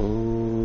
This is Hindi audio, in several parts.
Oh.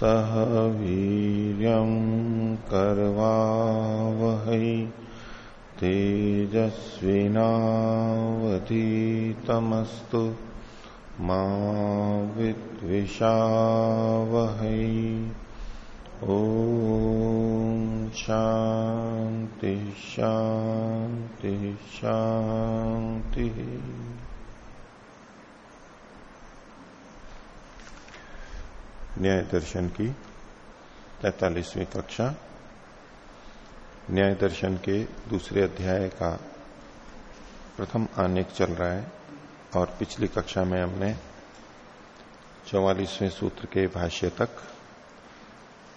सह वीर कर्वावहै तेजस्विनावधीतमस्तु मा विद्विषावहै। ओ शांति शांति शांति न्याय दर्शन की तैतालीसवीं कक्षा, न्याय दर्शन के दूसरे अध्याय का प्रथम आनेक चल रहा है और पिछली कक्षा में हमने चौवालीसवें सूत्र के भाष्य तक,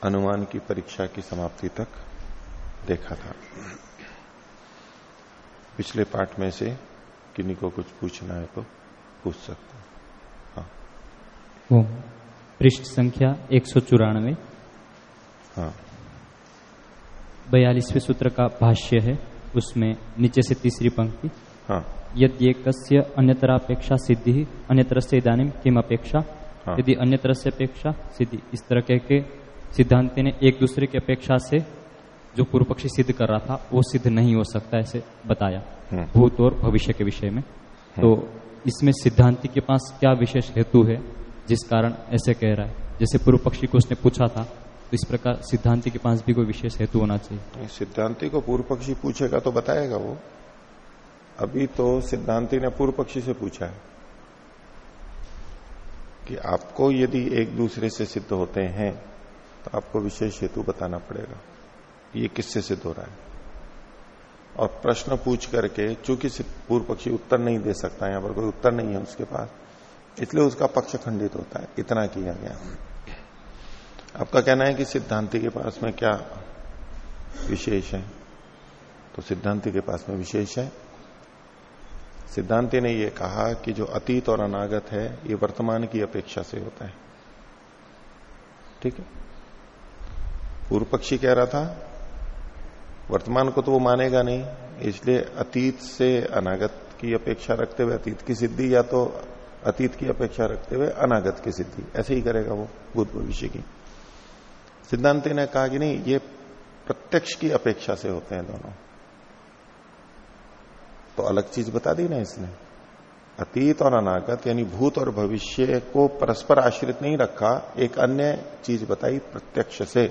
अनुमान की परीक्षा की समाप्ति तक देखा था। पिछले पाठ में से किन्हीं को कुछ पूछना है तो पूछ सकते हाँ। पृष्ठ संख्या एक सौ चौरानवे। हाँ। बयालीसवें सूत्र का भाष्य है उसमें नीचे से तीसरी पंक्ति। हाँ। यद कस्य अन्यतरापेक्षा सिद्धि अन्यतर से इधानी किम अपेक्षा? हाँ। यदि अन्यतर से अपेक्षा सिद्धि। इस तरह कह के सिद्धांति ने एक दूसरे की अपेक्षा से जो पूर्व पक्षी सिद्ध कर रहा था वो सिद्ध नहीं हो सकता ऐसे बताया। हम्म। भूत और भविष्य के विषय में। तो इसमें सिद्धांति के पास क्या विशेष हेतु है? जिस कारण ऐसे कह रहा है। जैसे पूर्व पक्षी को उसने पूछा था तो इस प्रकार सिद्धांति के पास भी कोई विशेष हेतु होना चाहिए। सिद्धांति को पूर्व पक्षी पूछेगा तो बताएगा वो। अभी तो सिद्धांति ने पूर्व पक्षी से पूछा है कि आपको यदि एक दूसरे से सिद्ध होते हैं तो आपको विशेष हेतु बताना पड़ेगा ये किससे सिद्ध हो रहा है। और प्रश्न पूछ करके, चूँकि पूर्व पक्षी उत्तर नहीं दे सकता, यहाँ पर कोई उत्तर नहीं है उसके पास इसलिए उसका पक्ष खंडित होता है, इतना किया गया आपका कहना है कि सिद्धांति के पास में क्या विशेष है? तो सिद्धांति के पास में विशेष है। सिद्धांति ने यह कहा कि जो अतीत और अनागत है, ये वर्तमान की अपेक्षा से होता है। ठीक है? पूर्व पक्षी कह रहा था, वर्तमान को तो वो मानेगा नहीं, इसलिए अतीत से अनागत की अपेक्षा रखते हुए अतीत की सिद्धि या तो अतीत की अपेक्षा रखते हुए अनागत की सिद्धि। ऐसे ही करेगा वो भूत भविष्य की। सिद्धांति ने कहा कि नहीं, ये प्रत्यक्ष की अपेक्षा से होते हैं दोनों। तो अलग चीज़ बता दी ना इसने। अतीत और अनागत, यानी भूत और भविष्य को परस्पर आश्रित नहीं रखा, एक अन्य चीज़ बताई प्रत्यक्ष से।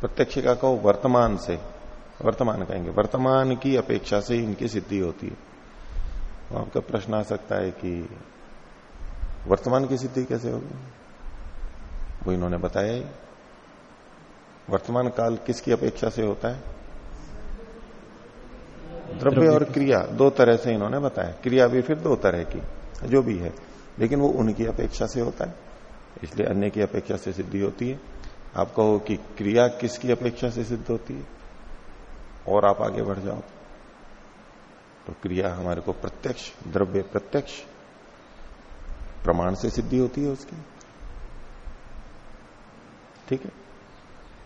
प्रत्यक्ष का कहो वर्तमान से। वर्तमान कहेंगे। वर्तमान की अपेक्षा से इनकी सिद्धि होती है। तो आपका प्रश्न आ सकता है कि वर्तमान की सिद्धि कैसे होगी? वो इन्होंने बताया ही। वर्तमान काल किसकी अपेक्षा से होता है? द्रव्य और क्रिया दो तरह से इन्होंने बताया। क्रिया भी फिर दो तरह की जो भी है। लेकिन वो उनकी अपेक्षा से होता है। इसलिए अन्य की अपेक्षा से सिद्धि होती है। आप कहो कि क्रिया किसकी अपेक्षा से सिद्ध होती है? और आप आगे बढ़ जाओ तो क्रिया हमारे को प्रत्यक्ष द्रव्य प्रत्यक्ष प्रमाण से सिद्धि होती है उसकी। ठीक है?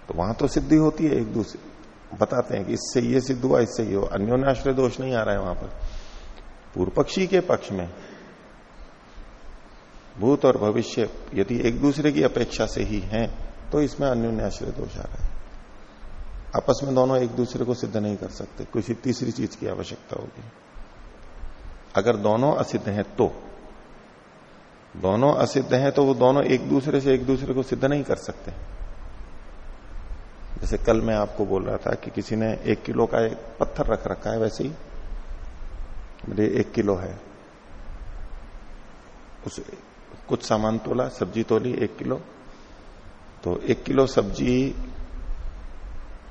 तो वहाँ तो सिद्धि होती है एक दूसरे। बताते हैं कि इससे ये सिद्ध हुआ, इससे ये अन्योन्याश्रय दोष नहीं आ रहा है वहाँ पर। पूर्व पक्षी के पक्ष में भूत और भविष्य यदि एक दूसरे की अपेक्षा से ही हैं तो इसमें अन्योन्याश्रय दोष आ रहा है। आपस में दोनों एक दूसरे को सिद्ध नहीं कर सकते। किसी तीसरी चीज़ की आवश्यकता होगी। अगर दोनों असिद्ध हैं तो दोनों असिद्ध हैं तो वो दोनों एक दूसरे से एक दूसरे को सिद्ध नहीं कर सकते। जैसे कल मैं आपको बोल रहा था कि किसी ने एक किलो का एक पत्थर रख रखा है वैसे ही। मेरे एक किलो है। उस कुछ सामान तोला, सब्ज़ी तोली एक किलो। तो एक किलो सब्ज़ी,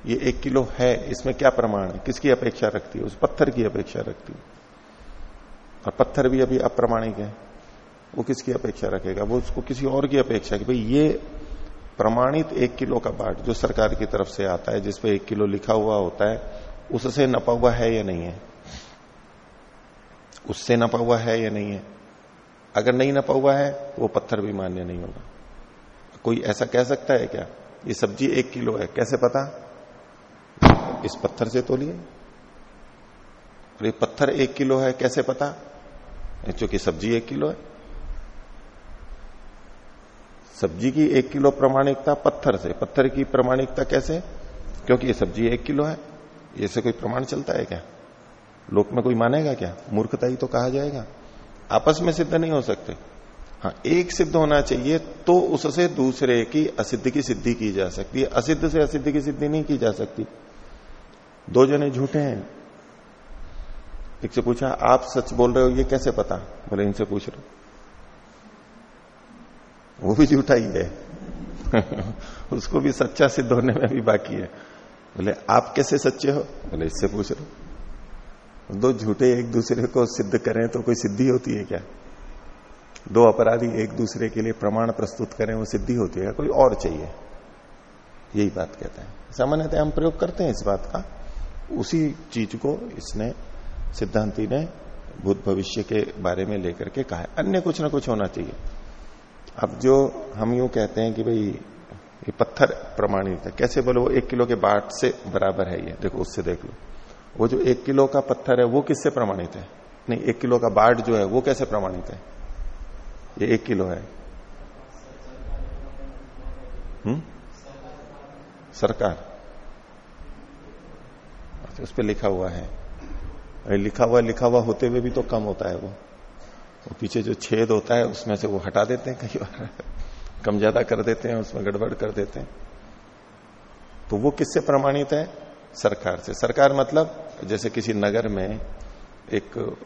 ये एक किलो है, इसमें क्या प्रमाण है? किसकी अपेक्षा रखती है? उस पत्थर की अपेक्षा रखती है। और पत्थर भी अभी अप्रमाणिक है। वो किसकी अपेक्षा रखेगा? वो उसको किसी और की अपेक्षा कि भाई ये प्रमाणित एक किलो का बाट जो सरकार की तरफ़ से आता है जिसपे एक किलो लिखा हुआ होता है, उससे नपा हुआ है या नहीं है? उससे नपा हुआ है या नहीं है? अगर नहीं नपा हुआ है तो वो पत्थर भी मान्य नहीं होगा। कोई ऐसा कह सकता है क्या? ये सब्ज़ी एक किलो है, कैसे पता? इस पत्थर से तोलिए और ये पत्थर एक किलो है, कैसे पता? चूँकि सब्ज़ी एक किलो है। सब्ज़ी की एक किलो प्रमाणिकता पत्थर से। पत्थर की प्रमाणिकता कैसे? क्योंकि ये सब्ज़ी एक किलो है। ये से कोई प्रमाण चलता है क्या? लोक में कोई मानेगा क्या? मूर्खता ही तो कहा जाएगा। आपस में सिद्ध नहीं हो सकते। हाँ एक सिद्ध होना चाहिए तो उससे दूसरे की असिद्ध की सिद्धि की जा सकती है। असिद्ध से असिद्ध की सिद्धि नहीं की जा सकती। दो जने झूठे हैं। एक से पूछा, आप सच बोल रहे हो, ये कैसे पता? बोले, इनसे पूछ रहे वो भी झूठा ही है। उसको भी सच्चा सिद्ध होने में भी बाकी है। बोले, आप कैसे सच्चे हो? बोले, इससे पूछ रहे दो झूठे एक दूसरे को सिद्ध करें तो कोई सिद्धि होती है क्या? दो अपराधी एक दूसरे के लिए प्रमाण प्रस्तुत करें, वो सिद्धि होती है कोई और चाहिए। यही बात कहते हैं। सामान्यतः हम प्रयोग करते हैं इस बात का। उसी चीज़ को इसने, सिद्धांति ने भूत भविष्य के बारे में लेकर के कहा अन्य कुछ ना कुछ होना चाहिए। अब जो हम यूँ कहते हैं कि भाई ये पत्थर प्रमाणित है कैसे बोलो वो एक किलो के बाट से बराबर है ये देखो उससे देख लो। वो जो एक किलो का पत्थर है वो किससे प्रमाणित है? नहीं एक किलो का बाट जो है वो कैसे प्रमाणित है? ये एक किलो है। हम्म? सरकार। अच्छा, उस पर लिखा हुआ है। लिखा हुआ लिखा हुआ होते हुए भी तो कम होता है वो वो। पीछे जो छेद होता है, उसमें से वो हटा देते हैं कई बार। कम ज़्यादा कर देते हैं, उसमें गड़बड़ कर देते हैं। तो वो किससे प्रमाणित है? सरकार से। सरकार मतलब जैसे किसी नगर में एक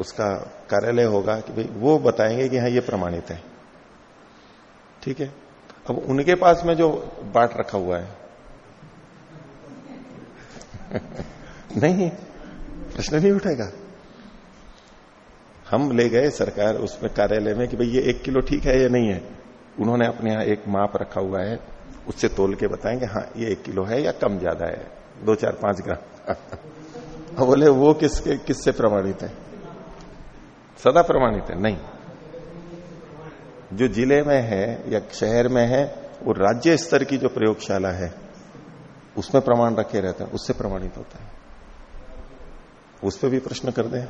उसका कार्यालय होगा कि भाई, वो बताएँगे कि हाँ ये प्रमाणित है। ठीक है? अब उनके पास में जो बाट रखा हुआ है। नहीं, प्रश्न नहीं उठेगा। हम ले गए सरकार उसमें कार्यालय में कि भाई ये एक किलो ठीक है या नहीं है? उन्होंने अपने यहाँ एक माप रखा हुआ है, उससे तोल के बताएँगे हाँ ये एक किलो है या कम ज़्यादा है? दो, चार, पाँच ग्राम। बोले, वो किसके, किससे प्रमाणित है? सदा प्रमाणित है, नहीं। जो ज़िले में है या शहर में है, वो राज्य स्तर की जो प्रयोगशाला है, उसमें प्रमाण रखे रहते हैं, उससे प्रमाणित होता है। उस पर भी प्रश्न कर दें।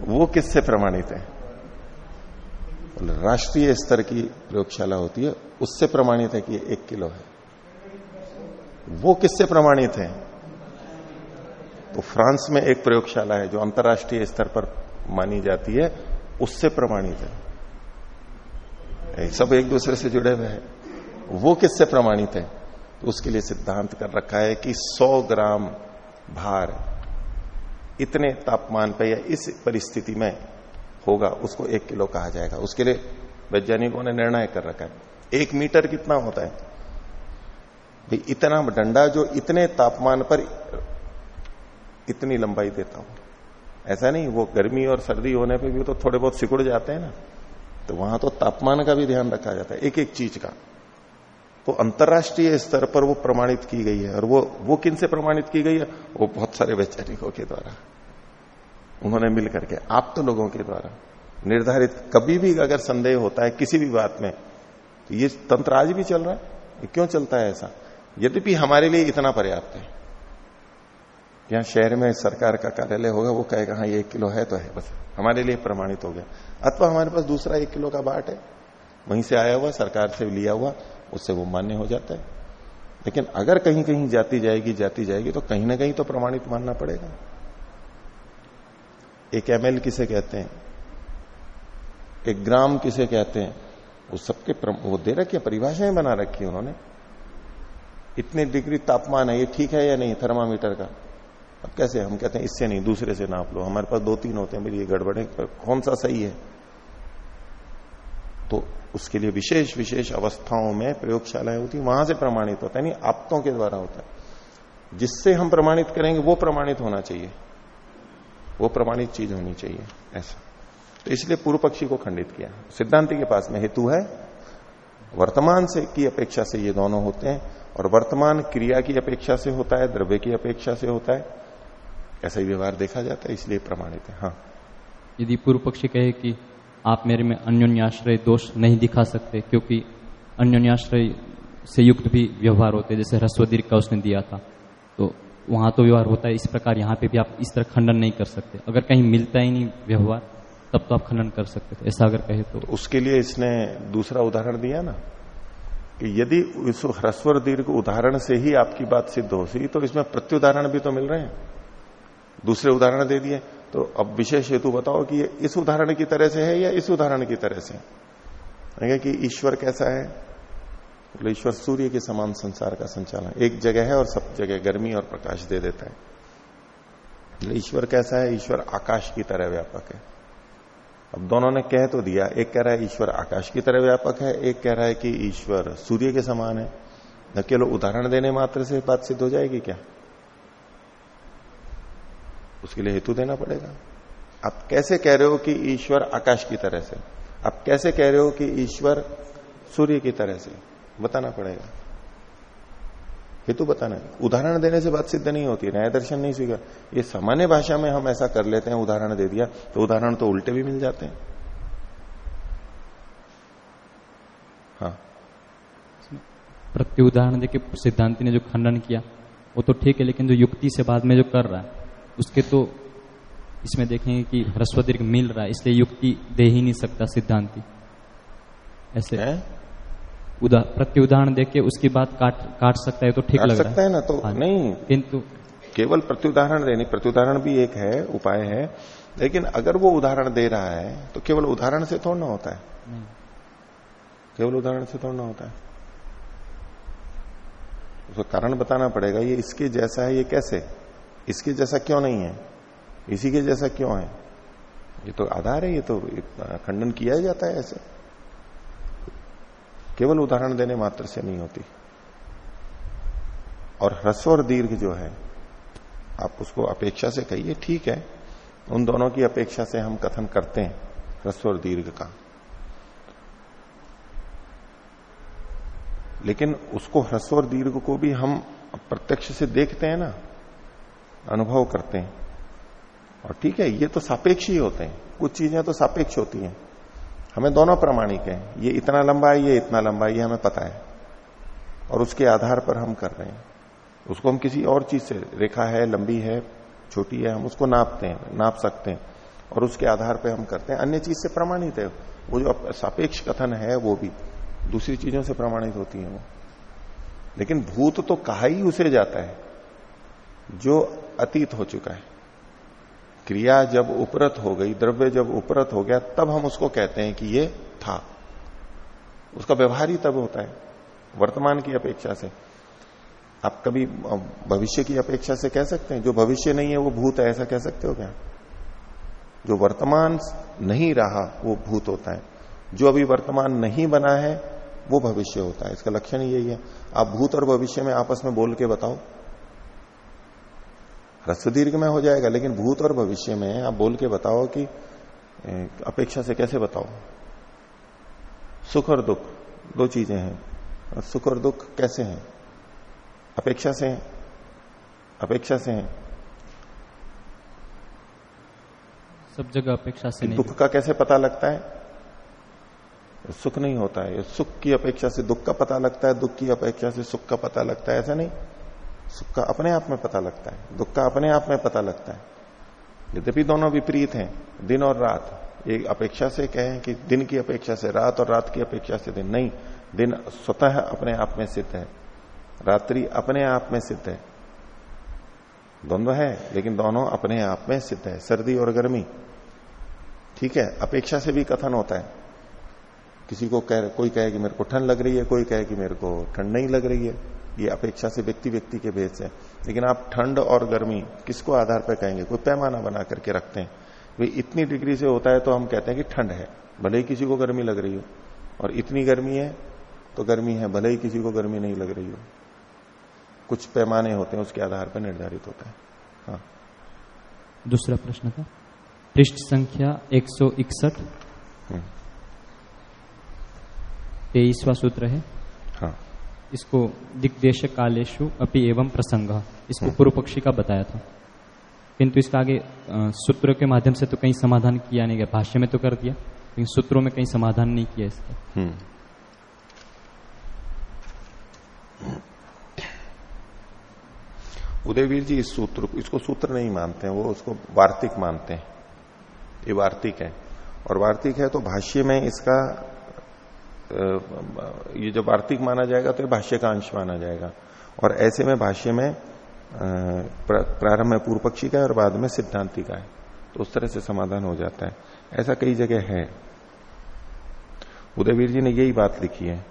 वो किससे प्रमाणित है? राष्ट्रीय स्तर की प्रयोगशाला होती है, उससे प्रमाणित है कि एक किलो है। वो किससे प्रमाणित है? तो फ्रांस में एक प्रयोगशाला है जो अंतर्राष्ट्रीय स्तर पर मानी जाती है, उससे प्रमाणित है। सब एक दूसरे से जुड़े हुए हैं। वो किससे प्रमाणित है? तो उसके लिए सिद्धांत कर रखा है कि 100 ग्राम भार इतने तापमान पर या इस परिस्थिति में होगा, उसको एक किलो कहा जाएगा। उसके लिए वैज्ञानिकों ने निर्णय कर रखा है। एक मीटर कितना होता है? भाई, इतना डंडा जो इतने तापमान पर इतनी लंबाई देता हूँ। ऐसा नहीं, वो गर्मी और सर्दी होने पे भी तो थोड़े बहुत सिकुड़ जाते हैं ना। तो वहाँ तो तापमान का भी ध्यान रखा जाता है एक एक चीज़ का। तो अंतर्राष्ट्रीय स्तर पर वो प्रमाणित की गई है। और वो वो किन से प्रमाणित की गई है? वो बहुत सारे वैज्ञानिकों के द्वारा। उन्होंने मिल करके आप तो लोगों के द्वारा। निर्धारित कभी भी अगर संदेह होता है किसी भी बात में तो ये तंत्र आज भी चल रहा है? क्यों चलता है ऐसा? यद्यपि हमारे लिए इतना पर्याप्त है। यहाँ शहर में सरकार का कार्यालय होगा, वो कहेगा हाँ ये एक किलो है तो है, बस। हमारे लिए प्रमाणित हो गया। अथवा हमारे पास दूसरा एक किलो का बाट है। वहीं से आया हुआ, सरकार से लिया हुआ उससे वो मान्य हो जाता है। लेकिन अगर कहीं कहीं जाती जाएगी जाती जाएगी तो कहीं ना कहीं तो प्रमाणित मानना पड़ेगा। एक एमएल किसे कहते हैं? एक ग्राम किसे कहते हैं? वो सबके वो दे रखी है, परिभाषाएँ बना रखी है उन्होंने। इतने डिग्री तापमान है, ये ठीक है या नहीं, थर्मामीटर का? अब कैसे? हम कहते हैं, इससे नहीं, दूसरे से नाप लो। हमारे पास दो तीन होते हैं मेरी ये गड़बड़े कौन सा सही है? तो उसके लिए विशेष विशेष अवस्थाओं में प्रयोगशालाएँ होती वहाँ से प्रमाणित होता है नहीं आपतों के द्वारा होता है। जिससे हम प्रमाणित करेंगे, वो प्रमाणित होना चाहिए। वो प्रमाणित चीज़ होनी चाहिए, ऐसा। तो इसलिए पूर्व पक्षी को खंडित किया। सिद्धांति के पास में हेतु है, वर्तमान से की अपेक्षा से ये दोनों होते हैं, और वर्तमान क्रिया की अपेक्षा से होता है, द्रव्य की अपेक्षा से होता है। ऐसा ही व्यवहार देखा जाता है, इसलिए प्रमाणित है हाँ। यदि पूर्व पक्षी कहे कि आप मेरे में अन्योन्याश्रय दोष नहीं दिखा सकते, क्योंकि अन्योन्याश्रय से युक्त भी व्यवहार होते जैसे ह्रस्व दीर्घ का उसने दिया था। तो वहाँ तो व्यवहार होता है, इस प्रकार यहाँ पे भी आप इस तरह खंडन नहीं कर सकते। अगर कहीं मिलता ही नहीं व्यवहार, तब तो आप खंडन कर सकते थे, ऐसा अगर कहे तो। उसके लिए इसने दूसरा उदाहरण दिया ना, कि यदि इस ह्रस्वर दीर्घ उदाहरण से ही आपकी बात सिद्ध हो सी तो इसमें प्रत्युदाहरण भी तो मिल रहे हैं। दूसरे उदाहरण दे दिए तो अब विशेष हेतु बताओ कि ये इस उदाहरण की तरह से है या इस उदाहरण की तरह से? कि ईश्वर कैसा है? बोले, ईश्वर सूर्य के समान संसार का संचालन। एक जगह है और सब जगह गर्मी और प्रकाश दे देता है। बोले, ईश्वर कैसा है? ईश्वर आकाश की तरह व्यापक है। अब दोनों ने कह तो दिया, एक कह रहा है ईश्वर आकाश की तरह व्यापक है, एक कह रहा है कि ईश्वर सूर्य के समान है। न केवल उदाहरण देने मात्र से बात सिद्ध हो जाएगी क्या? उसके लिए हेतु देना पड़ेगा। आप कैसे कह रहे हो कि ईश्वर आकाश की तरह से? आप कैसे कह रहे हो कि ईश्वर सूर्य की तरह से? बताना पड़ेगा। हेतु बताना है। उदाहरण देने से बात सिद्ध नहीं होती, न्याय दर्शन नहीं स्वीकार। ये सामान्य भाषा में हम ऐसा कर लेते हैं, उदाहरण दे दिया तो उदाहरण तो उल्टे भी मिल जाते हैं। हाँ। प्रत्यु उदाहरण देके सिद्धांति ने जो खंडन किया, वो तो ठीक है, लेकिन जो युक्ति से बाद में जो कर रहा है उसके तो इसमें देखेंगे कि ह्रस्व दीर्घ मिल रहा है इसलिए युक्ति दे ही नहीं सकता सिद्धांति। ऐसे। है? उदा, प्रति उदाहरण देख के उसकी बात काट काट सकता है तो ठीक लग सकता है ना तो हाँ, नहीं। किंतु केवल प्रत्युदाहरण देने प्रत्युदाहरण भी एक है उपाय है लेकिन अगर वो उदाहरण दे रहा है तो केवल उदाहरण से थोड़ा ना होता है। केवल उदाहरण से थोड़ा ना होता है। उसका कारण बताना पड़ेगा ये इसके जैसा है ये कैसे? इसके जैसा क्यों नहीं है? इसी के जैसा क्यों है? ये तो आधार है, ये तो खंडन किया ही जाता है ऐसे। केवल उदाहरण देने मात्र से नहीं होती। और ह्रस्व और दीर्घ जो है, आप उसको अपेक्षा से कहिए, ठीक है। उन दोनों की अपेक्षा से हम कथन करते हैं, ह्रस्व और दीर्घ का। लेकिन उसको ह्रस्व और दीर्घ को भी हम प्रत्यक्ष से देखते हैं ना। अनुभव करते हैं। और ठीक है, ये तो सापेक्ष ही होते हैं। कुछ चीज़ें तो सापेक्ष होती हैं। हमें दोनों प्रमाणिक हैं। ये इतना लंबा है, ये इतना लंबा है, ये हमें पता है। और उसके आधार पर हम कर रहे हैं। उसको हम किसी और चीज़ से, रेखा है, लंबी है, छोटी है, हम उसको नापते हैं, नाप सकते हैं। और उसके आधार पर हम करते हैं। अन्य चीज़ से प्रमाणित है। वो जो सापेक्ष कथन है, वो भी। दूसरी चीज़ों से प्रमाणित होती है वो। लेकिन भूत तो कहा ही उसे जाता है। जो अतीत हो चुका है। क्रिया जब उपरत हो गई, द्रव्य जब उपरत हो गया, तब हम उसको कहते हैं कि ये था। उसका व्यवहार ही तब होता है, वर्तमान की अपेक्षा से। आप कभी भविष्य की अपेक्षा से कह सकते हैं, जो भविष्य नहीं है वो भूत है, ऐसा कह सकते हो क्या? जो वर्तमान नहीं रहा, वो भूत होता है। जो अभी वर्तमान नहीं बना है, वो भविष्य होता है। इसका लक्षण यही है। आप भूत और भविष्य में आपस में बोल के बताओ। ह्रस्व दीर्घ में हो जाएगा लेकिन भूत और भविष्य में आप बोल के बताओ कि अपेक्षा से कैसे बताओ? सुख और दुख दो चीज़ें हैं। और सुख और दुख कैसे हैं? अपेक्षा से हैं? अपेक्षा से हैं? सब जगह अपेक्षा से नहीं दुख का कैसे पता लगता है? सुख नहीं होता है। सुख की अपेक्षा से दुख का पता लगता है दुख की अपेक्षा से सुख का पता लगता है ऐसा नहीं। सुख का अपने आप में पता लगता है, दुख का अपने आप में पता लगता है। यद्यपि दोनों विपरीत हैं, दिन और रात। एक अपेक्षा से कहें कि दिन की अपेक्षा से रात और रात की अपेक्षा से दिन नहीं, दिन स्वतः अपने आप में सिद्ध है। रात्रि अपने आप में सिद्ध है। द्वंद्व है, लेकिन दोनों अपने आप में सिद्ध है, सर्दी और गर्मी। ठीक है, अपेक्षा से भी कथन होता है। किसी को कह, कोई कहे कि मेरे को ठंड लग रही है, कोई कहे कि मेरे को ठंड नहीं लग रही है। ये अपेक्षा से व्यक्ति व्यक्ति के भेद से लेकिन आप ठंड और गर्मी किसको आधार पर कहेंगे? कोई पैमाना बना करके रखते हैं। भाई इतनी डिग्री से होता है तो हम कहते हैं कि ठंड है। भले ही किसी को गर्मी लग रही हो। और इतनी गर्मी है तो गर्मी है भले ही किसी को गर्मी नहीं लग रही हो। कुछ पैमाने होते हैं उसके आधार पर निर्धारित होता है। हाँ। दूसरा प्रश्न था। पृष्ठ संख्या एक सौ इकसठ। हम्म। तेईसवा सूत्र है हाँ। इसको दिग्देश कालेशु अपि एवं प्रसंग। इसको हम्म। पूर्व पक्षी का बताया था। किंतु इसका आगे सूत्रों के माध्यम से तो कहीं समाधान किया नहीं गया। भाष्य में तो कर दिया लेकिन सूत्रों में कहीं समाधान नहीं किया इसका। हम्म। उदयवीर जी इस सूत्र इसको सूत्र नहीं मानते हैं वो उसको वार्तिक मानते हैं। ये वार्तिक है। और वार्तिक है तो भाष्य में इसका ये जो वार्तिक माना जाएगा तो ये भाष्य का अंश माना जाएगा। और ऐसे में भाष्य में प्रारंभ में पूर्व पक्षी का है और बाद में सिद्धांति का है। तो उस तरह से समाधान हो जाता है। ऐसा कई जगह है। उदयवीर जी ने यही बात लिखी है।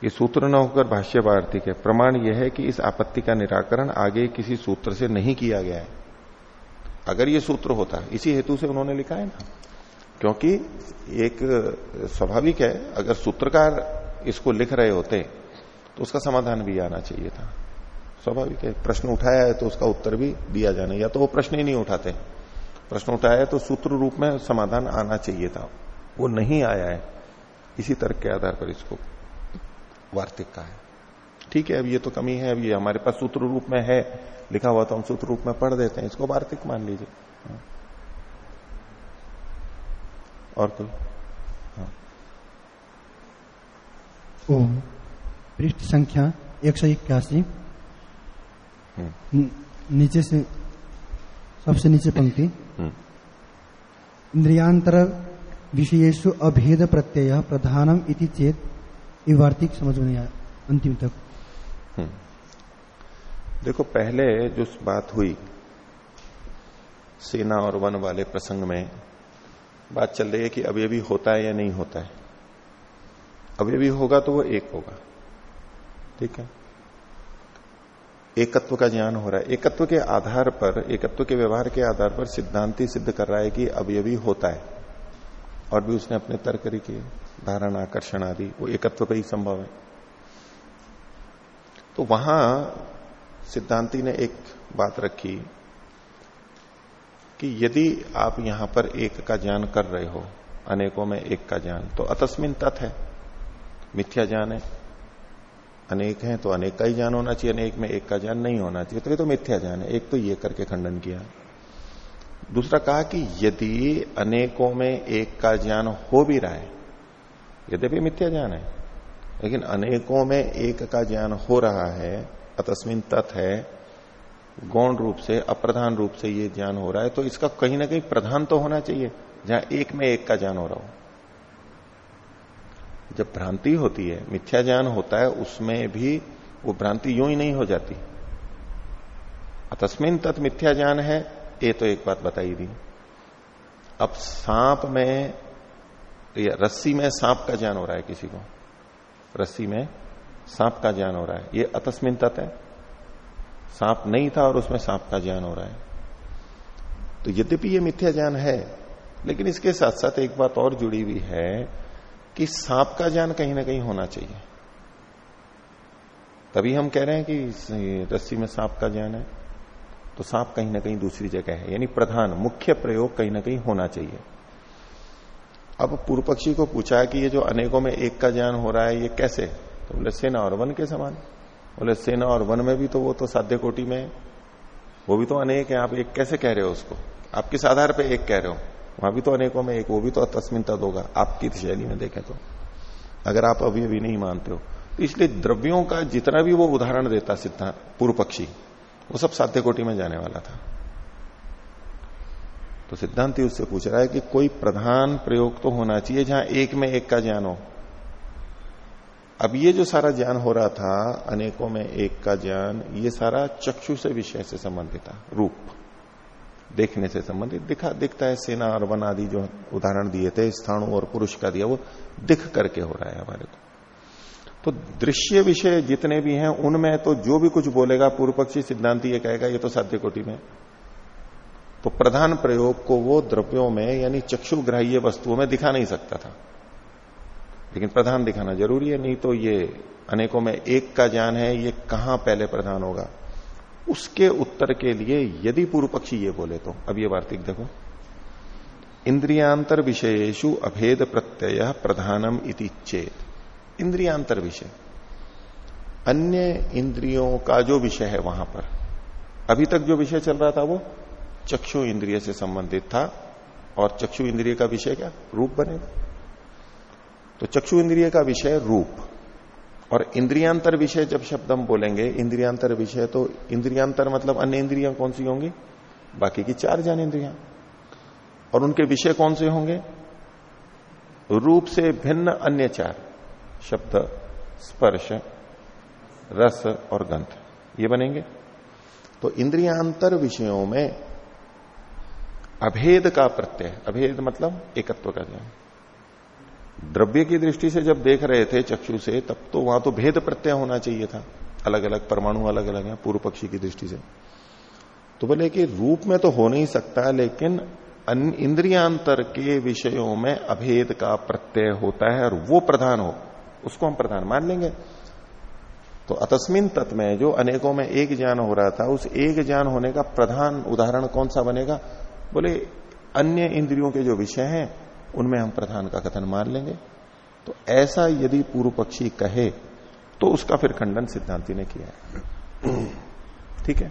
कि सूत्र न होकर भाष्य वार्तिक है। प्रमाण यह है कि इस आपत्ति का निराकरण आगे किसी सूत्र से नहीं किया गया है। अगर ये सूत्र होता, इसी हेतु से उन्होंने लिखा है ना। क्योंकि एक स्वाभाविक है, अगर सूत्रकार इसको लिख रहे होते तो उसका समाधान भी आना चाहिए था। स्वाभाविक है, प्रश्न उठाया है तो उसका उत्तर भी दिया जाना, या तो वो प्रश्न ही नहीं उठाते। प्रश्न उठाया है तो सूत्र रूप में समाधान आना चाहिए था। वो नहीं आया है, इसी तर्क के आधार पर इसको वार्तिक का है। ठीक है, अब ये तो कमी है, अब ये हमारे पास सूत्र रूप में है, लिखा हुआ तो हम सूत्र रूप में पढ़ देते हैं, इसको वार्तिक मान लीजिए। और कोई ओम। पृष्ठ संख्या एक सौ इक्यासी। हम्म, नीचे से सबसे नीचे पंक्ति। हम्म, इंद्रियांतर विषयेषु अभेद प्रत्यय प्रधानम इति चेत ये वार्तिक समझ में आया। अंतिम तक। देखो पहले जो बात हुई सेना और वन वाले प्रसंग में बात चल रही है कि अवयवी होता है या नहीं होता है। अवयवी होगा तो वो एक होगा। ठीक है? एकत्व का ज्ञान हो रहा है। एकत्व के आधार पर, एकत्व के व्यवहार के आधार पर सिद्धांति सिद्ध कर रहा है कि अवयवी होता है। और भी उसने अपने तर्क किए धारण, आकर्षण आदि, वो एकत्व पे ही संभव है। तो वहाँ सिद्धांति ने एक बात रखी कि यदि आप यहाँ पर एक का ज्ञान कर रहे हो, अनेकों में एक का ज्ञान तो अतस्मिन तत् है। मिथ्या ज्ञान है। अनेक हैं तो अनेक का ही ज्ञान होना चाहिए, अनेक में एक का ज्ञान नहीं होना चाहिए तो ये तो मिथ्या ज्ञान है। एक तो ये करके खंडन किया। दूसरा कहा कि यदि अनेकों में एक का ज्ञान हो भी रहा है, यद्यपि मिथ्या ज्ञान है, लेकिन अनेकों में एक का ज्ञान हो रहा है, अतस्मिन तत् है गौण रूप से, अप्रधान रूप से ये ज्ञान हो रहा है तो इसका कहीं ना कहीं प्रधान तो होना चाहिए, जहाँ एक में एक का ज्ञान हो रहा हो। जब भ्रांति होती है, मिथ्या ज्ञान होता है, उसमें भी वो भ्रांति यूँ ही नहीं हो जाती। अतस्मिन तत् मिथ्या ज्ञान है, ये तो एक बात बताई दी। अब सांप में, या रस्सी में सांप का ज्ञान हो रहा है किसी को। रस्सी में सांप का ज्ञान हो रहा है। ये अतस्मिन तत् है। सांप नहीं था और उसमें सांप का ज्ञान हो रहा है। तो यद्यपि ये मिथ्या ज्ञान है, लेकिन इसके साथ साथ एक बात और जुड़ी हुई है कि सांप का ज्ञान कहीं ना कहीं होना चाहिए। तभी हम कह रहे हैं कि रस्सी में सांप का ज्ञान है तो सांप कहीं ना कहीं दूसरी जगह है। यानी प्रधान, मुख्य प्रयोग कहीं ना कहीं होना चाहिए। अब पूर्व पक्षी को पूछा कि ये जो अनेकों में एक का ज्ञान हो रहा है, ये कैसे? तो बोले, सेना और वन के समान। बोले, सेना और वन में भी तो वो तो साध्य कोटि में है। वो भी तो अनेक है। आप एक कैसे कह रहे हो उसको? आप किस आधार पर एक कह रहे हो। वहाँ भी तो अनेकों में एक, वो भी तो तस्मिन तद होगा आपकी शैली में देखें तो। अगर आप अभी अभी नहीं मानते हो। तो इसलिए द्रव्यों का जितना भी वो उदाहरण देता सिद्धांत पूर्व पक्षी वो सब साध्य कोटि में जाने वाला था। तो सिद्धांति उससे पूछ रहा है कि कोई प्रधान प्रयोग तो होना चाहिए जहाँ एक में एक का ज्ञान हो। अब ये जो सारा ज्ञान हो रहा था, अनेकों में एक का ज्ञान, ये सारा चक्षु से विषय से संबंधित था, रूप। देखने से संबंधित। दिखा, दिखता है, सेना और वन आदि जो उदाहरण दिए थे, स्थाणु और पुरुष का दिया, वो दिख करके हो रहा है हमारे को। तो दृश्य विषय जितने भी हैं, उनमें तो जो भी कुछ बोलेगा पूर्व पक्षी सिद्धांत ये कहेगा, ये तो साध्य कोटि में। तो प्रधान प्रयोग को वो द्रव्यों में, यानी चक्षुग्राह्य वस्तुओं में दिखा नहीं सकता था। लेकिन प्रधान दिखाना ज़रूरी है, नहीं तो ये अनेकों में एक का ज्ञान है, ये कहाँ पहले प्रधान होगा। उसके उत्तर के लिए यदि पूर्व पक्षी ये बोले तो अब ये वार्तिक देखो। इंद्रियांतर विषयेशु अभेद प्रत्यय प्रधानम इति चेत। इंद्रियांतर विषय। अन्य इंद्रियों का जो विषय है वहाँ पर। अभी तक जो विषय चल रहा था वो चक्षु इंद्रिय से संबंधित था, और चक्षु इंद्रिय का विषय क्या? रूप बनेगा। तो चक्षु इंद्रिय का विषय रूप। और इंद्रियांतर विषय जब शब्द हम बोलेंगे, इंद्रियांतर विषय तो इंद्रियांतर मतलब अन्य इंद्रियाँ कौन सी होंगी? बाकी की चार ज्ञान इंद्रिया। और उनके विषय कौन से होंगे? रूप से भिन्न अन्य चार, शब्द, स्पर्श, रस और गंध। ये बनेंगे। तो इंद्रियांतर विषयों में अभेद का प्रत्यय, अभेद मतलब एकत्व का ज्ञान। द्रव्य की दृष्टि से जब देख रहे थे चक्षु से, तब तो वहाँ तो भेद प्रत्यय होना चाहिए था। अलग अलग परमाणु अलग अलग है, पूर्व पक्षी की दृष्टि से। तो बोले कि रूप में तो हो नहीं सकता, लेकिन इंद्रियांतर के विषयों में अभेद का प्रत्यय होता है, और वो प्रधान हो, उसको हम प्रधान मान लेंगे। तो अतस्मिन तत्व में जो अनेकों में एक ज्ञान हो रहा था, उस एक ज्ञान होने का प्रधान उदाहरण कौन सा बनेगा? बोले अन्य इंद्रियों के जो विषय हैं उनमें हम प्रधान का कथन मान लेंगे। तो ऐसा यदि पूर्व पक्षी कहे तो उसका फिर खंडन सिद्धांति ने किया है। ठीक है?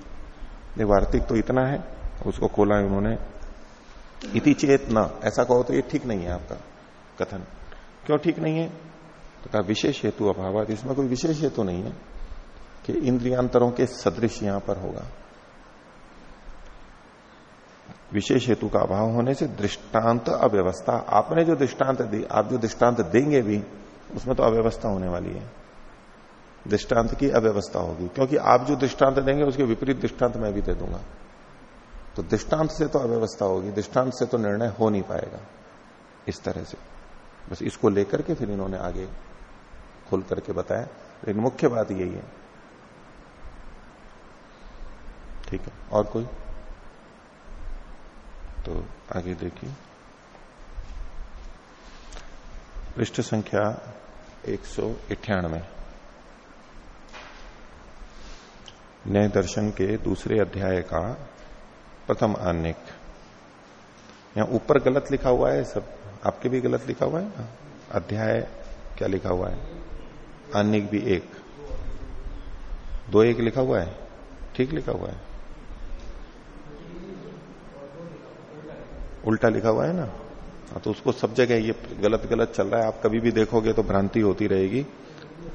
वार्तिक तो इतना है, उसको खोला है उन्होंने। इति चेत न, ऐसा कहो तो ये ठीक नहीं है आपका कथन। क्यों ठीक नहीं है? तो कहा, विशेष हेतु अभाव इसमें कोई विशेष हेतु नहीं है कि इंद्रियांतरों के सदृश यहाँ पर होगा। विशेष हेतु का अभाव होने से दृष्टांत अव्यवस्था, आपने जो दृष्टांत दी, आप जो दृष्टांत देंगे भी, उसमें तो अव्यवस्था होने वाली है। दृष्टांत की अव्यवस्था होगी, क्योंकि आप जो दृष्टांत देंगे, उसके विपरीत दृष्टांत मैं भी दे दूँगा। तो दृष्टांत से तो अव्यवस्था होगी, दृष्टांत से तो निर्णय हो नहीं पाएगा, इस तरह से। बस इसको लेकर के फिर इन्होंने आगे खुल करके बताया। लेकिन मुख्य बात यही है। ठीक है, और कोई? तो आगे देखिए। पृष्ठ संख्या एक सौ इक्यानवे। नए दर्शन के दूसरे अध्याय का प्रथम आनेक। यहाँ ऊपर गलत लिखा हुआ है, सब आपके भी गलत लिखा हुआ है अध्याय क्या लिखा हुआ है? आनिक भी एक। दो एक लिखा हुआ है, ठीक लिखा हुआ है। उल्टा लिखा हुआ है ना? हाँ तो उसको सब जगह ये गलत गलत चल रहा है। आप कभी भी देखोगे तो भ्रांति होती रहेगी।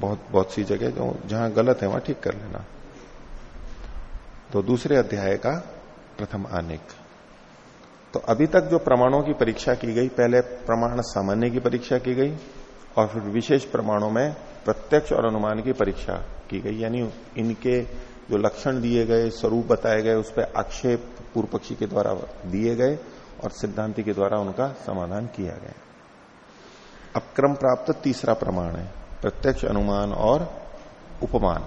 बहुत बहुत सी जगह जो, जहाँ गलत है, वहाँ ठीक कर लेना। तो दूसरे अध्याय का प्रथम आनेक। तो अभी तक जो प्रमाणों की परीक्षा की गई, पहले प्रमाण सामान्य की परीक्षा की गई, और फिर विशेष प्रमाणों में प्रत्यक्ष और अनुमान की परीक्षा की गई। यानी इनके जो लक्षण दिए गए, स्वरूप बताए गए, उस पर आक्षेप पूर्व पक्षी के द्वारा दिए गए। और सिद्धांति के द्वारा उनका समाधान किया गया। अक्रम प्राप्त तीसरा प्रमाण है, प्रत्यक्ष अनुमान और उपमान।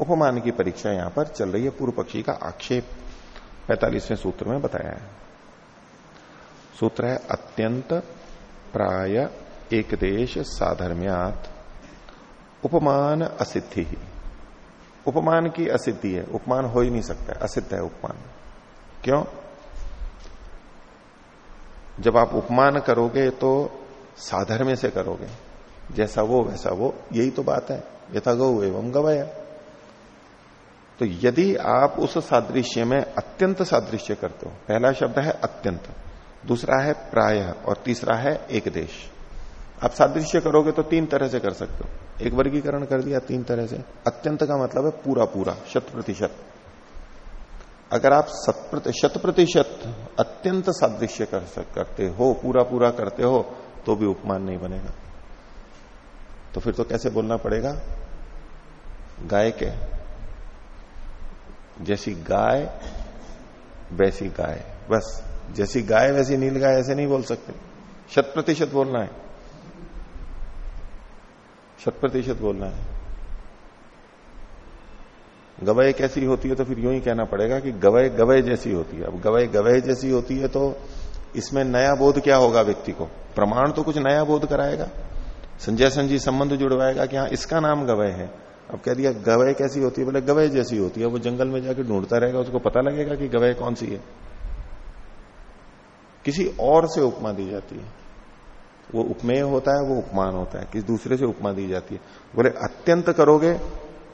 उपमान की परीक्षा यहाँ पर चल रही है, पूर्व पक्षी का आक्षेप। पैतालीसवें सूत्र में बताया है। सूत्र है, अत्यंत प्राय एक देश साधर्म्यात। उपमान असिद्धि। ही उपमान की असिद्धि है, उपमान हो ही नहीं सकता, असिद्ध है उपमान। क्यों? जब आप उपमान करोगे तो साधर्म्य से करोगे। जैसा वो, वैसा वो। यही तो बात है। यथा गौ एवं गवय। तो यदि आप उस सादृश्य में अत्यंत सादृश्य करते हो, पहला शब्द है अत्यंत, दूसरा है प्राय, और तीसरा है एक देश। आप सादृश्य करोगे तो तीन तरह से कर सकते हो। एक वर्गीकरण कर दिया तीन तरह से। अत्यंत का मतलब है पूरा पूरा शत प्रतिशत। अगर आप शत प्रतिशत अत्यंत सादृश्य कर करते हो पूरा पूरा करते हो तो भी उपमान नहीं बनेगा। तो फिर तो कैसे बोलना पड़ेगा? गाय के जैसी गाय, वैसी गाय। बस, जैसी गाय, वैसी नील गाय, ऐसे नहीं बोल सकते। शत प्रतिशत बोलना है। शत प्रतिशत बोलना है। गवय कैसी होती है तो फिर यूँ ही कहना पड़ेगा कि गवय गवय जैसी होती है। अब गवय गवय जैसी होती है तो इसमें नया बोध क्या होगा व्यक्ति को? प्रमाण तो कुछ नया बोध कराएगा। संजय संजी संबंध जुड़वाएगा कि हाँ इसका नाम गवय है। अब कह दिया गवय कैसी होती है? बोले गवय जैसी होती है। वो जंगल में जाकर ढूंढता रहेगा, उसको पता लगेगा कि गवय कौन सी है। किसी और से उपमा दी जाती है। वो उपमेय होता है, वो उपमान होता है। किसी दूसरे से उपमा दी जाती है। बोले, अत्यंत करोगे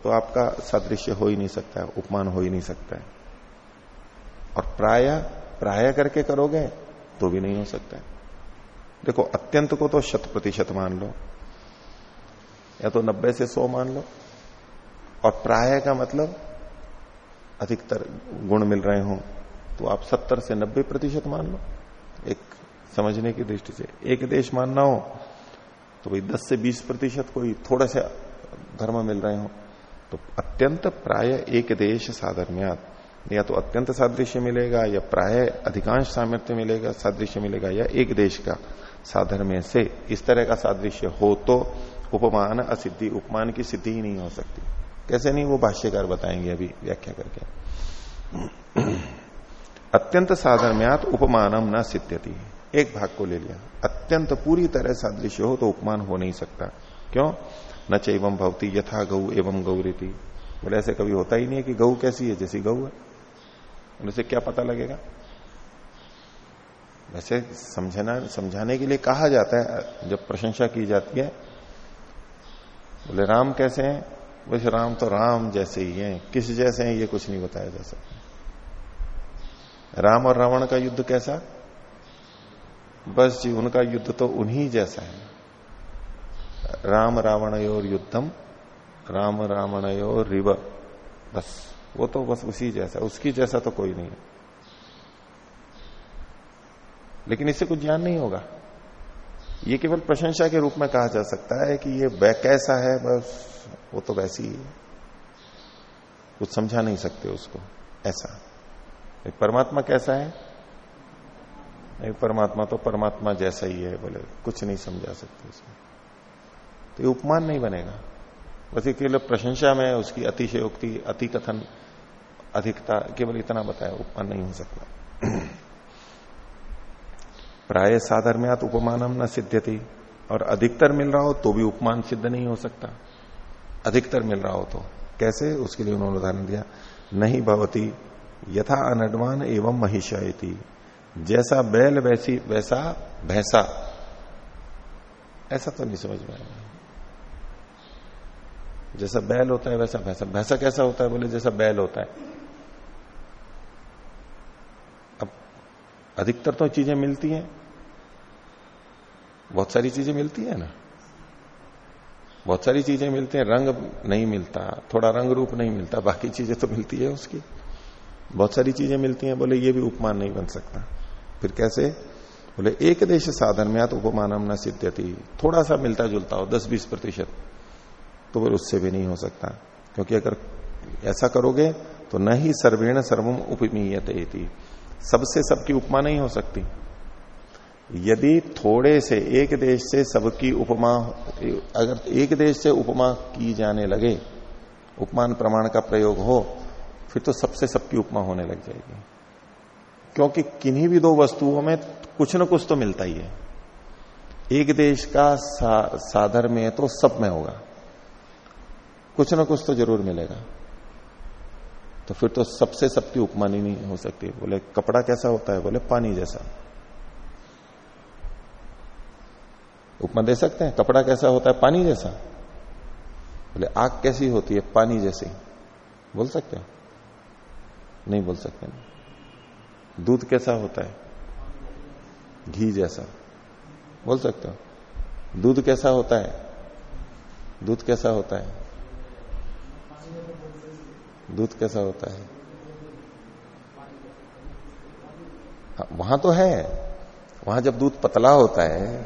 तो आपका सादृश्य हो ही नहीं सकता है, उपमान हो ही नहीं सकता है। और प्राय प्राय करके करोगे तो भी नहीं हो सकता है। देखो, अत्यंत को तो शत प्रतिशत मान लो, या तो नब्बे से सौ मान लो। और प्राय का मतलब अधिकतर गुण मिल रहे हो तो आप सत्तर से नब्बे प्रतिशत मान लो। एक समझने की दृष्टि से, एक देश मानना हो तो भाई दस से बीस प्रतिशत कोई थोड़ा सा धर्म मिल रहे हो। तो अत्यंत प्राय एक देश साधर्म्यात या तो अत्यंत सादृश्य मिलेगा, या प्राय अधिकांश सामर्थ्य मिलेगा, सादृश्य मिलेगा, या एक देश का साधर्म्य से इस तरह का सादृश्य हो तो उपमान असिद्धि, उपमान की सिद्धि ही नहीं हो सकती। कैसे नहीं? वो भाष्यकार बताएँगे अभी व्याख्या करके। अत्यंत साधर्म्यात उपमानम न सिद्ध्यति। एक भाग को ले लिया। अत्यंत पूरी तरह सादृश्य हो तो उपमान हो नहीं सकता। क्यों? न च एवं भवती यथा गऊ एवं गौरीति। बोले, ऐसे कभी होता ही नहीं है कि गऊ कैसी है, जैसी गऊ है। उनसे क्या पता लगेगा? वैसे समझना, समझाने के लिए कहा जाता है, जब प्रशंसा की जाती है, बोले, राम कैसे हैं? बोले, राम तो राम जैसे ही हैं। किस जैसे हैं, ये कुछ नहीं बताया जा सकता। राम और रावण का युद्ध कैसा? बस जी, उनका युद्ध तो उन्हीं जैसा है। राम रावणयोर युद्धम, राम रावणयोर रिव। बस, वो तो बस उसी जैसा, उसकी जैसा तो कोई नहीं है। लेकिन इससे कुछ ज्ञान नहीं होगा। ये केवल प्रशंसा के रूप में कहा जा सकता है कि ये वह कैसा है, बस, वो तो वैसी ही कुछ समझा नहीं सकते उसको, ऐसा। एक परमात्मा कैसा है? नहीं परमात्मा तो परमात्मा जैसा ही है, बोले, कुछ नहीं समझा सकते उसमें तो ये उपमान नहीं बनेगा। बस केवल प्रशंसा में उसकी अतिशयोक्ति अति कथन अधिकता केवल इतना बताया, उपमान नहीं हो सकता। प्राय साधर्म्यात उपमानम न सिद्ध्यति, और अधिकतर मिल रहा हो तो भी उपमान सिद्ध नहीं हो सकता। अधिकतर मिल रहा हो तो। कैसे? उसके लिए उन्होंने उदाहरण दिया। नहीं भवती, यथा अनडवान एवं महिषायती। जैसा बैल वैसी, वैसा भैंसा। ऐसा तो नहीं समझ में आएगा जैसा बैल होता है वैसा भैंसा। भैंसा कैसा होता है? बोले, जैसा बैल होता है। अब अधिकतर तो चीज़ें मिलती हैं। बहुत सारी चीज़ें मिलती है ना? बहुत सारी चीज़ें मिलती हैं। रंग नहीं मिलता। थोड़ा रंग रूप नहीं मिलता। बाकी चीज़ें तो मिलती है उसकी। बहुत सारी चीज़ें मिलती हैं। बोले, ये भी उपमान नहीं बन सकता। फिर कैसे? बोले, एक देश साधन में तो उपमानम न सिद्धति थोड़ा सा मिलता जुलता हो दस बीस प्रतिशत। तो फिर उससे भी नहीं हो सकता। क्योंकि अगर ऐसा करोगे तो न ही सर्वेण सर्वम उपमीयते सबसे सबकी उपमा नहीं हो सकती। यदि थोड़े से एक देश से सबकी उपमा अगर एक देश से उपमा की जाने लगे उपमान प्रमाण का प्रयोग हो फिर तो सबसे सबकी उपमा होने लग जाएगी। क्योंकि किन्हीं भी दो वस्तुओं में कुछ न कुछ तो मिलता ही है। एक देश का सा, साधर में तो सब में होगा। कुछ ना कुछ तो ज़रूर मिलेगा। तो फिर तो सबसे सबकी उपमा नहीं हो सकती। बोले, कपड़ा कैसा होता है? बोले, पानी जैसा। उपमा दे सकते हैं? कपड़ा कैसा होता है? पानी जैसा। बोले, आग कैसी होती है? पानी जैसी। बोल सकते हैं? नहीं बोल सकते। दूध कैसा होता है? घी जैसा। बोल सकते हो? दूध कैसा होता है? दूध कैसा होता है? दूध कैसा होता है? हाँ, वहाँ तो है। वहाँ जब दूध पतला होता है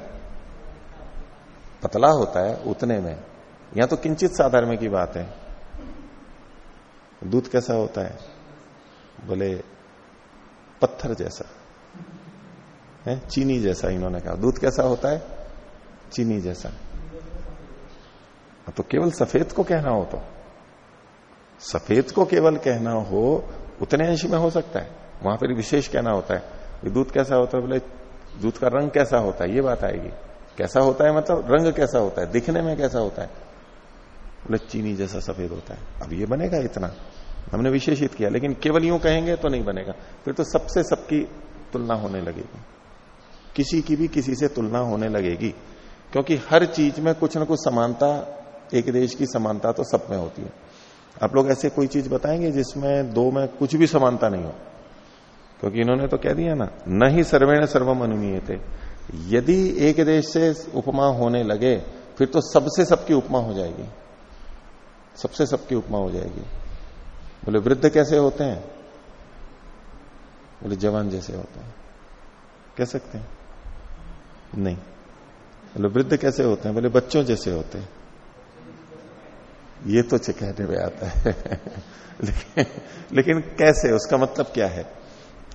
पतला होता है उतने में। यहाँ तो किंचित साधारण की बात है। दूध कैसा होता है? बोले पत्थर जैसा। है? चीनी जैसा इन्होंने कहा। दूध कैसा होता है? चीनी जैसा। तो केवल सफ़ेद को कहना हो तो। सफ़ेद को केवल कहना हो, उतने अंश में हो सकता है। वहाँ पर विशेष कहना होता है। दूध कैसा होता है? बोले दूध का रंग कैसा होता है? ये बात आएगी। कैसा होता है? मतलब रंग कैसा होता है? दिखने में कैसा होता है? बोले, चीनी जैसा सफ़ेद होता है। अब ये बनेगा इतना। हमने विशेषित किया, लेकिन केवल यूँ कहेंगे तो नहीं बनेगा। फिर तो सबसे सबकी तुलना होने लगेगी। किसी की भी किसी से तुलना होने लगेगी। क्योंकि हर चीज़ में कुछ ना कुछ समानता, एक देश की समानता तो सब में होती है। आप लोग ऐसे कोई चीज़ बताएँगे जिसमें दो में कुछ भी समानता नहीं हो? क्योंकि इन्होंने तो कह दिया ना, न ही सर्वेण सर्वम अनुमीय थे यदि एक देश से उपमा होने लगे, फिर तो सबसे सबकी उपमा हो जाएगी। सबसे सबकी उपमा हो जाएगी। बोले, वृद्ध कैसे होते हैं? बोले, जवान जैसे होते हैं। कह सकते हैं? नहीं। बोले, वृद्ध कैसे होते हैं? बोले, बच्चों जैसे होते हैं। ये तो कहने में आता है। लेकिन लेकिन कैसे, उसका मतलब क्या है?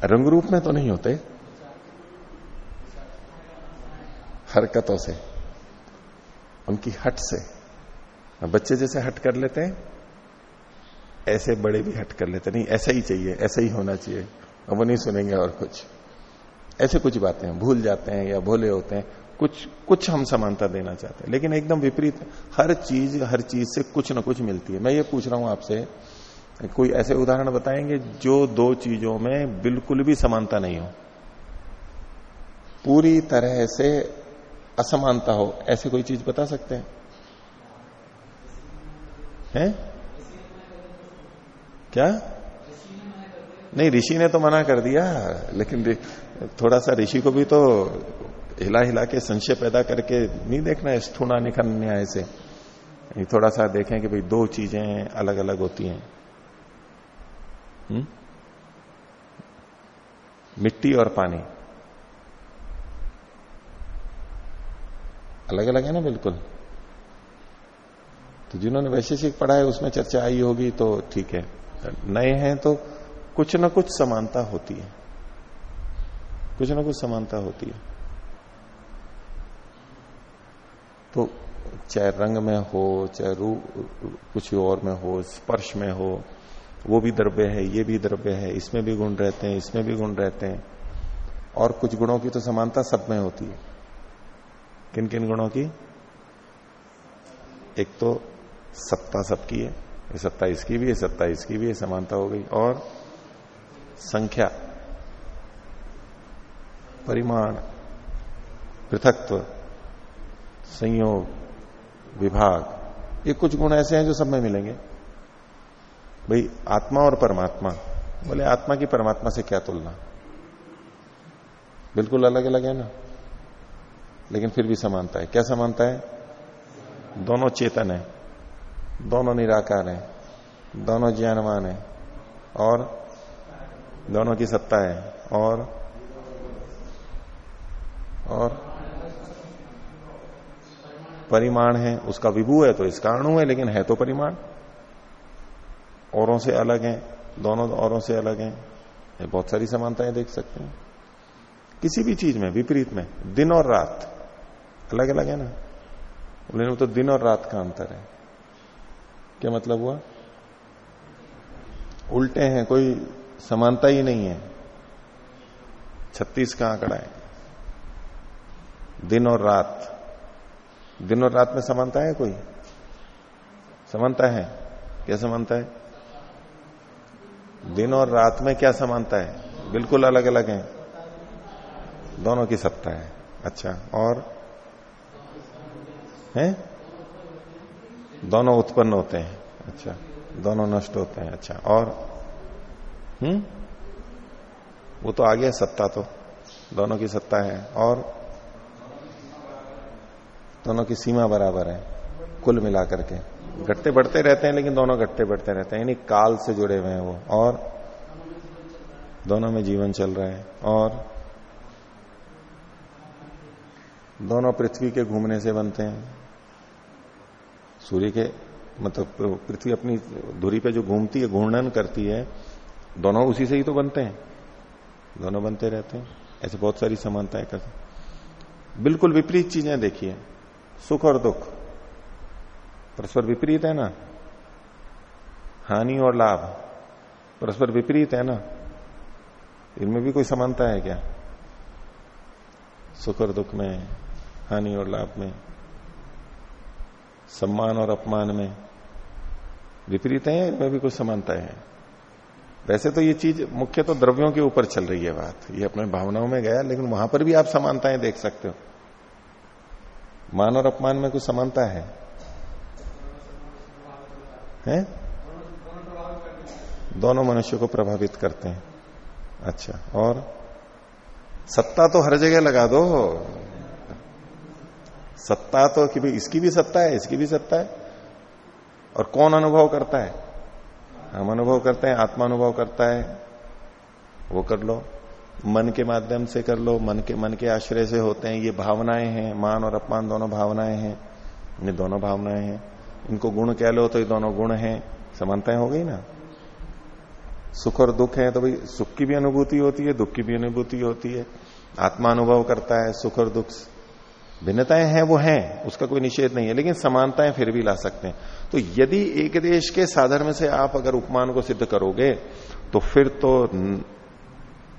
रंग रूप में तो नहीं होते। हरकतों से, उनकी हट से। बच्चे जैसे हट कर लेते हैं, ऐसे बड़े भी हट कर लेते नहीं, ऐसा ही चाहिए, ऐसा ही होना चाहिए। वो नहीं सुनेंगे और कुछ। ऐसे कुछ बातें भूल जाते हैं या भोले होते हैं। कुछ कुछ हम समानता देना चाहते हैं। लेकिन एकदम विपरीत, हर चीज़ हर चीज़ से कुछ ना कुछ मिलती है। मैं ये पूछ रहा हूँ आपसे, कोई ऐसे उदाहरण बताएँगे जो दो चीज़ों में बिल्कुल भी समानता नहीं हो? पूरी तरह से असमानता हो, ऐसे कोई चीज़ बता सकते हैं? हैं? क्या? नहीं, ऋषि ने तो मना कर दिया, लेकिन थोड़ा सा ऋषि को भी तो हिला हिला के संशय पैदा करके नहीं देखना है स्थूणा निखन न्याय से। थोड़ा सा देखें कि भाई दो चीज़ें अलग अलग होती हैं। हुँ? मिट्टी और पानी। अलग अलग है ना बिल्कुल। तो जिन्होंने वैशेषिक पढ़ा है, उसमें चर्चा आई होगी तो ठीक है। नए हैं तो कुछ ना कुछ समानता होती है। कुछ ना कुछ समानता होती है। तो चाहे रंग में हो, चाहे रू, कुछ और में हो, स्पर्श में हो, वो भी द्रव्य है, ये भी द्रव्य है, इसमें भी गुण रहते हैं, इसमें भी गुण रहते हैं। और कुछ गुणों की तो समानता सब में होती है। किन किन गुणों की? एक तो सत्ता सबकी है, ये सत्ता इसकी भी है सत्ता इसकी भी है, समानता हो गई। और संख्या, परिमाण, पृथकत्व संयोग विभाग, ये कुछ गुण ऐसे हैं जो सब में मिलेंगे। भाई, आत्मा और परमात्मा, बोले आत्मा की परमात्मा से क्या तुलना? बिल्कुल अलग अलग है ना? लेकिन फिर भी समानता है। क्या समानता है? दोनों चेतन है, दोनों निराकार है, दोनों ज्ञानवान है, और दोनों की सत्ता है, और और परिमाण है, उसका विभू है तो इसका अणु है, लेकिन है तो परिमाण। औरों से अलग है, दोनों औरों से अलग है, ये बहुत सारी समानताएँ देख सकते हैं। किसी भी चीज़ में, विपरीत में, दिन और रात अलग अलग है ना? लेकिन तो दिन और रात का अंतर है। क्या मतलब हुआ? उल्टे हैं, कोई समानता ही नहीं है। छत्तीस का आंकड़ा है। दिन और रात दिन और रात में समानता है कोई? समानता है? क्या समानता है? दिन और रात में क्या समानता है? बिल्कुल अलग अलग है। दोनों की सत्ता है। अच्छा और? है? दोनों उत्पन्न होते हैं। अच्छा दोनों नष्ट होते हैं। अच्छा और? हम्म? वो तो आ गया सत्ता तो। दोनों की सत्ता है। और? दोनों की सीमा बराबर है, कुल मिलाकर के। घटते बढ़ते रहते हैं, लेकिन दोनों घटते बढ़ते रहते हैं। यानी काल से जुड़े हुए हैं वो। और दोनों में जीवन चल रहा है। और दोनों पृथ्वी के घूमने से बनते हैं। सूर्य के मतलब पृथ्वी अपनी धुरी पे जो घूमती है, घूर्णन करती है, दोनों उसी से ही तो बनते हैं। दोनों बनते रहते हैं। ऐसे बहुत सारी समानताएँ कर बिल्कुल विपरीत चीज़ें देखिए। सुख और दुख। परस्पर विपरीत है ना? हानि और लाभ। परस्पर विपरीत है ना? इनमें भी कोई समानता है क्या? सुख और दुख में, हानि और लाभ में, सम्मान और अपमान में विपरीत है इनमें भी कुछ समानता है? वैसे तो ये चीज़ मुख्य तो द्रव्यों के ऊपर चल रही है बात। ये अपने भावनाओं में गया, लेकिन वहाँ पर भी आप समानताएँ देख सकते हो। मान और अपमान में कुछ समानता है? हैं? दोनों मनुष्य को प्रभावित करते हैं। अच्छा और? सत्ता तो हर जगह लगा दो। सत्ता तो कि भाई इसकी भी सत्ता है, इसकी भी सत्ता है। और कौन अनुभव करता है? हम अनुभव करते हैं, आत्मा अनुभव करता है। वो कर लो। मन के माध्यम से कर लो, मन के मन के आश्रय से होते हैं, ये भावनाएँ हैं, मान और अपमान दोनों भावनाएँ हैं, ये दोनों भावनाएँ हैं। इनको गुण कह लो तो ये दोनों गुण हैं। समानताएँ हो गई ना? सुख और दुख है तो भाई, सुख की भी अनुभूति होती है, दुख की भी अनुभूति होती है। आत्मा अनुभव करता है, सुख और दुख भिन्नताएँ हैं, वो हैं, उसका कोई निषेध नहीं है, लेकिन समानताएँ फिर भी ला सकते हैं। तो यदि एक देश के साधर्म से आप अगर उपमान को सिद्ध करोगे तो फिर तो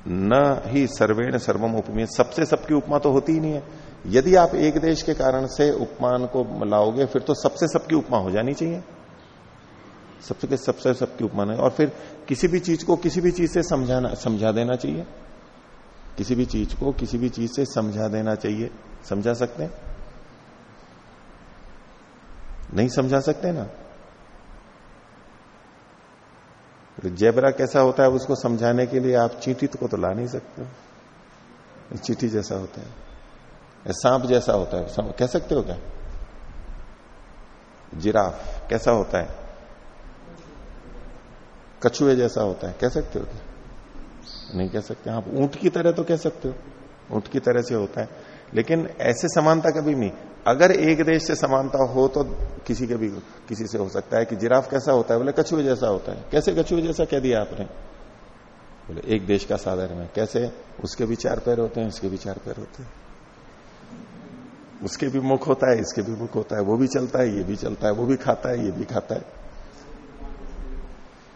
न ही सर्वेण सर्वम उपमेय सबसे सबकी उपमा तो होती ही नहीं है। यदि आप एक देश के कारण से उपमान को लाओगे, फिर तो सबसे सबकी उपमा हो जानी चाहिए। सबसे सबसे सबकी उपमान है और फिर किसी भी चीज़ को किसी भी चीज़ से समझाना, समझा देना चाहिए। किसी भी चीज़ को किसी भी चीज़ से समझा देना चाहिए। समझा सकते हैं? नहीं समझा सकते ना? तो जेबरा कैसा होता है उसको समझाने के लिए आप चीटी को तो ला नहीं सकते हो। चीटी जैसा होता है। सांप जैसा होता है। कह सकते हो क्या? जिराफ, कैसा होता है? कछुए जैसा होता है। कह सकते हो क्या? नहीं कह सकते। आप ऊँट की तरह तो कह सकते हो। ऊँट की तरह से होता है। लेकिन ऐसे समानता कभी नहीं। अगर एक देश से समानता हो तो किसी के भी, किसी से हो सकता है कि जिराफ कैसा होता है, बोले, कछुए जैसा होता है। कैसे कछुए जैसा कह दिया आपने? बोले, एक देश का साधन में। कैसे? उसके भी चार पैर होते हैं इसके भी चार पैर होते हैं। उसके भी मुख होता है, इसके भी मुख होता है। वो भी चलता है, ये भी चलता है। वो भी खाता है, ये भी खाता है।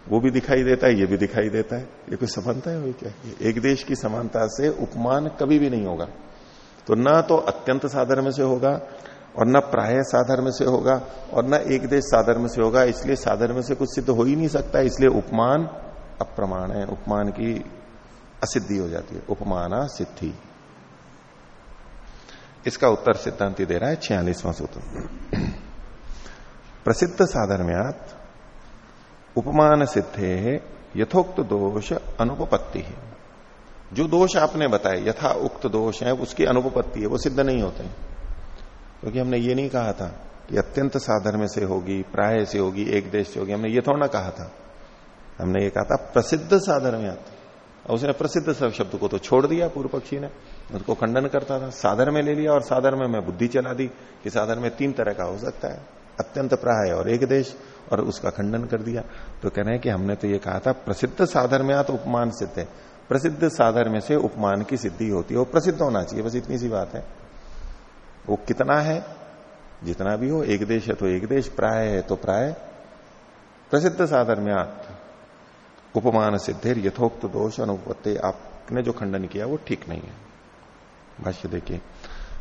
वो भी दिखाई देता है, ये भी दिखाई देता है। ये कोई समानता है क्या? एक देश की समानता से उपमान कभी भी नहीं होगा। तो न तो अत्यंत साधर्म से होगा, और न प्राय साधर्म से होगा, और न एक देश साधर्म से होगा, इसलिए साधर्म से कुछ सिद्ध हो ही नहीं सकता, इसलिए उपमान अप्रमाण है। उपमान की असिद्धि हो जाती है। उपमाना सिद्धि। इसका उत्तर सिद्धांति दे रहा है छियालीसवां सूत्र। प्रसिद्ध साधर्म्यात, उपमान सिद्धे यथोक्त दोष अनुपपत्ति। है जो दोष आपने बताए, यथा उक्त दोष है, उसकी अनुपपत्ति है, वो सिद्ध नहीं होते क्योंकि तो हमने ये नहीं कहा था कि अत्यंत साधर्म से होगी, प्राय से होगी, एक देश से होगी, हमने ये थोड़ा ना कहा था। हमने ये कहा था, प्रसिद्ध साधर्म्यात उसने प्रसिद्ध शब्द को तो छोड़ दिया, पूर्व पक्षी ने, उसको खंडन करता था साधर में ले लिया और साधर में मैं बुद्धि चला दी कि साधर में तीन तरह का हो सकता है, अत्यंत प्राय और एक देश, और उसका खंडन कर दिया। तो कह रहे हैं कि हमने तो ये कहा था, प्रसिद्ध साधर में तो उपमान सिद्ध है। प्रसिद्ध साधर में से उपमान की सिद्धि होती है। वो प्रसिद्ध होना चाहिए, बस इतनी सी बात है। वो कितना है? जितना भी हो, एक देश है तो एक देश, प्राय है तो प्राय। प्रसिद्ध साधर में आप उपमान सिद्धि यथोक्त दोष अनुपत्ति, आपने जो खंडन किया वो ठीक नहीं है। भाष्य देखिए,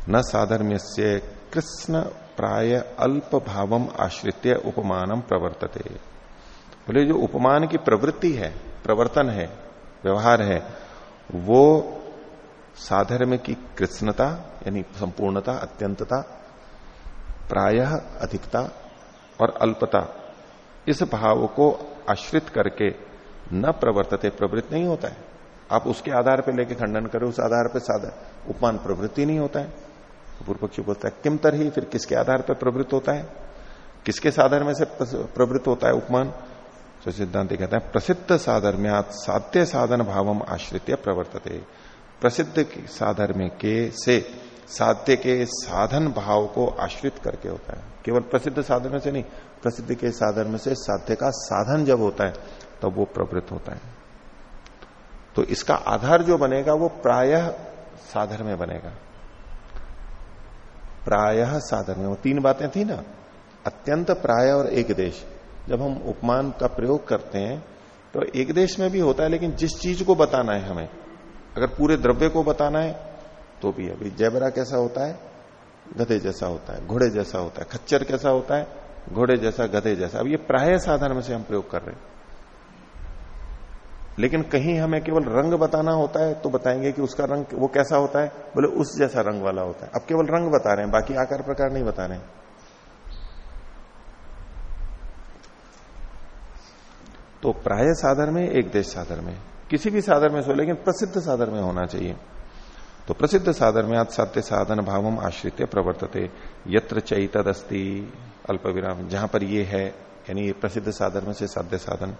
न साधर्म्य से कृष्ण प्राय अल्प भावम आश्रित्य उपमानम प्रवर्तते। बोले, जो उपमान की प्रवृत्ति है, प्रवर्तन है व्यवहार है, वो साधर्म की कृष्णता, यानी संपूर्णता, अत्यंतता, प्रायः, अधिकता और अल्पता, इस भाव को आश्रित करके न प्रवर्तते, प्रवृत्त नहीं होता है। आप उसके आधार पर लेके खंडन करो, उस आधार पर साधन, उपमान प्रवृत्ति नहीं होता है। पूर्व पक्षी बोलता है, किम तर ही फिर किसके आधार पर प्रवृत्त होता है? किसके साधन में से प्रवृत्त होता है उपमान? तो सिद्धांत कहते हैं, प्रसिद्ध साधर्म्यात साध्य साधन भावम आश्रित प्रवर्तते। प्रसिद्ध साधर्म के से साध्य के साधन भाव को आश्रित करके होता है। केवल प्रसिद्ध साधन से नहीं, प्रसिद्ध के साधन में से साध्य का साधन जब होता है, तब तो वो प्रवृत्त होता है। तो इसका आधार जो बनेगा, वो प्रायः साधन में बनेगा। प्रायः साधन में वो तीन बातें थी ना, अत्यंत प्राय और एक देश। जब हम उपमान का प्रयोग करते हैं तो एक देश में भी होता है, लेकिन जिस चीज़ को बताना है हमें, अगर पूरे द्रव्य को बताना है तो भी अभी जयबरा कैसा होता है? गधे जैसा होता है, घोड़े जैसा होता है, खच्चर कैसा होता है? घोड़े जैसा, गधे जैसा। अब ये प्राय साधन में से हम प्रयोग कर रहे हैं। लेकिन कहीं हमें केवल रंग बताना होता है तो बताएँगे कि उसका रंग वो कैसा होता है? बोले, उस जैसा रंग वाला होता है। अब केवल रंग बता रहे हैं, बाकी आकार प्रकार नहीं बता रहे हैं। तो प्राय साधन में, एक देश साधन में, किसी भी साधन में सो लेकिन प्रसिद्ध साधन में होना चाहिए। तो प्रसिद्ध साधन में आज साध्य साधन भावम आश्रित प्रवर्तते, यत्र चैतदस्ती अल्प विराम जहाँ पर ये है, यानी ये प्रसिद्ध साधन में से साध्य साधन।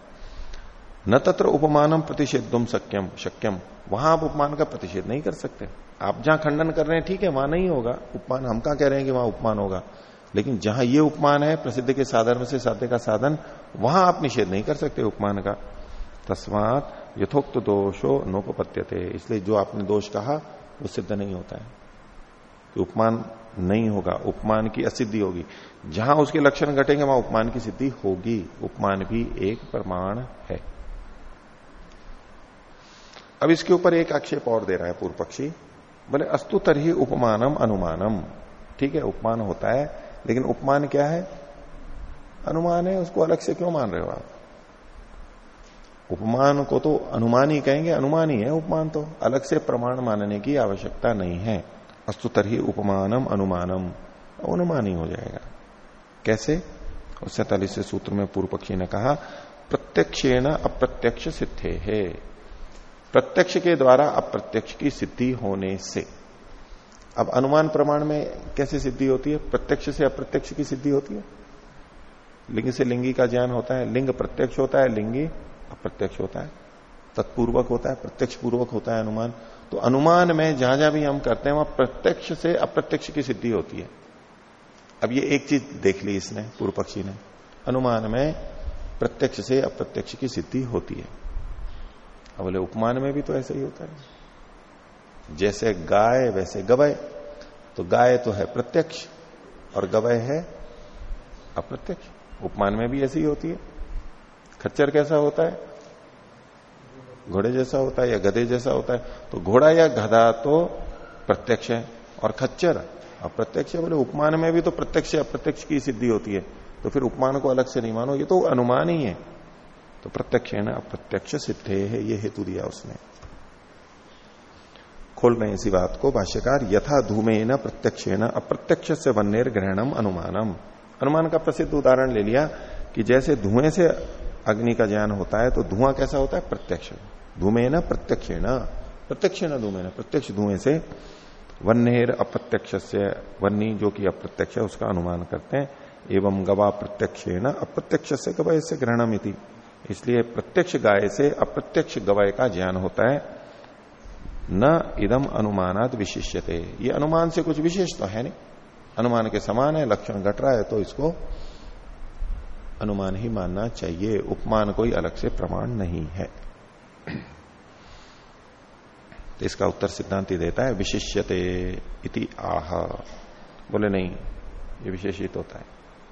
न तत्र उपमानम प्रतिषेधम सक्यम शक्यम। वहाँ आप उपमान का प्रतिषेध नहीं कर सकते। आप जहाँ खंडन कर रहे हैं, ठीक है, वहाँ नहीं होगा। उपमान, हम कहा कह रहे हैं कि वहाँ उपमान होगा? लेकिन जहाँ ये उपमान है, प्रसिद्ध के साधन में से साध्य का साधन, वहाँ आप निषेध नहीं कर सकते उपमान का। तस्मात यथोक्त दोषो नोपत्य थे इसलिए जो आपने दोष कहा, वो सिद्ध नहीं होता है। कि उपमान नहीं होगा। उपमान की असिद्धि होगी। जहाँ उसके लक्षण घटेंगे, वहाँ उपमान की सिद्धि होगी। उपमान भी एक प्रमाण है। अब इसके ऊपर एक आक्षेप और दे रहा है पूर्व पक्षी। बोले, अस्तु तरही उपमानम अनुमानम। ठीक है, उपमान होता है। लेकिन उपमान क्या है? अनुमान है, उसको अलग से क्यों मान रहे हो आप? उपमान को तो अनुमान ही कहेंगे, अनुमान ही है उपमान तो। अलग से प्रमाण मानने की आवश्यकता नहीं है। अस्तु तरही उपमानम अनुमानम। अनुमान ही हो जाएगा। कैसे? और सैतालीस सूत्र में पूर्व पक्षी ने कहा, प्रत्यक्षेण अप्रत्यक्ष सिद्धे। है प्रत्यक्ष के द्वारा अप्रत्यक्ष की सिद्धि होने से। अब अनुमान प्रमाण में कैसे सिद्धि होती है? प्रत्यक्ष से अप्रत्यक्ष की सिद्धि होती है? लिंग से लिंगी का ज्ञान होता है, लिंग प्रत्यक्ष होता है, लिंगी अप्रत्यक्ष होता है। तत्पूर्वक होता है प्रत्यक्ष पूर्वक होता है अनुमान। तो अनुमान में जहाँ जहाँ भी हम करते हैं, वहाँ प्रत्यक्ष से अप्रत्यक्ष की सिद्धि होती है। अब ये एक चीज़ देख ली इसने, पूर्व पक्षी ने। अनुमान में प्रत्यक्ष से अप्रत्यक्ष की सिद्धि होती है। अब बोले, उपमान में भी तो ऐसा ही होता है। जैसे गाय वैसे गवय तो गाय तो है प्रत्यक्ष और गवय है अप्रत्यक्ष। उपमान में भी ऐसी ही होती है। खच्चर कैसा होता है? घोड़े जैसा होता है या गधे जैसा होता है? तो घोड़ा या गधा तो प्रत्यक्ष है और खच्चर अप्रत्यक्ष बोले, उपमान में भी तो प्रत्यक्ष अप्रत्यक्ष की सिद्धि होती है। तो फिर उपमान को अलग से नहीं मानो, ये तो अनुमान ही है। तो प्रत्यक्ष है ना, अप्रत्यक्ष सिद्धे है, ये हेतु दिया उसने। खोल रहे हैं इसी बात को, भाष्यकार, यथा धूमे न प्रत्यक्ष न अप्रत्यक्ष से वन्नेर ग्रहणम अनुमानम। अनुमान का प्रसिद्ध उदाहरण ले लिया कि जैसे धुएँ से अग्नि का ज्ञान होता है तो धुआँ कैसा होता है? प्रत्यक्ष। धूमे न प्रत्यक्ष न प्रत्यक्ष न धूमे न प्रत्यक्ष धुएँ से वन्नेर अप्रत्यक्ष से वन्नी जो कि अप्रत्यक्ष है, उसका अनुमान करते हैं। एवं गवा प्रत्यक्ष न अप्रत्यक्ष से गवाय से ग्रहणम इसलिए प्रत्यक्ष गाय से अप्रत्यक्ष गवाय का ज्ञान होता है। न इदम अनुमानात विशिष्यते। ये अनुमान से कुछ विशेष तो है नहीं। अनुमान के समान है, लक्षण घट रहा है तो इसको अनुमान ही मानना चाहिए। उपमान कोई अलग से प्रमाण नहीं है। तो इसका उत्तर सिद्धांति देता है, विशिष्यते इति आह। बोले, नहीं, ये विशेषित होता है।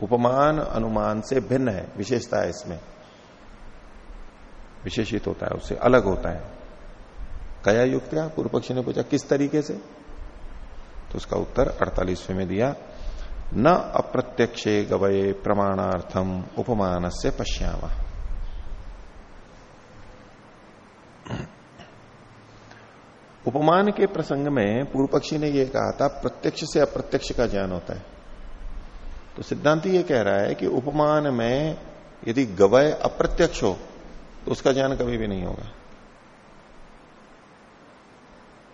उपमान अनुमान से भिन्न है, विशेषता है इसमें। विशेषित होता है, उससे अलग होता है। कया युक्त पूर्व पक्षी ने पूछा, किस तरीके से? तो उसका उत्तर अड़तालीसवें में दिया, न अप्रत्यक्षे गवये प्रमाणार्थम उपमान से पश्याम। उपमान के प्रसंग में पूर्व पक्षी ने यह कहा था, प्रत्यक्ष से अप्रत्यक्ष का ज्ञान होता है। तो सिद्धांत ये कह रहा है कि उपमान में यदि गवय अप्रत्यक्ष हो तो उसका ज्ञान कभी भी नहीं होगा।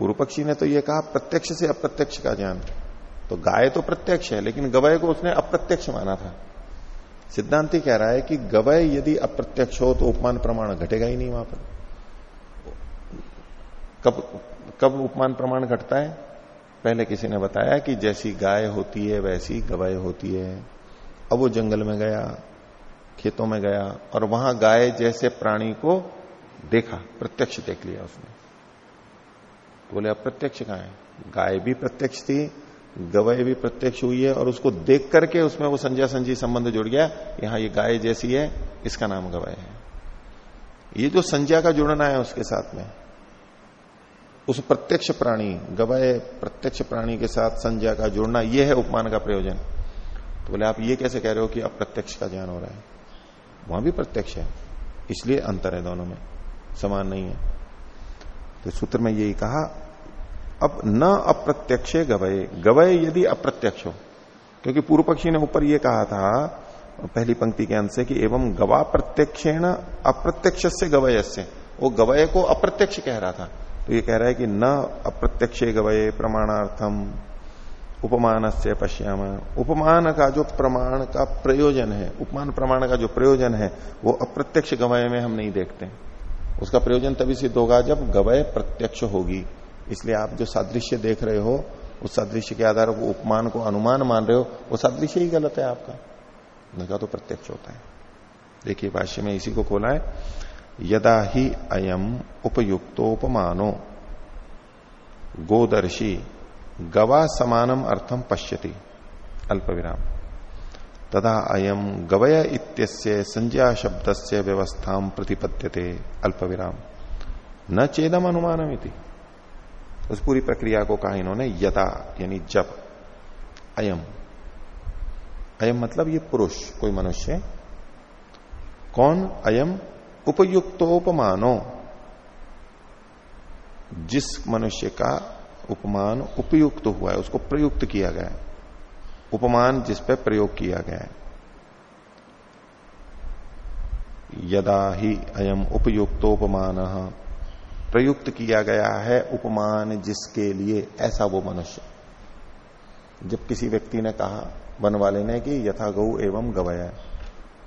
पूर्व पक्षी ने तो यह कहा, प्रत्यक्ष से अप्रत्यक्ष का ज्ञान। तो गाय तो प्रत्यक्ष है, लेकिन गवय को उसने अप्रत्यक्ष माना था। सिद्धांति कह रहा है कि गवय यदि अप्रत्यक्ष हो तो उपमान प्रमाण घटेगा ही नहीं वहाँ पर। कब कब उपमान प्रमाण घटता है? पहले किसी ने बताया कि जैसी गाय होती है, वैसी गवय होती है। अब वो जंगल में गया, खेतों में गया, और वहाँ गाय जैसे प्राणी को देखा, प्रत्यक्ष देख लिया उसने। बोले अप्रत्यक्ष कहा है? गाय भी प्रत्यक्ष थी गवय भी प्रत्यक्ष हुई है, और उसको देख करके उसमें वो संजय संजी संबंध जुड़ गया, यहाँ ये गाय जैसी है, इसका नाम गवय है। ये जो संज्ञा का जुड़ना है उसके साथ में, उस प्रत्यक्ष प्राणी गवय प्रत्यक्ष प्राणी के साथ संज्ञा का जुड़ना यह है उपमान का प्रयोजन। तो बोले, आप ये कैसे कह रहे हो कि अप्रत्यक्ष का ज्ञान हो रहा है? वहाँ भी प्रत्यक्ष है, इसलिए अंतर है दोनों में, समान नहीं है। तो सूत्र में यही कहा अब न अप्रत्यक्ष गवय। गवय यदि अप्रत्यक्ष हो, क्योंकि पूर्व पक्षी ने ऊपर ये कहा था, पहली पंक्ति के अंत से कि एवं गवा प्रत्यक्षेण अप्रत्यक्ष से गवय से वो गवय को अप्रत्यक्ष कह रहा था। तो ये कह रहा है कि न अप्रत्यक्ष गवय प्रमाणार्थम उपमान से उपमान का जो प्रमाण का प्रयोजन है, उपमान प्रमाण का जो प्रयोजन है, वो अप्रत्यक्ष गवय में हम नहीं देखते। उसका प्रयोजन तभी सिद्ध होगा जब गवय प्रत्यक्ष होगी। इसलिए आप जो सादृश्य देख रहे हो, उस सादृश्य के आधार पर उपमान को अनुमान मान रहे हो, वो सादृश्य ही गलत है आपका। उनका तो प्रत्यक्ष होता है। देखिए, भाष्य में इसी को खोला है, यदा ही अयम उपयुक्तोपमानो, गोदर्शी, गवा समानम अर्थम पश्यति अल्प विराम तदा अयम गवय इत्यस्य संज्ञा शब्द से व्यवस्था प्रतिपद्यते अल्प विराम न चेदम अनुमानम उस पूरी प्रक्रिया को कहा इन्होंने, यदा, यानी जब, अयम। अयम मतलब ये पुरुष, कोई मनुष्य। कौन? अयम उपयुक्तोपमानो। जिस मनुष्य का उपमान उपयुक्त हुआ है, उसको प्रयुक्त किया गया है। उपमान जिस पर प्रयोग किया गया है। यदा ही अयम उपयुक्तोपमान प्रयुक्त किया गया है उपमान जिसके लिए ऐसा वो मनुष्य। जब किसी व्यक्ति ने कहा, वन वाले ने, कि यथा गौ एवं गवय।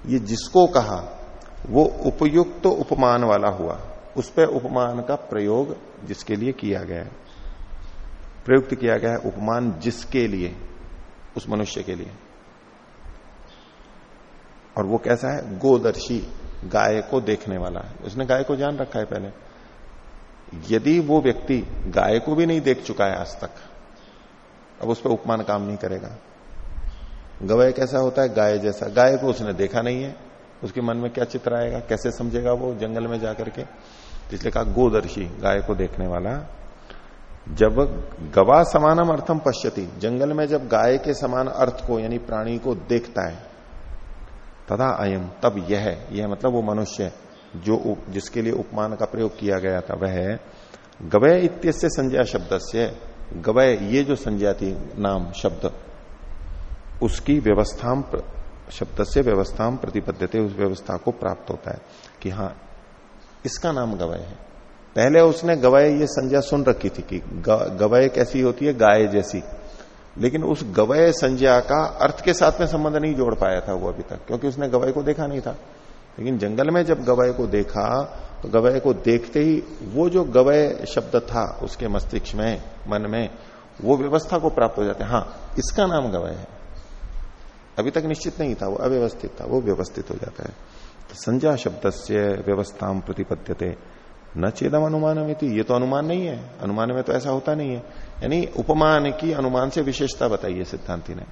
ये जिसको कहा, वो उपयुक्त तो उपमान वाला हुआ। उस पर उपमान का प्रयोग जिसके लिए किया गया है। प्रयुक्त किया गया है उपमान जिसके लिए, उस मनुष्य के लिए। और वो कैसा है? गोदर्शी, गाय को देखने वाला है। उसने गाय को जान रखा है पहले। यदि वो व्यक्ति गाय को भी नहीं देख चुका है आज तक, अब उस पर उपमान काम नहीं करेगा। गवय कैसा होता है? गाय जैसा। गाय को उसने देखा नहीं है। उसके मन में क्या चित्र आएगा? कैसे समझेगा वो जंगल में जाकर के? इसलिए कहा, गोदर्शी, गाय को देखने वाला। जब गवा समानम अर्थम पश्यति, जंगल में जब गाय के समान अर्थ को, यानी प्राणी को देखता है तथा अयम, तब यह यह मतलब वो मनुष्य जो जिसके लिए उपमान का प्रयोग किया गया था, वह है गवय इत्यस्य संज्ञा शब्द से गवय ये जो संज्ञा थी, नाम, शब्द, उसकी व्यवस्था शब्द से व्यवस्था प्रतिपद्धते उस व्यवस्था को प्राप्त होता है कि हाँ इसका नाम गवय है। पहले उसने गवय ये संज्ञा सुन रखी थी कि गवय कैसी होती है, गाय जैसी। लेकिन उस गवय संज्ञा का अर्थ के साथ में संबंध नहीं जोड़ पाया था वो अभी तक, क्योंकि उसने गवय को देखा नहीं था। लेकिन जंगल में जब गवय को देखा तो गवय को देखते ही वो जो गवय शब्द था उसके मस्तिष्क में, मन में, वो व्यवस्था को प्राप्त हो जाते हाँ। इसका नाम गवय है। अभी तक निश्चित नहीं था, वो अव्यवस्थित था, वो व्यवस्थित हो जाता है। तो संज्ञा शब्द से व्यवस्था प्रतिपद्यते। न चेदम अनुमान ये तो अनुमान नहीं है। अनुमान में तो ऐसा होता नहीं है। यानी उपमान की अनुमान से विशेषता बताइए सिद्धांति ने।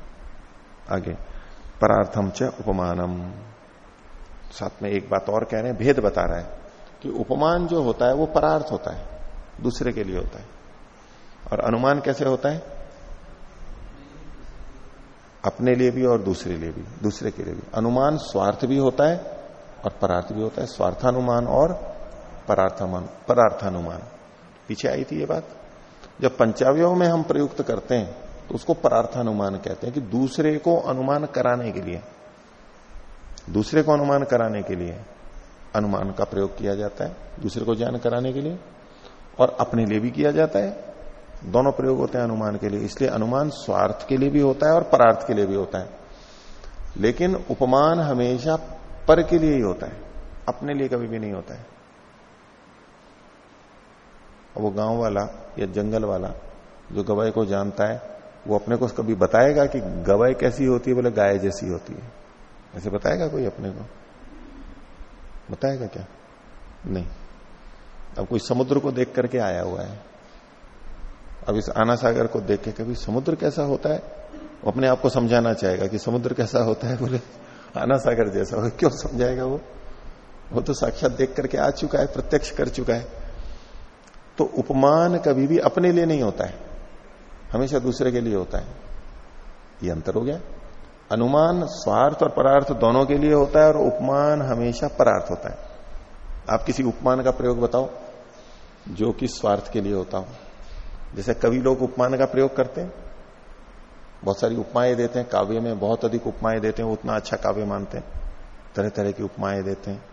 आगे, परार्थम च उपमानम। साथ में एक बात और कह रहे हैं, भेद बता रहा है कि उपमान जो होता है, वो परार्थ होता है, दूसरे के लिए होता है। और अनुमान कैसे होता है? अपने लिए भी और दूसरे लिए भी, दूसरे के लिए भी। अनुमान स्वार्थ भी होता है और परार्थ भी होता है। स्वार्थानुमान और परार्थानुमान परार्थानुमान। पीछे आई थी ये बात? जब पंचावयों में हम प्रयुक्त करते हैं तो उसको परार्थानुमान कहते हैं कि दूसरे को अनुमान कराने के लिए। दूसरे को अनुमान कराने के लिए अनुमान का प्रयोग किया जाता है, दूसरे को ज्ञान कराने के लिए, और अपने लिए भी किया जाता है। दोनों प्रयोग होते हैं अनुमान के लिए, इसलिए अनुमान स्वार्थ के लिए भी होता है और परार्थ के लिए भी होता है। लेकिन उपमान हमेशा पर के लिए ही होता है, अपने लिए कभी भी नहीं होता है। वो गाँव वाला या जंगल वाला जो गवाय को जानता है, वो अपने को कभी बताएगा कि गवाय कैसी होती है, बोले गाय जैसी होती है। ऐसे बताएगा कोई अपने को? बताएगा क्या? नहीं। अब कोई समुद्र को देख करके आया हुआ है। अब इस आना सागर को देख के कभी समुद्र कैसा होता है? वो अपने आप को समझाना चाहेगा कि समुद्र कैसा होता है? बोले आना सागर जैसा हो क्यों समझाएगा वो? वो तो साक्षात देख करके आ चुका है, प्रत्यक्ष कर चुका है। तो उपमान कभी भी अपने लिए नहीं होता है। हमेशा दूसरे के लिए होता है। ये अंतर हो गया। अनुमान, स्वार्थ और परार्थ दोनों के लिए होता है और उपमान हमेशा परार्थ होता है। आप किसी उपमान का प्रयोग बताओ, जो कि स्वार्थ के लिए होता हो। जैसे कवि लोग उपमान का प्रयोग करते हैं, बहुत सारी उपमाएँ देते हैं, काव्य में बहुत अधिक उपमाएँ देते हैं उतना अच्छा काव्य मानते हैं तरह तरह की उपमाएँ देते हैं।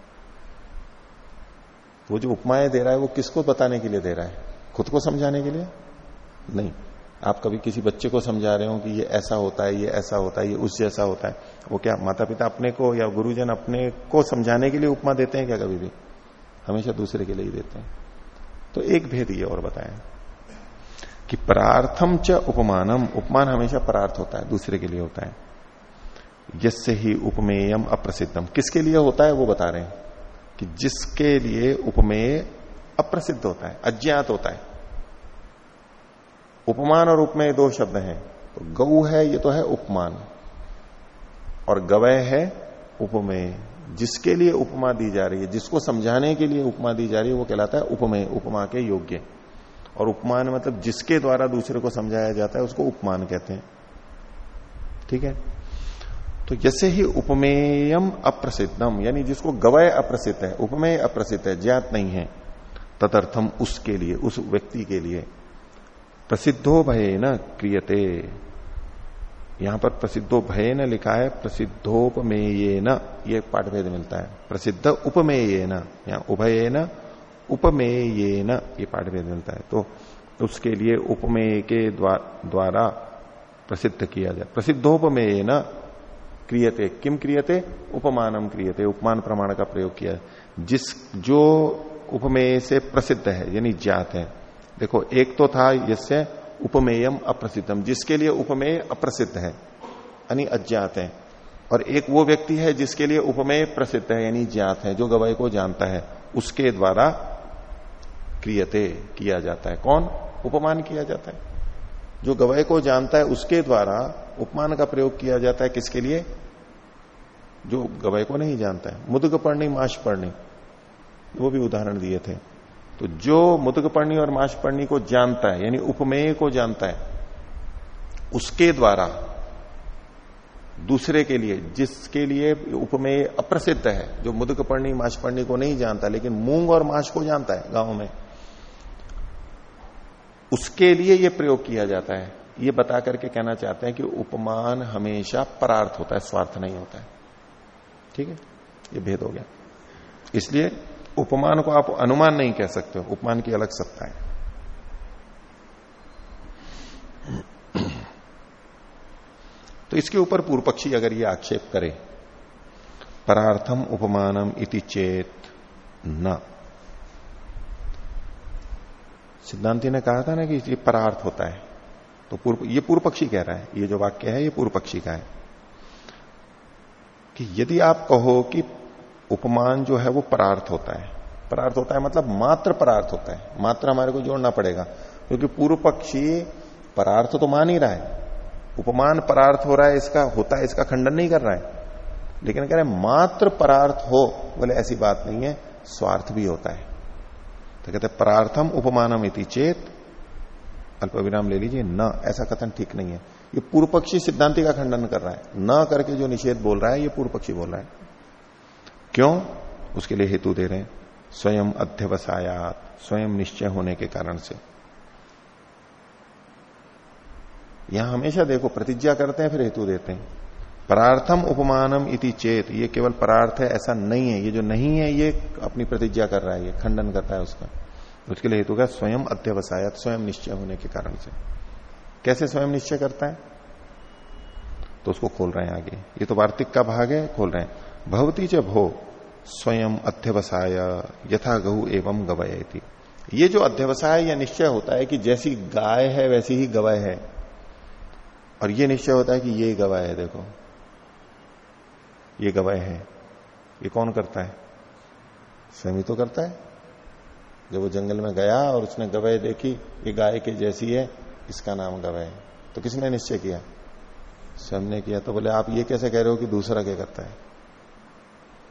वो जो उपमाएँ दे रहा है, वो किसको बताने के लिए दे रहा है? खुद को समझाने के लिए? नहीं। आप कभी किसी बच्चे को समझा रहे हो कि ये ऐसा होता है, ये ऐसा होता है, ये उस जैसा होता है, वो क्या माता पिता अपने को या गुरुजन अपने को समझाने के लिए उपमा देते हैं क्या कभी भी? हमेशा दूसरे के लिए ही देते हैं। तो एक भेद ये और बताया कि परार्थम च उपमानम, उपमान हमेशा परार्थ होता है, दूसरे के लिए होता है। यसे ही उपमेयम अप्रसिद्धम। किसके लिए होता है वो बता रहे हैं कि जिसके लिए उपमेय अप्रसिद्ध होता है, अज्ञात होता है। उपमान और उपमेय दो शब्द हैं। तो गौ है, ये तो है उपमान। और गवय है उपमेय। जिसके लिए उपमा दी जा रही है, जिसको समझाने के लिए उपमा दी जा रही है, वो कहलाता है उपमेय, उपमा के योग्य। और उपमान मतलब जिसके द्वारा दूसरे को समझाया जाता है, उसको उपमान कहते हैं। ठीक है? तो जैसे ही उपमेयम अप्रसिद्धम, यानी जिसको गवय अप्रसिद्ध है, उपमेय अप्रसिद्ध है, ज्ञात नहीं है, तदर्थम उसके लिए, उस व्यक्ति के लिए प्रसिद्धो भय न क्रियते। यहाँ पर प्रसिद्धो भय न लिखा है प्रसिद्धोपमेय न ये पाठभेद मिलता है। प्रसिद्ध उपमेय न यहाँ उभय न उपमेय न ये पाठभेद मिलता है। तो उसके लिए उपमेय के द्वारा प्रसिद्ध किया जाए। प्रसिद्धोपमेय न क्रियते। किम क्रियते? उपमानम क्रियते। उपमान प्रमाण का प्रयोग किया जिस, जो उपमेय से प्रसिद्ध है, यानी ज्ञात है देखो, एक तो था यसे उपमेयम अप्रसिद्धम, जिसके लिए उपमेय अप्रसिद्ध है, यानी अज्ञात है। और एक वो व्यक्ति है जिसके लिए उपमेय प्रसिद्ध है, यानी ज्ञात है, जो गवाही को जानता है, उसके द्वारा क्रियते, किया जाता है। कौन? उपमान किया जाता है। जो गवाही को जानता है, उसके द्वारा उपमान का प्रयोग किया जाता है किसके लिए? जो गवाही को नहीं जानता है। मुदग पढ़नी माश पढ़नी वो भी उदाहरण दिए थे। तो जो मुदग पढ़नी और माश पढ़नी को जानता है, यानी उपमेय को जानता है, उसके द्वारा दूसरे के लिए, जिसके लिए उपमेय अप्रसिद्ध है, जो मुदक पढ़नी माश पढ़नी को नहीं जानता, लेकिन मूंग और माश को जानता है गाँव में, उसके लिए यह प्रयोग किया जाता है। ये बता करके कहना चाहते हैं कि उपमान हमेशा परार्थ होता है, स्वार्थ नहीं होता है। ठीक है? ये भेद हो गया। इसलिए उपमान को आप अनुमान नहीं कह सकते हो, उपमान की अलग सत्ता है। तो इसके ऊपर पूर्व पक्षी अगर ये आक्षेप करे, परार्थम उपमानम इति चेत न। सिद्धांति ने कहा था ना कि ये परार्थ होता है। तो पूर्व, ये पूर्व पक्षी कह रहा है, ये जो वाक्य है, ये पूर्व पक्षी का है। कि यदि आप कहो कि उपमान जो है वो परार्थ होता है। परार्थ होता है मतलब मात्र परार्थ होता है। मात्र हमारे को जोड़ना पड़ेगा। क्योंकि पूर्व पक्षी परार्थ तो मान ही रहा है। उपमान परार्थ हो रहा है, इसका होता है, इसका खंडन नहीं कर रहा है। लेकिन कह रहे मात्र परार्थ हो, बोले ऐसी बात नहीं है, स्वार्थ भी होता है। तो कहते परार्थम उपमानम इति चेत, अल्प विराम ले लीजिए, न, ऐसा कथन ठीक नहीं है। ये पूर्व पक्षी सिद्धांति का खंडन कर रहा है। न करके जो निषेध बोल रहा है, ये पूर्व पक्षी बोल रहा है। क्यों? उसके लिए हेतु दे रहे हैं। स्वयं अध्यवसायात, स्वयं निश्चय होने के कारण से। यहाँ हमेशा देखो, प्रतिज्ञा करते हैं, फिर हेतु देते हैं। परार्थम उपमानम इति चेत, ये केवल परार्थ है, ऐसा नहीं है। ये जो नहीं है, ये अपनी प्रतिज्ञा कर रहा है, ये खंडन करता है उसका। उसके लिए हेतु का स्वयं अध्यवसायत, स्वयं निश्चय होने के कारण से। कैसे स्वयं निश्चय करता है? तो उसको खोल रहे हैं आगे। ये तो वार्तिक का भाग है, खोल रहे हैं। भवती जब हो स्वयं अध्यवसाय यथा गहु एवं गवय ये जो अध्यवसाय या निश्चय होता है कि जैसी गाय है वैसी ही गवय है। और ये निश्चय होता है कि ये गवाह है, देखो। ये गवाय है। ये कौन करता है? स्वयं तो करता है। जब वो जंगल में गया और उसने गवाह देखी, ये गाय के जैसी है, इसका नाम गवाह है। तो किसने निश्चय किया? स्वयं ने किया। तो बोले, आप ये कैसे कह रहे हो कि दूसरा क्या करता है?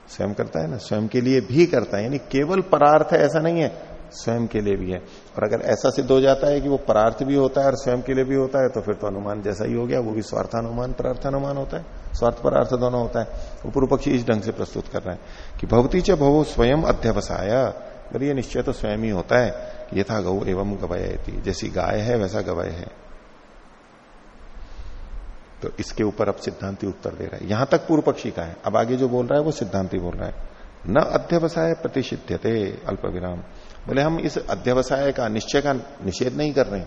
स्वयं करता है ना, स्वयं के लिए भी करता है, यानी केवल परार्थ है, ऐसा नहीं है, स्वयं के लिए भी है। और अगर ऐसा सिद्ध हो जाता है कि वो परार्थ भी होता है और स्वयं के लिए भी होता है तो फिर तो अनुमान जैसा ही हो गया, वो भी स्वार्थानुमान, परार्थानुमान होता है, स्वार्थ परार्थ दोनों होता है। वो पूर्व पक्षी इस ढंग से प्रस्तुत कर रहे हैं कि भवती च भवो स्वयं अध्यवसाया। अगर ये निश्चय तो स्वयं ही होता है, यथा गौ एवं गवय जैसी गाय है वैसा गवय है। तो इसके ऊपर अब सिद्धांति उत्तर दे रहा है। यहाँ तक पूर्व पक्षी का है? अब आगे जो बोल रहा है, वो सिद्धांति बोल रहा है। न अध्यवसाय प्रतिषिध्यते, अल्प विराम। बोले, हम इस अध्यवसाय का, निश्चय का निषेध नहीं कर रहे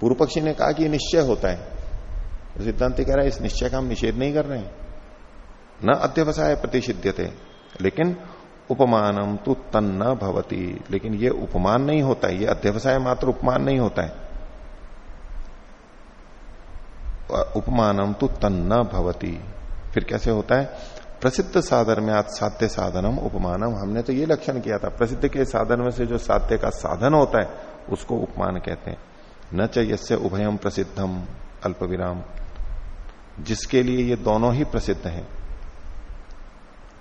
पूर्व पक्षी ने कहा कि निश्चय होता है। तो सिद्धांति कह रहा है, इस निश्चय का हम निषेध नहीं कर रहे हैं। न अध्यवसाय प्रतिषिध्यते, लेकिन उपमानम तो तन्न भवती। लेकिन ये उपमान नहीं होता है, ये अध्यवसाय मात्र उपमान नहीं होता है। उपमानम तो तन्न भवती। फिर कैसे होता है? प्रसिद्ध साधन में आज साध्य साधनम उपमानम। हमने तो ये लक्षण किया था, प्रसिद्ध के साधन में से जो साध्य का साधन होता है, उसको उपमान कहते हैं। न चाहिए उभयम प्रसिद्धम अल्प जिसके लिए ये दोनों ही प्रसिद्ध हैं।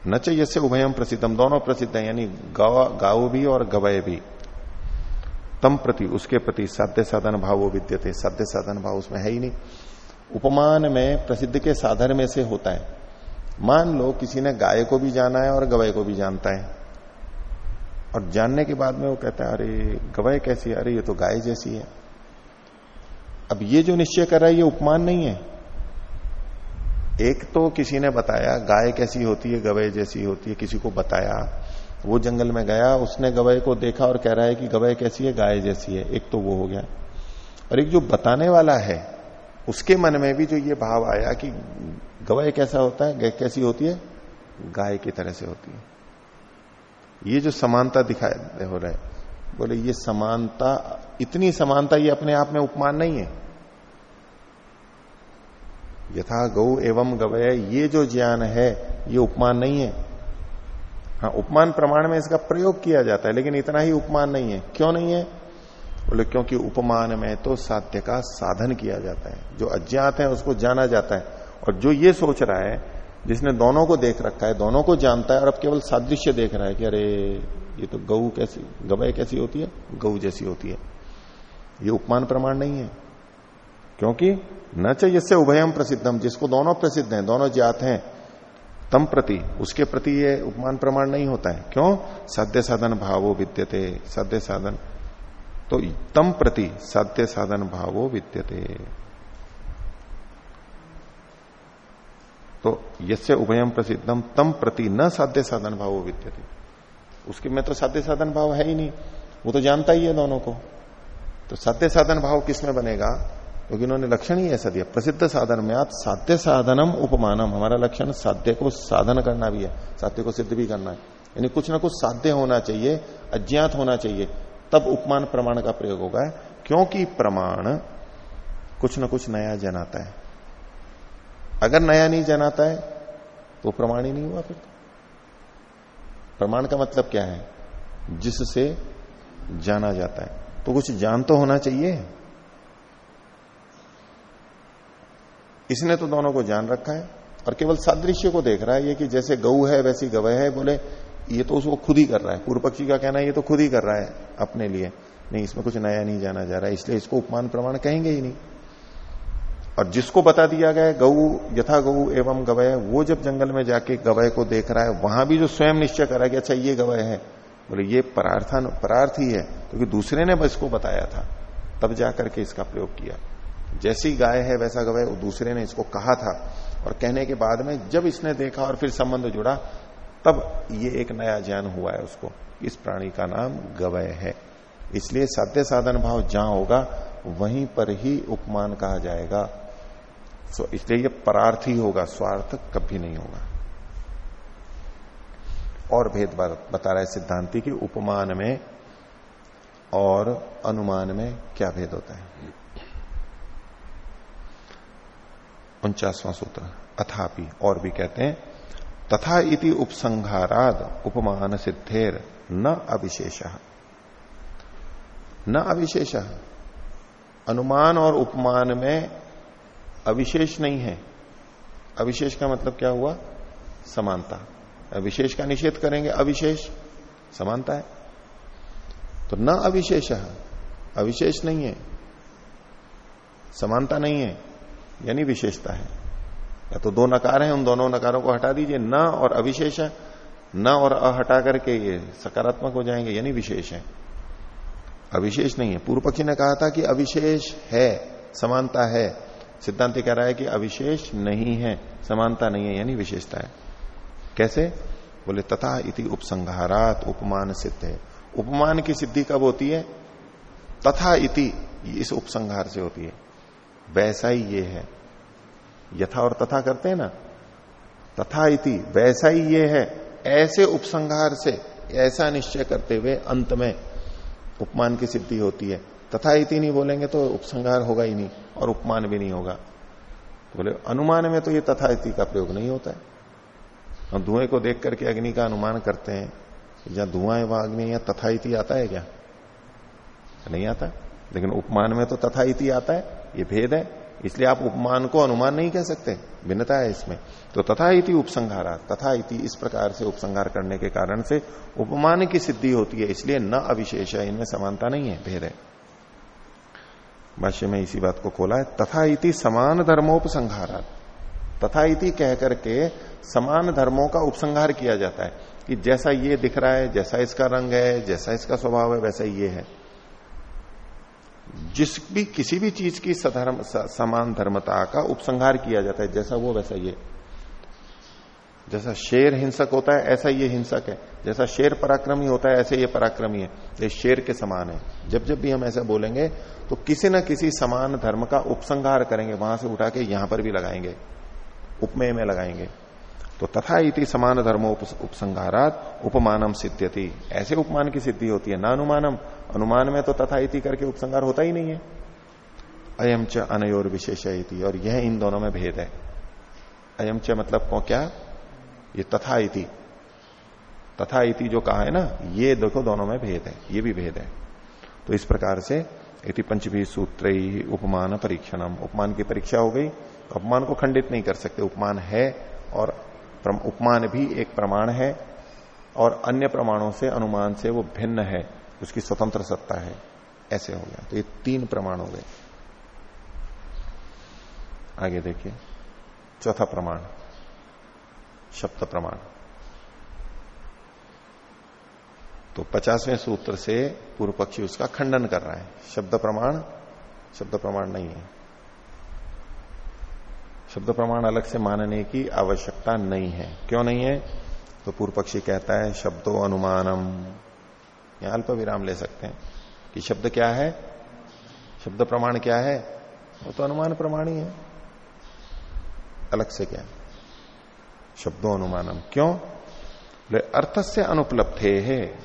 न चाहिए उभयम प्रसिद्धम दोनों प्रसिद्ध हैं, यानी गाव भी और गवय भी। तम प्रति, उसके प्रति साध्य साधन भाव वो विद्यते। साध्य साधन भाव उसमें है ही नहीं। उपमान में, प्रसिद्ध के साधन में से होता है। मान लो किसी ने गाय को भी जाना है और गवय को भी जानता है। और जानने के बाद में वो कहता है, अरे गवय कैसी है? अरे, ये तो गाय जैसी है। अब ये जो निश्चय कर रहा है, ये उपमान नहीं है। एक तो किसी ने बताया, गाय कैसी होती है गवय जैसी होती है, किसी को बताया, वो जंगल में गया, उसने गवय को देखा और कह रहा है कि गवय कैसी है, गाय जैसी है। एक तो वो हो गया। और एक जो बताने वाला है उसके मन में भी जो ये भाव आया कि गवाय कैसा होता है, गाय कैसी होती है? गाय की तरह से होती है। ये जो समानता दिखाई हो रहा है, बोले ये समानता, इतनी समानता ये अपने आप में उपमान नहीं है। यथा गौ एवं गवय ये जो ज्ञान है, ये उपमान नहीं है। हाँ उपमान प्रमाण में इसका प्रयोग किया जाता है, लेकिन इतना ही उपमान नहीं है। क्यों नहीं है? बोले, क्योंकि उपमान में तो साध्य का साधन किया जाता है। जो अज्ञात है, उसको जाना जाता है। और जो ये सोच रहा है, जिसने दोनों को देख रखा है, दोनों को जानता है और अब केवल सादृश्य देख रहा है कि, अरे, ये तो गऊ कैसी, गवय कैसी होती है? गऊ जैसी होती है। ये उपमान प्रमाण नहीं है। क्योंकि न चाहिए से उभयम प्रसिद्धम जिसको दोनों प्रसिद्ध हैं, दोनों जात हैं, तम प्रति, उसके प्रति ये उपमान प्रमाण नहीं होता है। क्यों? साध्य साधन भावो विद्यते, साध्य साधन तो तम प्रति साध्य साधन भावो विद्यते। तो यसे उभयम प्रसिद्धम तम प्रति न साध्य साधन भावो विद्यते। उसके में तो साध्य साधन भाव है ही नहीं। वो तो जानता ही है दोनों को। तो साध्य साधन भाव किसमें बनेगा? क्योंकि तो उन्होंने लक्षण ही ऐसा दिया। प्रसिद्ध साधन में आप साध्य साधनम उपमानम। हमारा लक्षण साध्य को साधन करना भी है। साध्य को सिद्ध भी करना है। यानी कुछ ना कुछ साध्य होना चाहिए, अज्ञात होना चाहिए। तब उपमान प्रमाण का प्रयोग होगा, क्योंकि प्रमाण कुछ ना कुछ नया जनाता है। अगर नया नहीं जनाता है तो प्रमाण ही नहीं हुआ फिर। प्रमाण का मतलब क्या है? जिससे जाना जाता है। तो कुछ जान तो होना चाहिए। इसने तो दोनों को जान रखा है, और केवल सादृश्य को देख रहा है, ये कि जैसे गऊ है, वैसी गवय है, बोले ये तो उसको खुद ही कर रहा है। पूर्व पक्षी का कहना है, ये तो खुद ही कर रहा है अपने लिए। नहीं, इसमें कुछ नया नहीं जाना जा रहा है इसलिए इसको उपमान प्रमाण कहेंगे ही नहीं। और जिसको बता दिया गया गऊ, यथा गऊ एवं गवय, वो जब जंगल में जाके गवय को देख रहा है, वहाँ भी जो स्वयं निश्चय करा कि अच्छा ये गवय है। बोले, ये परार्थन परार्थ ही है, क्योंकि तो दूसरे ने इसको बताया था। तब जाकर के इसका प्रयोग किया। जैसी गाय है, वैसा गवय दूसरे ने इसको कहा था। और कहने के बाद में जब इसने देखा और फिर संबंध जुड़ा तब ये एक नया ज्ञान हुआ है उसको। इस प्राणी का नाम गवय है। इसलिए साध्य साधन भाव जहाँ होगा, वहीं पर ही उपमान कहा जाएगा। तो इसलिए ये परार्थ होगा, स्वार्थ कभी नहीं होगा। और भेद बता रहा है सिद्धांति की उपमान में और अनुमान में क्या भेद होता है। उनचासवां सूत्र, अथापि, और भी कहते हैं तथा इति उपसंहाराद उपमान सिद्धेर न अविशेष। न अविशेष। अनुमान और उपमान में अविशेष नहीं है। अविशेष का मतलब क्या हुआ? समानता। विशेष का निषेध करेंगे, अविशेष। समानता है। तो न अविशेष अविशेष नहीं है। समानता नहीं है, यानी विशेषता है। या तो दो नकार हैं, उन दोनों नकारों को हटा दीजिए। न और अविशेष है, न और अ हटा करके ये सकारात्मक हो जाएँगे, यानी विशेष है। अविशेष नहीं है। पूर्व पक्षी ने कहा था कि अविशेष है, समानता है। सिद्धांत कह रहा है कि अविशेष नहीं है, समानता नहीं है, यानी विशेषता है। कैसे? बोले, तथा इति उपसंहारात उपमान सिद्ध है। उपमान की सिद्धि कब होती है? तथा इति इस उपसंहार से होती है। वैसा ही ये है। यथा और तथा करते हैं ना। तथा इति, वैसा ही ये है। ऐसे उपसंहार से, ऐसा निश्चय करते हुए अंत में उपमान की सिद्धि होती है। तथा इति नहीं बोलेंगे तो उपसंहार होगा ही नहीं, और उपमान भी नहीं होगा। तो बोले, अनुमान में तो ये तथा इति का प्रयोग नहीं होता है। हम धुएँ को देख करके अग्नि का अनुमान करते हैं जहाँ धुआँ है अग्नि, या तथा इति आता है क्या? नहीं आता। लेकिन उपमान में तो तथा इति आता है, ये भेद है। इसलिए आप उपमान को अनुमान नहीं कह सकते, भिन्नता है इसमें। तो तथा इति उपसंहारा, तथा इति इस प्रकार से उपसंहार करने के कारण से उपमान की सिद्धि होती है, इसलिए न अविशेष है, इनमें समानता नहीं है, भेद है। भाष्य में इसी बात को खोला है, तथा इति समान धर्मोपसंहारा। तथा इति कह करके समान धर्मों का उपसंहार किया जाता है, कि जैसा ये दिख रहा है, जैसा इसका रंग है, जैसा इसका स्वभाव है, वैसा ये है। जिस भी, किसी भी चीज़ की सधर्म समान धर्मता का उपसंहार किया जाता है, जैसा वो, वैसा ये। जैसा शेर हिंसक होता है, ऐसा ये हिंसक है। जैसा शेर पराक्रमी होता है, ऐसे ये पराक्रमी है। ये शेर के समान है। जब जब भी हम ऐसा बोलेंगे तो किसी न किसी समान धर्म का उपसंहार करेंगे, वहाँ से उठा के यहाँ पर भी लगाएँगे। उपमेय में लगाएँगे। तो तथा इति समान धर्मो उपसंहारात उपमानम सिद्ध्यति। ऐसे उपमान की सिद्धि होती है, ना अनुमानम। अनुमान में तो तथा इति करके उपसंहार होता ही नहीं है। अयम च अनयोर विशेष और यह इन दोनों में भेद है। अयम च मतलब को क्या? ये तथा इति। तथा इति जो कहा है ना, ये देखो दोनों में भेद है, ये भी भेद है। तो इस प्रकार से इति पंचभी सूत्र उपमान परीक्षणम। उपमान की परीक्षा हो गई अपमान को खंडित नहीं कर सकते। उपमान है और उपमान भी एक प्रमाण है और अन्य प्रमाणों से अनुमान से वो भिन्न है, उसकी स्वतंत्र सत्ता है। ऐसे हो गया। तो ये तीन प्रमाण हो गए। आगे देखिए। चौथा प्रमाण, शब्द प्रमाण। तो पचासवें सूत्र से पूर्व पक्षी उसका खंडन कर रहा है। शब्द प्रमाण शब्द प्रमाण नहीं है। शब्द प्रमाण अलग से मानने की आवश्यकता नहीं है। क्यों नहीं है? तो पूर्व पक्षी कहता है, शब्दों अनुमानम। या अल्प विराम ले सकते हैं कि शब्द क्या है? शब्द प्रमाण क्या है? वो तो अनुमान प्रमाण ही है। अलग से क्या शब्दों अनुमानम। क्यों? ले अर्थ से अनुपलब्धे है।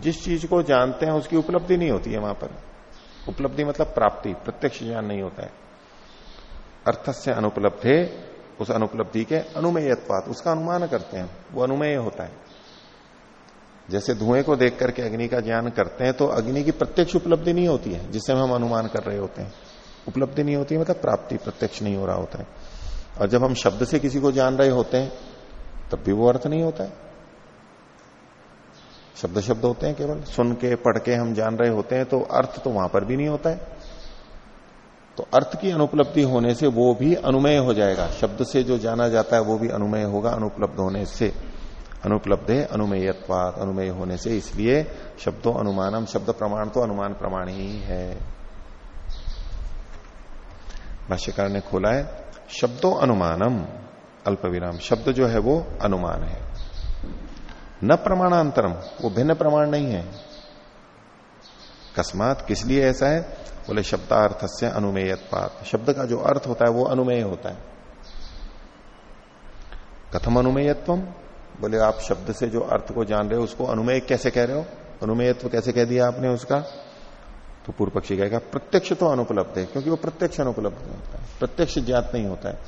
जिस चीज़ को जानते हैं उसकी उपलब्धि नहीं होती है वहाँ पर। उपलब्धि मतलब प्राप्ति, प्रत्यक्ष ज्ञान नहीं होता है। अर्थ से अनुपलब्धे, उस अनुपलब्धि के अनुमेयत्वात, उसका अनुमान करते हैं, वो अनुमेय होता है। जैसे धुएँ को देख करके अग्नि का ज्ञान करते हैं तो अग्नि की प्रत्यक्ष उपलब्धि नहीं होती है, जिससे हम अनुमान कर रहे होते हैं। उपलब्धि नहीं होती मतलब प्राप्ति प्रत्यक्ष नहीं हो रहा होता है। और जब हम शब्द से किसी को जान रहे होते हैं, तब भी वो अर्थ नहीं होता है। शब्द शब्द होते हैं केवल, सुन के, पढ़ के हम जान रहे होते हैं तो अर्थ तो वहाँ पर भी नहीं होता है। तो अर्थ की अनुपलब्धि होने से वो भी अनुमेय हो जाएगा। शब्द से जो जाना जाता है वो भी अनुमेय होगा, अनुपलब्ध होने से। अनुपलब्ध है अनुमेयत्वाद अनुमेय होने से। इसलिए शब्दों अनुमानम, शब्द प्रमाण तो अनुमान प्रमाण ही है। भाष्यकार ने खोला है, शब्दों अनुमानम, अल्प विराम। शब्द जो है वो अनुमान है। न प्रमाणांतरम, वो भिन्न प्रमाण नहीं है। अकस्मात किस लिए ऐसा है? बोले शब्दार्थ से अनुमेयत्पात शब्द का जो अर्थ होता है, वो अनुमेय होता है। कथम अनुमेयत्व बोले, आप शब्द से जो अर्थ को जान रहे हो, उसको अनुमेय कैसे कह रहे हो? अनुमेयत्व कैसे कह दिया आपने उसका? तो पूर्व पक्षी कहेगा, प्रत्यक्ष तो अनुपलब्ध है, क्योंकि वो प्रत्यक्ष अनुपलब्ध नहीं होता है। प्रत्यक्ष ज्ञात नहीं होता है।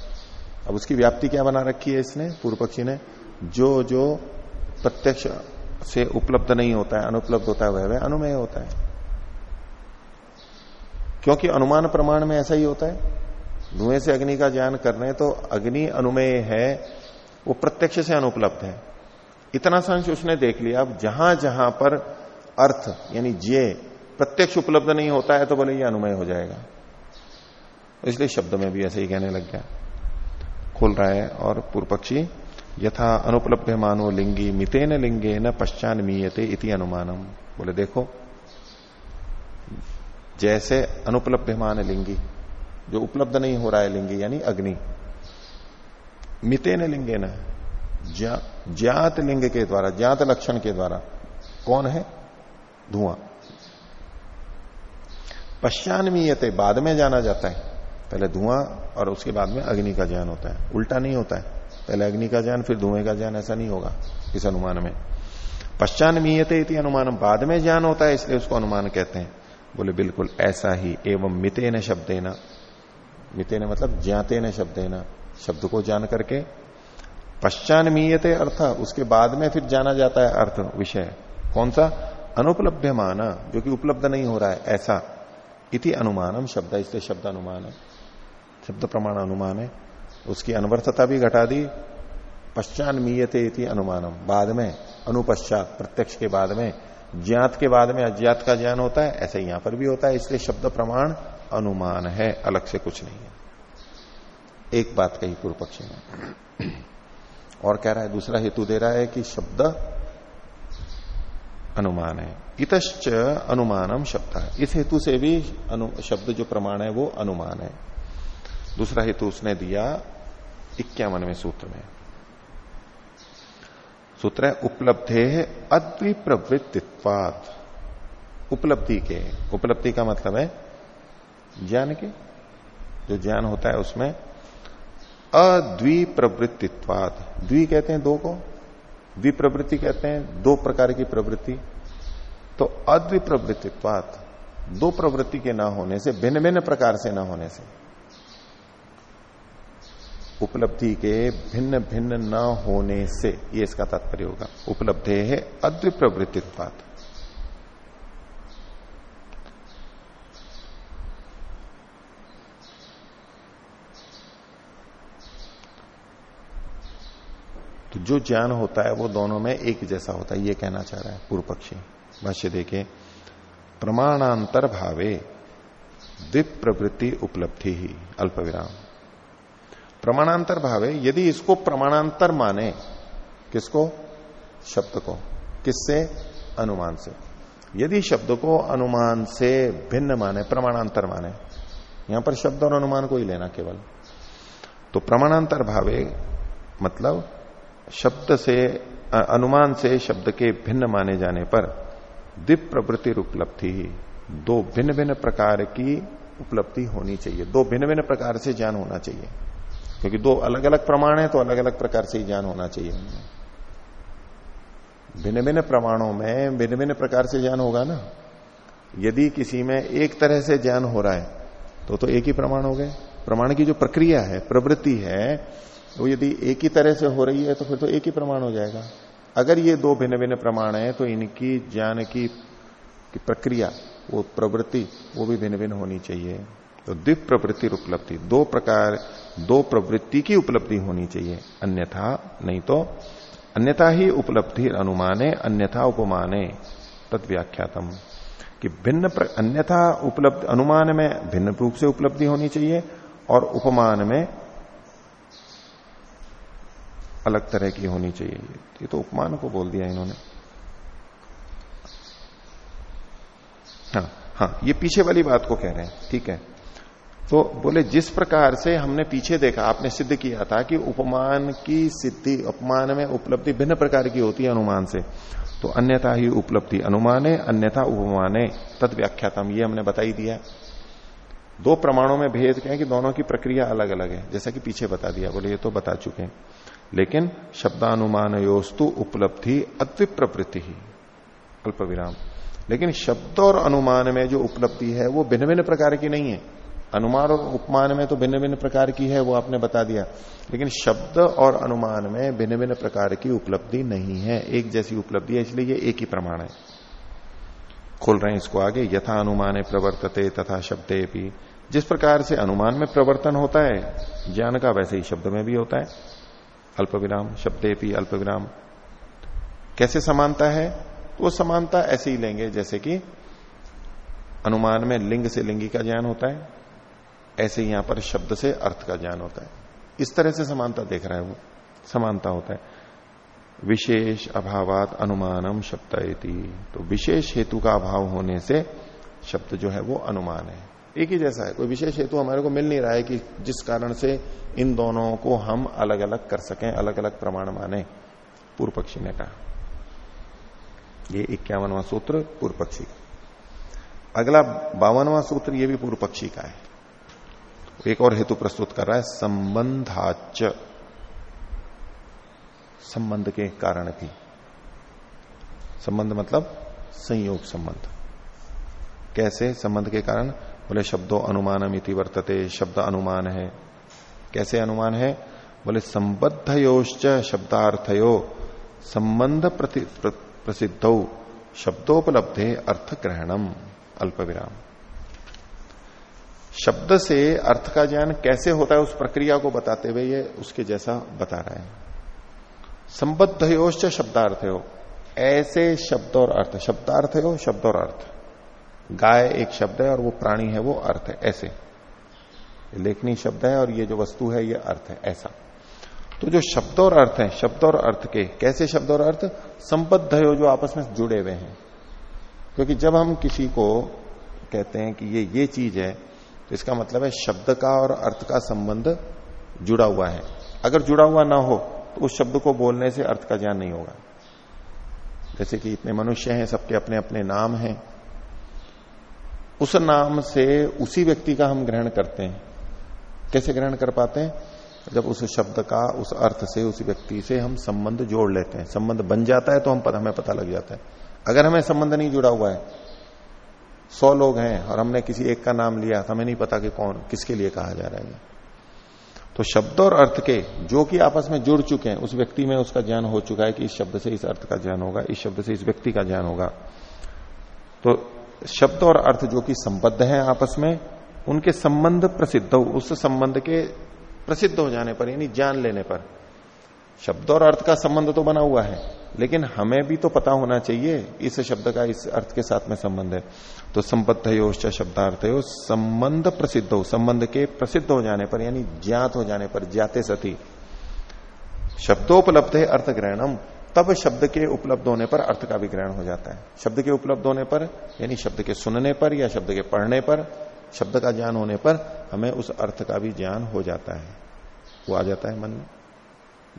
अब उसकी व्याप्ति क्या बना रखी है इसने, पूर्व पक्षी ने? जो जो प्रत्यक्ष से उपलब्ध नहीं होता है, अनुपलब्ध होता है, वह वह अनुमेय होता है। क्योंकि अनुमान प्रमाण में ऐसा ही होता है। धुएँ से अग्नि का ज्ञान कर रहे हैं तो अग्नि अनुमेय है, वो प्रत्यक्ष से अनुपलब्ध है। इतना संश उसने देख लिया, अब जहाँ जहाँ पर अर्थ, यानी जे प्रत्यक्ष उपलब्ध नहीं होता है तो बोले ये अनुमय हो जाएगा। इसलिए शब्द में भी ऐसे ही कहने लग गया। खोल रहा है और पूर्व पक्षी यथा अनुपलब्ध मानो लिंगी मितेन लिंगे न पश्चान मीयते इति अनुमानम। बोले, देखो जैसे अनुपलब्धमान लिंगी, जो उपलब्ध नहीं हो रहा है लिंगी, यानी अग्नि। मितेन लिंगे न ज्ञात लिंग के द्वारा ज्ञात लक्षण के द्वारा, कौन है? धुआँ। पश्चान्मीयते, बाद में जाना जाता है। पहले धुआँ और उसके बाद में अग्नि का ज्ञान होता है। उल्टा नहीं होता है। पहले अग्नि का ज्ञान, फिर धुएँ का ज्ञान, ऐसा नहीं होगा इस अनुमान में। पश्चान्मीयते अनुमान बाद में ज्ञान होता है, इसलिए उसको अनुमान कहते हैं। बोले, बिल्कुल ऐसा ही, एवं मिते न शब्द देना मिते मितेन मतलब ज्ञाते न शब्द देना शब्द को जान करके पश्चान मीयते अर्थ, उसके बाद में फिर जाना जाता है अर्थ, विषय। कौन सा? अनुपलब्ध माना जो कि उपलब्ध नहीं हो रहा है, ऐसा। इति अनुमानम शब्द, इसलिए शब्द अनुमान है। शब्द प्रमाण अनुमान है। उसकी अनवर्थता भी घटा दी। पश्चान मीयते इति अनुमानम। बाद में, अनुपश्चात, प्रत्यक्ष के बाद में ज्ञात के बाद में अज्ञात का ज्ञान होता है, ऐसे यहाँ पर भी होता है, इसलिए शब्द प्रमाण अनुमान है, अलग से कुछ नहीं है। एक बात कही पूर्व पक्षी ने। और कह रहा है, दूसरा हेतु दे रहा है कि शब्द अनुमान है। इतश्च अनुमानम शब्द। इस हेतु से भी शब्द जो प्रमाण है, वो अनुमान है। दूसरा हेतु उसने दिया इक्यावनवे सूत्र में। सूत्र है, उपलब्धे अद्विप्रवृत्तित्वाद उपलब्धि के उपलब्धि का मतलब है ज्ञान के। जो ज्ञान होता है उसमें अद्विप्रवृत्तित्वाद द्वि कहते हैं दो को। द्विप्रवृत्ति कहते हैं दो प्रकार की प्रवृत्ति। तो अद्विप्रवृत्तित्वात, दो प्रवृत्ति के ना होने से भिन्न भिन्न प्रकार से ना होने से उपलब्धि के भिन्न भिन्न न होने से, ये इसका तात्पर्य होगा। उपलब्धि है अद्विप्रवृत्तित्वात। तो जो ज्ञान होता है वो दोनों में एक जैसा होता है, ये कहना चाह रहा है पूर्व पक्षी। भाष्य देखे प्रमाणांतर भावे द्विप्रवृत्ति उपलब्धि ही अल्प विराम प्रमाणांतर भावे, यदि इसको प्रमाणांतर माने, किसको? शब्द को। किससे? अनुमान से। यदि शब्द को अनुमान से भिन्न माने, प्रमाणांतर माने, यहाँ पर शब्द और अनुमान को ही लेना केवल। तो प्रमाणांतर भावे मतलब शब्द से अनुमान से शब्द के भिन्न माने जाने पर दिप प्रवृत्ति उपलब्धि, दो भिन्न भिन्न प्रकार की उपलब्धि होनी चाहिए। दो भिन्न भिन्न प्रकार से ज्ञान होना चाहिए। क्योंकि दो अलग अलग प्रमाण है तो अलग अलग प्रकार से ही ज्ञान होना चाहिए उनमें। भिन्न भिन्न प्रमाणों में भिन्न भिन्न प्रकार से ज्ञान होगा ना? यदि किसी में एक तरह से ज्ञान हो रहा है तो तो एक ही प्रमाण हो गए। प्रमाण की जो प्रक्रिया है प्रवृत्ति है वो यदि एक ही तरह से हो रही है तो फिर तो एक ही प्रमाण हो जाएगा। अगर ये दो भिन्न भिन्न प्रमाण है तो इनकी ज्ञान की, की प्रक्रिया वो प्रवृत्ति वो भी भिन्न भिन्न होनी चाहिए। तो द्विप प्रवृत्ति उपलब्धि दो प्रकार दो प्रवृत्ति की उपलब्धि होनी चाहिए। अन्यथा नहीं तो अन्यथा ही उपलब्धि अनुमाने, अन्यथा उपमाने। तद व्याख्यातम कि भिन्न अन्यथा उपलब्ध, अनुमान में भिन्न रूप से उपलब्धि होनी चाहिए और उपमान में अलग तरह की होनी चाहिए। ये तो उपमान को बोल दिया इन्होंने। हाँ हाँ ये पीछे वाली बात को कह रहे हैं। ठीक है। तो बोले, जिस प्रकार से हमने पीछे देखा, आपने सिद्ध किया था कि उपमान की सिद्धि उपमान में उपलब्धि भिन्न प्रकार की होती है अनुमान से। तो अन्यथा ही उपलब्धि अनुमान, अन्यथा उपमान। तद व्याख्यातम, ये हमने बताई दिया। दो प्रमाणों में भेद क्या है कि दोनों की प्रक्रिया अलग अलग है, जैसा कि पीछे बता दिया। बोले, ये तो बता चुके हैं। लेकिन शब्दानुमान योस्तु उपलब्धि अद्विप प्रवृत्ति ही अल्प विराम लेकिन शब्द और अनुमान में जो उपलब्धि है, वो भिन्न भिन्न प्रकार की नहीं है। अनुमान और उपमान में तो भिन्न भिन्न प्रकार की है, वो आपने बता दिया। लेकिन शब्द और अनुमान में भिन्न भिन्न प्रकार की उपलब्धि नहीं है। एक जैसी उपलब्धि है, इसलिए ये एक ही प्रमाण है। खोल रहे हैं इसको आगे। यथा अनुमान प्रवर्तते, तथा शब्दे भी जिस प्रकार से अनुमान में प्रवर्तन होता है, ज्ञान का वैसे ही शब्द में भी होता है। अल्प विराम शब्दे भी अल्प विराम कैसे समानता है? तो वो समानता ऐसे ही लेंगे, जैसे कि अनुमान में लिंग से लिंगी का ज्ञान होता है। ऐसे यहाँ पर शब्द से अर्थ का ज्ञान होता है। इस तरह से समानता देख रहा है वो, समानता होता है। विशेष अभावात अनुमानम शब्द तो विशेष हेतु का अभाव होने से शब्द जो है वो अनुमान है। एक ही जैसा है, कोई विशेष हेतु हमारे को मिल नहीं रहा है कि जिस कारण से इन दोनों को हम अलग अलग कर सकें अलग अलग प्रमाण माने। पूर्व पक्षी ने कहा। ये इक्यावनवा सूत्र पूर्व पक्षी अगला बावनवा सूत्र ये भी पूर्व पक्षी का है। एक और हेतु प्रस्तुत कर रहा है, संबंधाच। संबंध के कारण भी। संबंध मतलब संयोग संबंध। कैसे संबंध के कारण? बोले, शब्दों अनुमान इति वर्तते, शब्द अनुमान है। कैसे अनुमान है? बोले संबद्ध योश्च शब्दार्थयो, संबंध प्रसिद्ध, शब्दोपलब्धे अर्थ ग्रहणम अल्प विराम शब्द से अर्थ का ज्ञान कैसे होता है उस प्रक्रिया को बताते हुए ये उसके जैसा बता रहा है। संबद्ध योश्च शब्दार्थ हो ऐसे शब्द और अर्थ। शब्दार्थ हो शब्द और अर्थ। गाय एक शब्द है और वो प्राणी है, वो अर्थ है। ऐसे। लेखनी शब्द है और ये जो वस्तु है, ये अर्थ है। ऐसा। तो जो शब्द और अर्थ है, शब्द और अर्थ के, कैसे शब्द और अर्थ? संबद्ध हो जो आपस में जुड़े हुए हैं। क्योंकि जब हम किसी को कहते हैं कि ये ये चीज़ है तो इसका मतलब है शब्द का और अर्थ का संबंध जुड़ा हुआ है। अगर जुड़ा हुआ ना हो तो उस शब्द को बोलने से अर्थ का ज्ञान नहीं होगा। जैसे कि इतने मनुष्य हैं, सबके अपने अपने नाम हैं। उस नाम से उसी व्यक्ति का हम ग्रहण करते हैं। कैसे ग्रहण कर पाते हैं? जब उस शब्द का, उस अर्थ से, उस व्यक्ति से हम संबंध जोड़ लेते हैं। संबंध बन जाता है तो हम पता हमें पता लग जाता है। अगर हमें संबंध नहीं जुड़ा हुआ है सौ लोग हैं और हमने किसी एक का नाम लिया, हमें नहीं पता कि कौन, किसके लिए कहा जा रहा है। तो शब्द और अर्थ के, जो कि आपस में जुड़ चुके हैं, उस व्यक्ति में उसका ज्ञान हो चुका है कि इस शब्द से इस अर्थ का ज्ञान होगा, इस शब्द से इस व्यक्ति का ज्ञान होगा। तो शब्द और अर्थ जो कि संबद्ध है आपस में, उनके संबंध प्रसिद्ध हो उस संबंध के प्रसिद्ध हो जाने पर, यानी जान लेने पर, शब्द और अर्थ का संबंध तो बना हुआ है, लेकिन हमें भी तो पता होना चाहिए, इस शब्द का, इस अर्थ के साथ में संबंध है। तो शब्दार्थ हो संबंध प्रसिद्ध हो संबंध के प्रसिद्ध हो जाने पर, यानी ज्ञात हो जाने पर, ज्ञाते सती। शब्दोपलब्ध है अर्थ ग्रहणम तब शब्द के उपलब्ध होने पर अर्थ का भी ग्रहण हो जाता है। शब्द के उपलब्ध होने पर, यानी शब्द के सुनने पर या शब्द के पढ़ने पर, शब्द का ज्ञान होने पर हमें उस अर्थ का भी ज्ञान हो जाता है। वो आ जाता है मन में।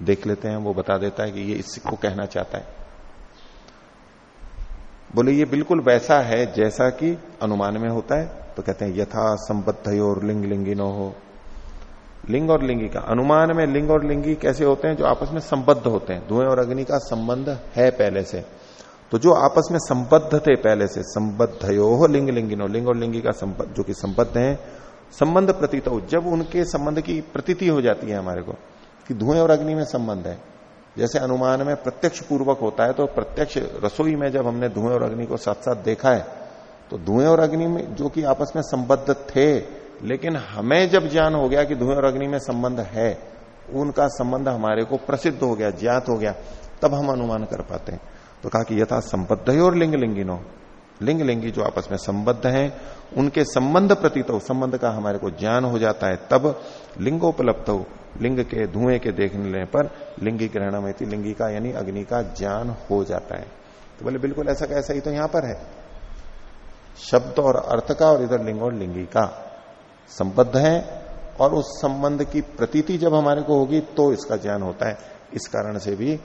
देख लेते हैं, वो बता देता है कि ये इसको कहना चाहता है। बोले, ये बिल्कुल वैसा है जैसा कि अनुमान में होता है। तो कहते हैं, यथा संबद्ध और लिंग लिंगिनो हो। लिंग और लिंगी का अनुमान में लिंग और लिंगी कैसे होते हैं? जो आपस में संबद्ध होते हैं। धुएँ और अग्नि का संबंध है पहले से। तो जो आपस में संबद्ध थे पहले से संबद्ध हो लिंग लिंगिनो, लिंग और लिंगी का संबद्ध जो कि संबद्ध है, संबंध प्रतीत हो। जब उनके संबंध की प्रतीति हो जाती है हमारे को, कि धुएँ और अग्नि में संबंध है जैसे अनुमान में प्रत्यक्ष पूर्वक होता है तो प्रत्यक्ष रसोई में जब हमने धुएँ और अग्नि को साथ साथ देखा है तो धुएँ और अग्नि में जो कि आपस में संबद्ध थे, लेकिन हमें जब ज्ञान हो गया कि धुएँ और अग्नि में संबंध है, उनका संबंध हमारे को प्रसिद्ध हो गया, ज्ञात हो गया, तब हम अनुमान कर पाते हैं। तो कहा कि यथा संबद्ध ही और लिंग लिंगिनो लिंग लिंगी जो आपस में संबद्ध हैं, उनके संबंध प्रतीत हो, संबंध का हमारे को ज्ञान हो जाता है, तब लिंगोपलब्ध हो लिंग के धुएँ के देखने पर लिंगी ग्रहण में लिंगी का यानी अग्नि का ज्ञान हो जाता है। तो बोले, बिल्कुल ऐसा कैसा ही तो यहाँ पर है। शब्द और अर्थ का और इधर लिंग और लिंगी का संबद्ध है और उस संबंध की प्रतीति जब हमारे को होगी तो इसका ज्ञान होता है। इस कारण से भी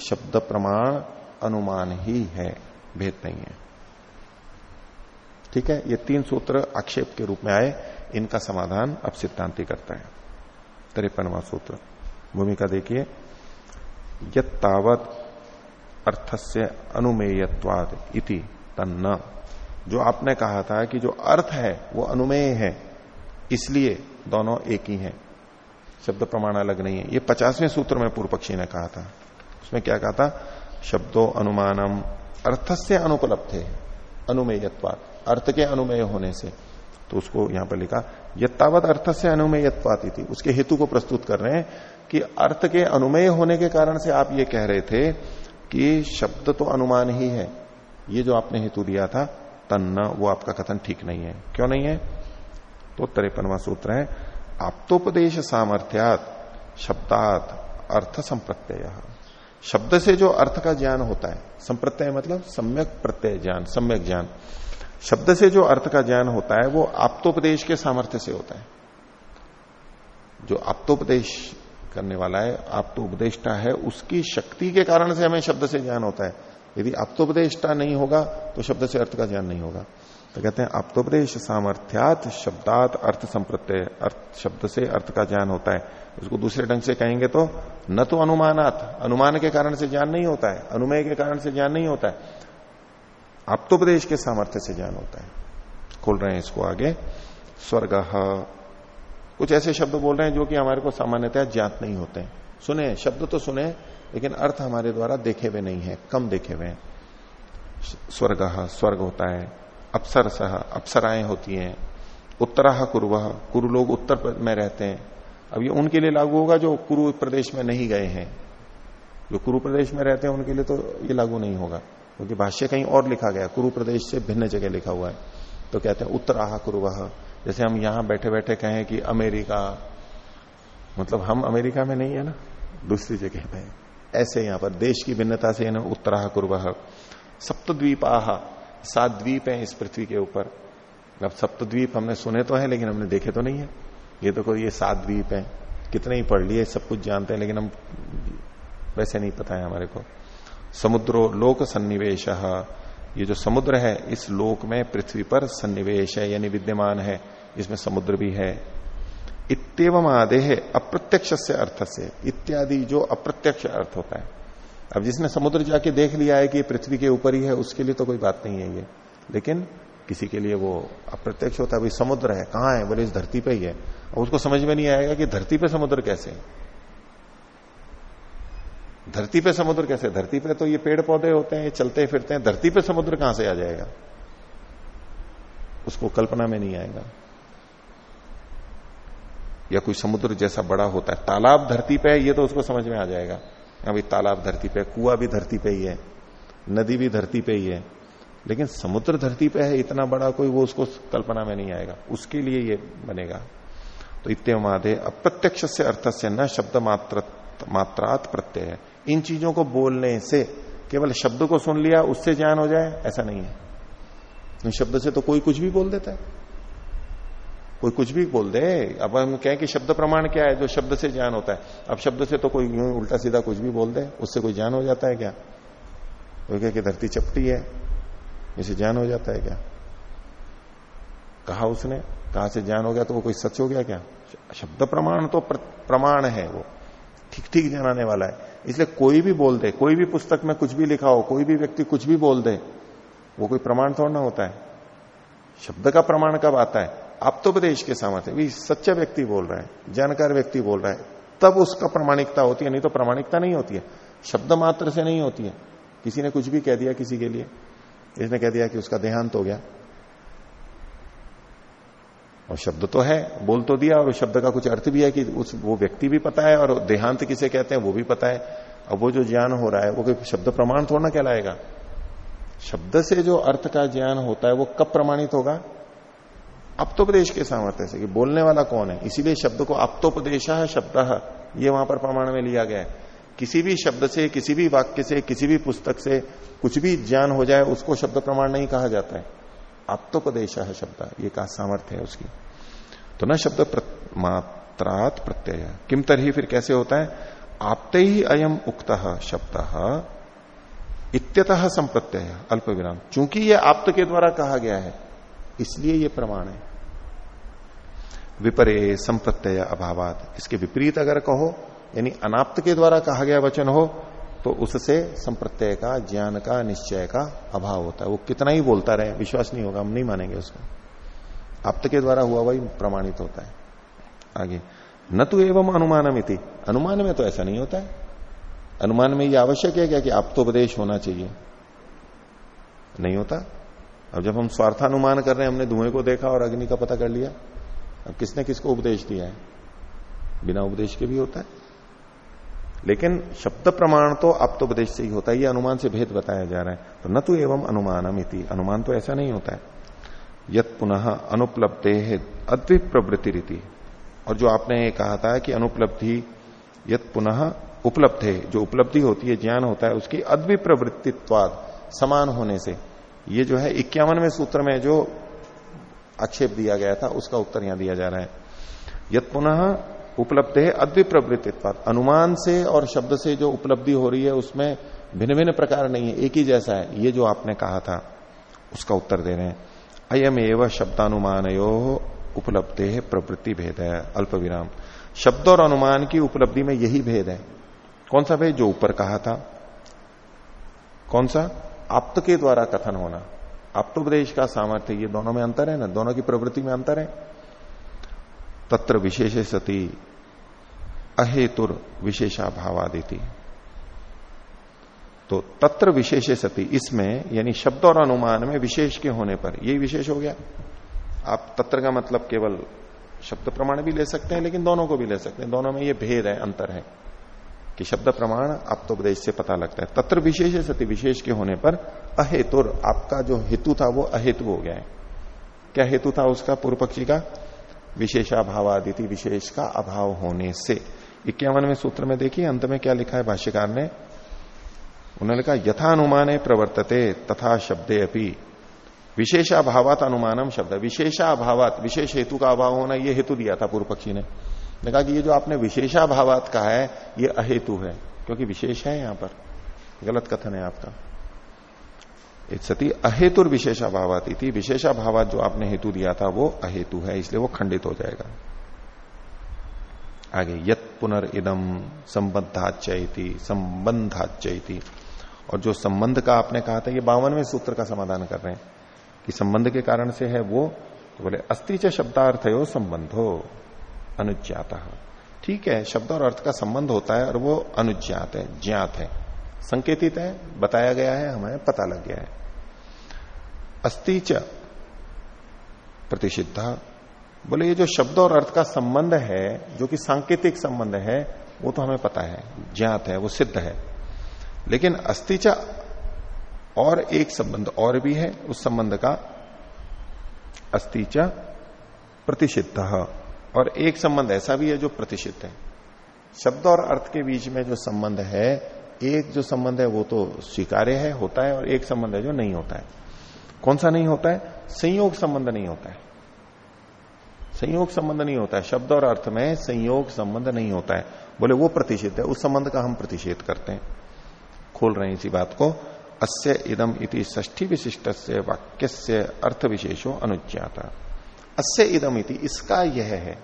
शब्द प्रमाण अनुमान ही है, भेद नहीं है। ठीक है? ये तीन सूत्र आक्षेप के रूप में आए। इनका समाधान अब सिद्धांति करता है। तिरपनवा सूत्र। भूमिका देखिए। यत्तावत अर्थस्य अनुमेयत्वाद इति तन्न। जो आपने कहा था कि जो अर्थ है, वो अनुमेय है। इसलिए दोनों एक ही हैं। शब्द प्रमाण अलग नहीं है। ये पचासवें सूत्र में पूर्व पक्षी ने कहा था। उसमें क्या कहा था? शब्दों अनुमानम अर्थस्य अनुपलब्ध। है अनुमेयत्वाद अर्थ के अनुमेय होने से। तो उसको यहाँ पर लिखा, यत्तावत अर्थ से अनुमेय थी उसके हेतु को प्रस्तुत कर रहे हैं कि अर्थ के अनुमेय होने के कारण से आप ये कह रहे थे कि शब्द तो अनुमान ही है। ये जो आपने हेतु दिया था, तन्ना, वो आपका कथन ठीक नहीं है। क्यों नहीं है? तो तरेपनवा सूत्र है, आप्तोपदेश सामर्थ्यात शब्दात अर्थ संप्रत्यय। शब्द से जो अर्थ का ज्ञान होता है, संप्रत्यय मतलब सम्यक प्रत्यय ज्ञान, सम्यक ज्ञान। शब्द से जो अर्थ का ज्ञान होता है, वो आप्तोपदेश के सामर्थ्य से होता है। जो आप्तोपदेश करने वाला है आप तो उपदेष्टा है, उसकी शक्ति के कारण से हमें शब्द से ज्ञान होता है। यदि आप्तोपदेष्टा नहीं होगा तो शब्द से अर्थ का ज्ञान नहीं होगा। तो कहते हैं, आप्तोपदेश सामर्थ्यात शब्दात अर्थ संप्रत्यय, अर्थ शब्द से अर्थ का ज्ञान होता है। उसको दूसरे ढंग से कहेंगे तो न तो अनुमानात, अनुमान के कारण से ज्ञान नहीं होता है, अनुमय के कारण से ज्ञान नहीं होता है। आप्तोपदेश के सामर्थ्य से ज्ञान होता है। खोल रहे हैं इसको आगे। स्वर्ग। कुछ ऐसे शब्द बोल रहे हैं जो कि हमारे को सामान्यतः ज्ञात नहीं होते हैं। सुने, शब्द तो सुने, लेकिन अर्थ हमारे द्वारा देखे हुए नहीं है, कम देखे हुए हैं। स्वर्ग स्वर्ग होता है। अप्सर सह अप्सराएँ होती हैं। उत्तराह कुरुवह कुरु लोग उत्तर में रहते हैं। अब ये उनके लिए लागू होगा जो कुरु प्रदेश में नहीं गए हैं। जो कुरु प्रदेश में रहते हैं, उनके लिए तो ये लागू नहीं होगा। क्योंकि भाष्य कहीं और लिखा गया कुरु प्रदेश से भिन्न जगह लिखा हुआ है। तो कहते हैं, उत्तराह कुरुवह। जैसे हम यहाँ बैठे बैठे कहें कि अमेरिका मतलब हम अमेरिका में नहीं है ना, दूसरी जगह में ऐसे यहाँ पर देश की भिन्नता से ना उत्तराह कुरुवह। सप्तद्वीपाह, सात द्वीप है इस पृथ्वी के ऊपर। अब सप्तद्वीप हमने सुने तो है, लेकिन हमने देखे तो नहीं है। ये तो कोई, ये सात द्वीप है। कितने ही पढ़ लिए, सब कुछ जानते हैं, लेकिन हम वैसे नहीं पता है हमारे को। समुद्रो लोक सन्निवेश। ये जो समुद्र है, इस लोक में पृथ्वी पर सन्निवेश है, यानी विद्यमान है। इसमें समुद्र भी है। इतम आदेह अप्रत्यक्ष से अर्थ से इत्यादि जो अप्रत्यक्ष अर्थ होता है। अब जिसने समुद्र जाके देख लिया है कि पृथ्वी के ऊपर ही है, उसके लिए तो कोई बात नहीं है ये। लेकिन किसी के लिए वो अप्रत्यक्ष होता है भाई समुद्र है, कहाँ है? बोले, इस धरती पे ही है। उसको समझ में नहीं आएगा कि धरती पे समुद्र कैसे है। धरती पे समुद्र कैसे? धरती पे तो ये पेड़ पौधे होते हैं, चलते फिरते हैं, धरती पे समुद्र कहाँ से आ जाएगा? उसको कल्पना में नहीं आएगा। या कोई समुद्र जैसा बड़ा होता है, तालाब धरती पे है, ये तो उसको समझ में आ जाएगा। अभी तालाब धरती पे कुआ भी धरती पे ही है, नदी भी धरती पे ही है, लेकिन समुद्र धरती पे है, इतना बड़ा कोई, वो उसको कल्पना में नहीं आएगा। उसके लिए ये बनेगा। तो इतमादे अप्रत्यक्ष से अर्थ से न शब्द मात्र मात्रात प्रत्यय है। इन चीज़ों को बोलने से केवल शब्द को सुन लिया, उससे ज्ञान हो जाए, ऐसा नहीं है। शब्द से तो कोई कुछ भी बोल देता है। कोई कुछ भी बोल दे। अब हम कहें कि शब्द प्रमाण क्या है? जो शब्द से ज्ञान होता है। अब शब्द से तो कोई उल्टा सीधा कुछ भी बोल दे, उससे कोई ज्ञान हो जाता है क्या? कोई कहे कि धरती चपटी है, इसे ज्ञान हो जाता है क्या? कहा उसने? कहा से ज्ञान हो गया तो वो कोई सच हो गया क्या? शब्द प्रमाण तो प्रमाण है वो। ठीक ठीक जनाने वाला है। इसलिए कोई भी बोल दे, कोई भी पुस्तक में कुछ भी लिखा हो, कोई भी व्यक्ति कुछ भी बोल दे, वो कोई प्रमाण थोड़ा ना होता है। शब्द का प्रमाण कब आता है? आप तो प्रदेश के सामर्थ्य भी सच्चा व्यक्ति बोल रहा है, जानकार व्यक्ति बोल रहा है, तब उसका प्रमाणिकता होती है, नहीं तो प्रमाणिकता नहीं होती है। शब्द मात्र से नहीं होती है। किसी ने कुछ भी कह दिया किसी के लिए, इसने कह दिया कि उसका देहांत हो गया। और शब्द तो है, बोल तो दिया, और उस शब्द का कुछ अर्थ भी है कि उस, वो व्यक्ति भी पता है और देहांत किसे कहते हैं, वो भी पता है। अब वो जो ज्ञान हो रहा है, वो कोई शब्द प्रमाण थोड़ा ना कहलाएगा। शब्द से जो अर्थ का ज्ञान होता है, वो कब प्रमाणित होगा? अप्तोपदेश के सामर्थ्य से, कि बोलने वाला कौन है? इसीलिए शब्द को अप्तोपदेश शब्द, ये वहाँ पर प्रमाण में लिया गया है। किसी भी शब्द से, किसी भी वाक्य से, किसी भी पुस्तक से कुछ भी ज्ञान हो जाए, उसको शब्द प्रमाण नहीं कहा जाता है। आप्तोपदेश है शब्द, ये कहा सामर्थ्य है उसकी। तो ना शब्द मात्रात प्रत्यय। किम तरही फिर कैसे होता है? आपते ही अयम उक्त शब्द इत्यतः संप्रत्यय अल्प विराम चूँकि यह आप्त के द्वारा कहा गया है, इसलिए यह प्रमाण है। विपरे संप्रत्यय अभावात। इसके विपरीत अगर कहो, यानी अनाप्त के द्वारा कहा गया वचन हो तो उससे संप्रत्यय का, ज्ञान का, निश्चय का अभाव होता है। वो कितना ही बोलता रहे, विश्वास नहीं होगा, हम नहीं मानेंगे उसको। आप्त के द्वारा हुआ वही प्रमाणित होता है। आगे, न तो एवं अनुमानमिति अनुमान में तो ऐसा नहीं होता है। अनुमान में ये आवश्यक है क्या कि आप आप्तोपदेश होना चाहिए? नहीं होता। अब जब हम स्वार्थानुमान कर रहे हैं, हमने धुएँ को देखा और अग्नि का पता कर लिया, अब किसने किसको उपदेश दिया है? बिना उपदेश के भी होता है। लेकिन शब्द प्रमाण तो आप्तोपदेश से ही होता है, ये अनुमान से भेद बताया जा रहा है। तो न तो एवं अनुमानम इति। अनुमान तो ऐसा नहीं होता है। यद पुनः अनुपलब्धे अद्वित प्रवृत्ति रीति। और जो आपने ये कहा था कि अनुपलब्धि यद पुनः उपलब्ध है जो उपलब्धि होती है, ज्ञान होता है, उसकी अद्वि प्रवृत्तित्वाद समान होने से, ये जो है इक्यावनवे सूत्र में जो आक्षेप दिया गया था, उसका उत्तर यहाँ दिया जा रहा है। यद पुनः उपलब्ध है अद्वि प्रवृत्तित्वाद अनुमान से और शब्द से जो उपलब्धि हो रही है, उसमें भिन्न भिन्न प्रकार नहीं है, एक ही जैसा है। ये जो आपने कहा था, उसका उत्तर दे रहे हैं। अयम एवं शब्दानुमान यो उपलब्ध है, प्रवृत्ति भेद है अल्प विराम शब्द और अनुमान की उपलब्धि में यही भेद है। कौन सा भेद? जो ऊपर कहा था। कौन सा? आप्त के द्वारा कथन होना। आप्तोपदेश का सामर्थ्य, ये दोनों में अंतर है ना? दोनों की प्रवृत्ति में अंतर है? तत्र विशेष सती अहेतुर विशेषा भावादिति। तो तत्र विशेष सती, इसमें यानी शब्द और अनुमान में विशेष के होने पर, यही विशेष हो गया। आप तत्र का मतलब केवल शब्द प्रमाण भी ले सकते हैं, लेकिन दोनों को भी ले सकते हैं। दोनों में ये भेद है, अंतर है कि शब्द प्रमाण आप तो उपदेश से पता लगता है। तत्र विशेष सती, विशेष के होने पर अहेतुर, आपका जो हेतु था वो अहेतु हो गया है। क्या हेतु था उसका पूर्व पक्षी का? विशेषाभावादिति विशेष का अभाव होने से। इक्यावनवे सूत्र में देखिए, अंत में क्या लिखा है भाष्यकार ने? उन्होंने कहा यथानुमान प्रवर्तते, तथा शब्दे अपनी विशेषाभावात अनुमानम शब्द। विशेषाभावात, विशेष हेतु का अभाव होना यह हेतु दिया था पूर्व पक्षी ने कहा कि ये जो आपने विशेषाभावात कहा है, ये अहेतु है, क्योंकि विशेष है यहाँ पर। गलत कथन है आपका। सती अहेतुर विशेषाभावात इति। विशेषाभावात जो आपने हेतु दिया था, वो अहेतु है, इसलिए वो खंडित हो जाएगा। आगे, यत पुनर्दम संबद्धाच्यति संबंधाच्यति और जो संबंध का आपने कहा था, ये बावनवें सूत्र का समाधान कर रहे हैं कि संबंध के कारण से है वो तो बोले, अस्ति च शब्दार्थ हो संबंधो, अनुज्ञात। ठीक है, शब्द और अर्थ का संबंध होता है और वो अनुज्ञात है, ज्ञात है। संकेतित है, बताया गया है, हमें पता लग गया है। अस्ति च प्रतिषिद्ध। बोले, ये जो शब्द और अर्थ का संबंध है, जो कि सांकेतिक संबंध है, वो तो हमें पता है, ज्ञात है, वो सिद्ध है। लेकिन अस्तिच और एक संबंध और भी है, उस संबंध का अस्तिच प्रतिषिद्ध। और एक संबंध ऐसा भी है जो प्रतिषिद्ध है। शब्द और अर्थ के बीच में जो संबंध है एक जो संबंध है वो तो स्वीकार्य है, होता है, और एक संबंध है जो नहीं होता है। कौन सा नहीं होता है? संयोग संबंध नहीं होता है। संयोग संबंध नहीं होता है। शब्द और अर्थ में संयोग संबंध नहीं होता है। बोले, वो प्रतिषेध है, उस संबंध का हम प्रतिषेध करते हैं। खोल रहे हैं इसी बात को। अस्य इदम इति ष्ठी विशिष्ट से वाक्य से अर्थ विशेषो अनुज्ञाता। अस्य इदम इति, इसका यह है।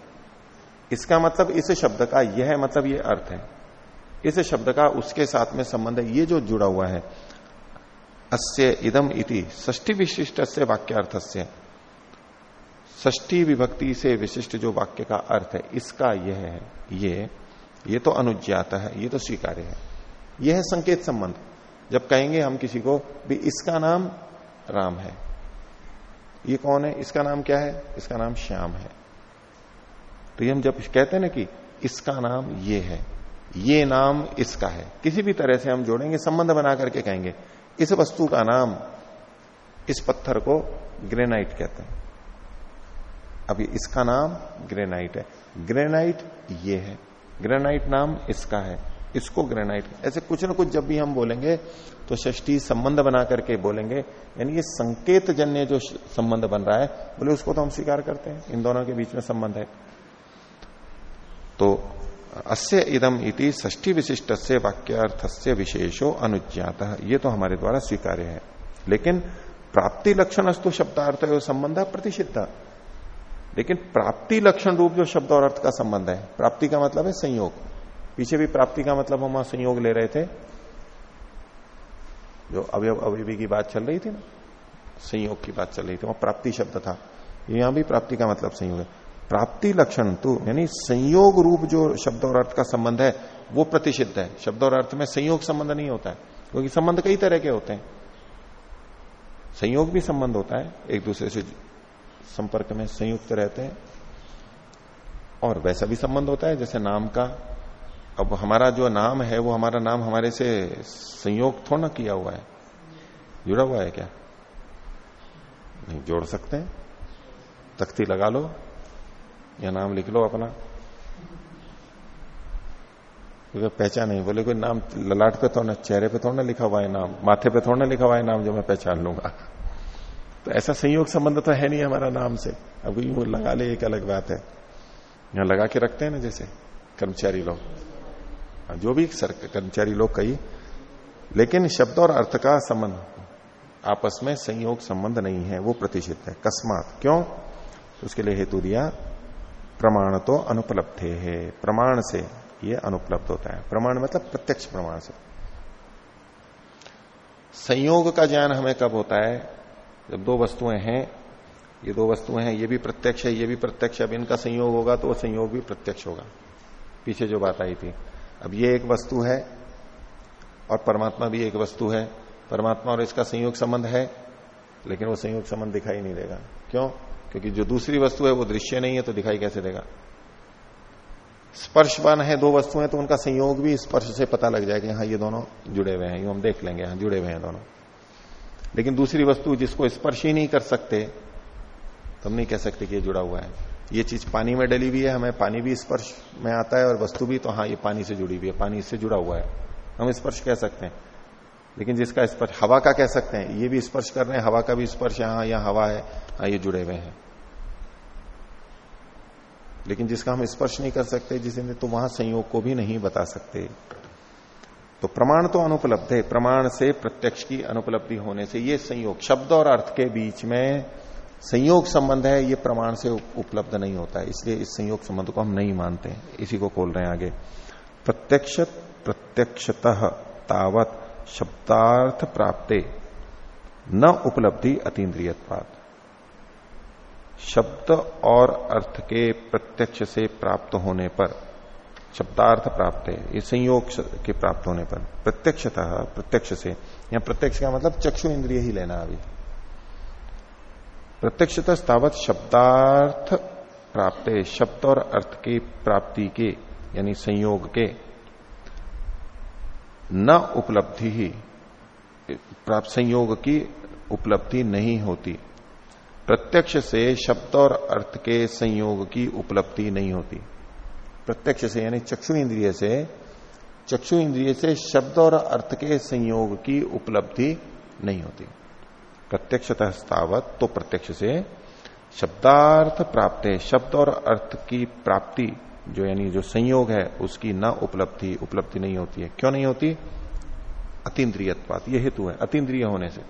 इसका मतलब इस शब्द का यह मतलब ये अर्थ है। इस शब्द का उसके साथ में संबंध है, ये जो जुड़ा हुआ है, अस्य इदम इति ष्ठी विशिष्ट से वाक्यार्थ से ष्ठी विभक्ति से विशिष्ट जो वाक्य का अर्थ है, इसका यह है, ये ये तो अनुज्ञात है, ये तो स्वीकार्य है। यह है संकेत संबंध। जब कहेंगे हम किसी को, भी इसका नाम राम है। ये कौन है? इसका नाम क्या है? इसका नाम श्याम है। तो ये हम जब कहते हैं ना कि इसका नाम ये है ये नाम इसका है। किसी भी तरह से हम जोड़ेंगे, संबंध बना करके कहेंगे, इस वस्तु का नाम इस पत्थर को ग्रेनाइट कहते हैं। अभी इसका नाम ग्रेनाइट है। ग्रेनाइट ये है। ग्रेनाइट नाम इसका है। इसको ग्रेनाइट ऐसे कुछ ना कुछ जब भी हम बोलेंगे तो षष्टी संबंध बना करके बोलेंगे, यानी ये संकेत जन्य जो संबंध बन रहा है, बोले उसको तो हम स्वीकार करते हैं। इन दोनों के बीच में संबंध है। तो अस्य इदम इति ष्ठी विशिष्ट से वाक्यर्थ से विशेषो अनुज्ञात। ये तो हमारे द्वारा स्वीकार्य है। लेकिन प्राप्ति लक्षण अस्तु शब्दार्थ संबंध प्रतिषिद्ध। लेकिन प्राप्ति लक्षण रूप जो शब्द और अर्थ का संबंध है, प्राप्ति का मतलब है संयोग। पीछे भी प्राप्ति का मतलब हम संयोग ले रहे थे। जो अवयव, अवयवी की बात चल रही थी ना, संयोग की बात चल रही थी, वहाँ प्राप्ति शब्द था। यहाँ भी प्राप्ति का मतलब संयोग है। प्राप्ति लक्षण तो यानी संयोग रूप जो शब्द और अर्थ का संबंध है, वो प्रतिषिद्ध है। शब्द और अर्थ में संयोग संबंध नहीं होता है, क्योंकि संबंध कई तरह के होते हैं। संयोग भी संबंध होता है, एक दूसरे से संपर्क में संयुक्त रहते हैं, और वैसा भी संबंध होता है, जैसे नाम का। अब हमारा जो नाम है, वो हमारा नाम हमारे से संयोग थोड़ा किया हुआ है। जुड़ा हुआ है क्या? नहीं, जोड़ सकते हैं। तख्ती लगा लो। या नाम लिख लो अपना। क्योंकि पहचान नहीं बोले कोई नाम ललाट पे थोड़ा चेहरे पे थोड़ा लिखा हुआ है नाम माथे पे थोड़ा लिखा हुआ है नाम जो मैं पहचान लूँगा। तो ऐसा संयोग संबंध तो है नहीं हमारा नाम से। अब यूँ लगा ले एक अलग बात है। यहाँ लगा के रखते हैं ना जैसे कर्मचारी लोग। हाँ, जो भी कर्मचारी लोग कही। लेकिन शब्द और अर्थ का संबंध आपस में संयोग संबंध नहीं है वो प्रतिष्ठित है। कस्मात क्यों? उसके लिए हेतु दिया प्रमाण तो अनुपलब्ध है। प्रमाण से ये अनुपलब्ध होता है। प्रमाण मतलब प्रत्यक्ष प्रमाण से। संयोग का ज्ञान हमें कब होता है? जब दो वस्तुएँ हैं, ये दो वस्तुएँ हैं, ये भी प्रत्यक्ष है, ये भी प्रत्यक्ष अब इनका संयोग होगा तो वो संयोग भी प्रत्यक्ष होगा। पीछे जो बात आई थी, अब ये एक वस्तु है और परमात्मा भी एक वस्तु है। परमात्मा और इसका संयोग संबंध है, लेकिन वो संयोग संबंध दिखाई नहीं देगा। क्यों? क्योंकि जो दूसरी वस्तु है वो दृश्य नहीं है तो दिखाई कैसे देगा? स्पर्शवान है, दो वस्तुएँ तो उनका संयोग भी स्पर्श से पता लग जाएगा हाँ ये दोनों जुड़े हुए हैं, यू हम देख लेंगे हाँ जुड़े हुए हैं दोनों। लेकिन दूसरी वस्तु जिसको स्पर्श ही नहीं कर सकते तो हम नहीं कह सकते कि ये जुड़ा हुआ है। ये चीज़ पानी में डली हुई है, हमें पानी भी स्पर्श में आता है और वस्तु भी तो हाँ ये पानी से जुड़ी हुई है, पानी इससे जुड़ा हुआ है। हम स्पर्श कह सकते हैं। लेकिन जिसका स्पर्श, हवा का कह सकते हैं, ये भी स्पर्श कर रहे हैं, हवा का भी स्पर्श यहाँ, यहाँ हवा है हाँ ये जुड़े हुए हैं। लेकिन जिसका हम स्पर्श नहीं कर सकते, जिसे तो वहाँ संयोग को भी नहीं बता सकते। तो प्रमाण तो अनुपलब्ध है, प्रमाण से प्रत्यक्ष की अनुपलब्धि होने से ये संयोग, शब्द और अर्थ के बीच में संयोग संबंध है, ये प्रमाण से उपलब्ध नहीं होता है इसलिए इस संयोग संबंध को हम नहीं मानते, इसी को खोल रहे हैं आगे। प्रत्यक्ष, प्रत्यक्षतः तावत शब्दार्थ प्राप्ते न उपलब्धि अतीन्द्रियवाद शब्द और अर्थ के प्रत्यक्ष से प्राप्त होने पर शब्दार्थ प्राप्त है ये संयोग के प्राप्त होने पर, प्रत्यक्षतः, प्रत्यक्ष से, या प्रत्यक्ष का मतलब चक्षु इंद्रिय ही लेना अभी। प्रत्यक्षतः स्थावत शब्दार्थ प्राप्त शब्द और अर्थ की प्राप्ति के, यानी संयोग के न उपलब्धि ही, प्राप्त संयोग की उपलब्धि नहीं होती। प्रत्यक्ष से शब्द और अर्थ के संयोग की उपलब्धि नहीं होती। प्रत्यक्ष से यानी चक्षु इंद्रिय से, चक्षु इंद्रिय से शब्द और अर्थ के संयोग की उपलब्धि नहीं होती। प्रत्यक्षतः स्थावत तो प्रत्यक्ष से शब्दार्थ प्राप्त, शब्द और अर्थ की प्राप्ति जो यानी जो संयोग है, उसकी न उपलब्धि उपलब्धि नहीं होती है। क्यों नहीं होती? अतीन्द्रियत्वात ये हेतु है, अतीन्द्रिय होने से।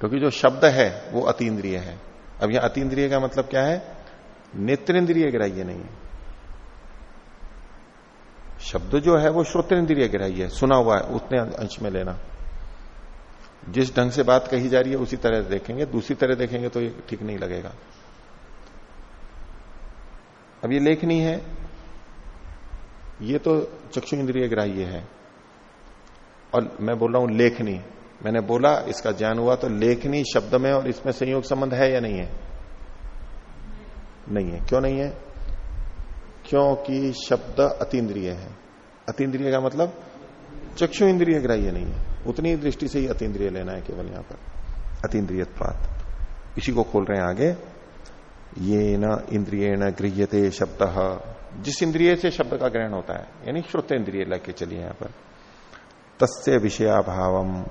क्योंकि जो शब्द है, वो अतीन्द्रिय है। अब यह अतीन्द्रिय का मतलब क्या है? नेत्रेंद्रिय ग्राह्य नहीं है। शब्द जो है, वो श्रोतेंद्रिय ग्राह्य है। सुना हुआ है, उतने अंश में लेना। जिस ढंग से बात कही जा रही है, उसी तरह देखेंगे, दूसरी तरह देखेंगे तो ये ठीक नहीं लगेगा। अब ये लेखनी है। ये तो चक्षु इंद्रिय ग्राह्य है। और मैं बोल रहा हूँ लेखनी। मैंने बोला, इसका ज्ञान हुआ तो लेखनी शब्द में और इसमें संयोग संबंध है या नहीं है? नहीं है। क्यों नहीं है? क्योंकि शब्द अतीन्द्रिय है। अतीन्द्रिय का मतलब चक्षु इंद्रिय ग्राह्य नहीं है। उतनी दृष्टि से ही अतीन्द्रिय लेना है केवल यहाँ पर। अतीन्द्रियवाद इसी को खोल रहे हैं आगे। ये न इंद्रिय न गृहते शब्द। जिस इंद्रिय से शब्द का ग्रहण होता है, यानी श्रोत इंद्रिय लेके चलिए यहाँ पर। तस्य विषयाभावम,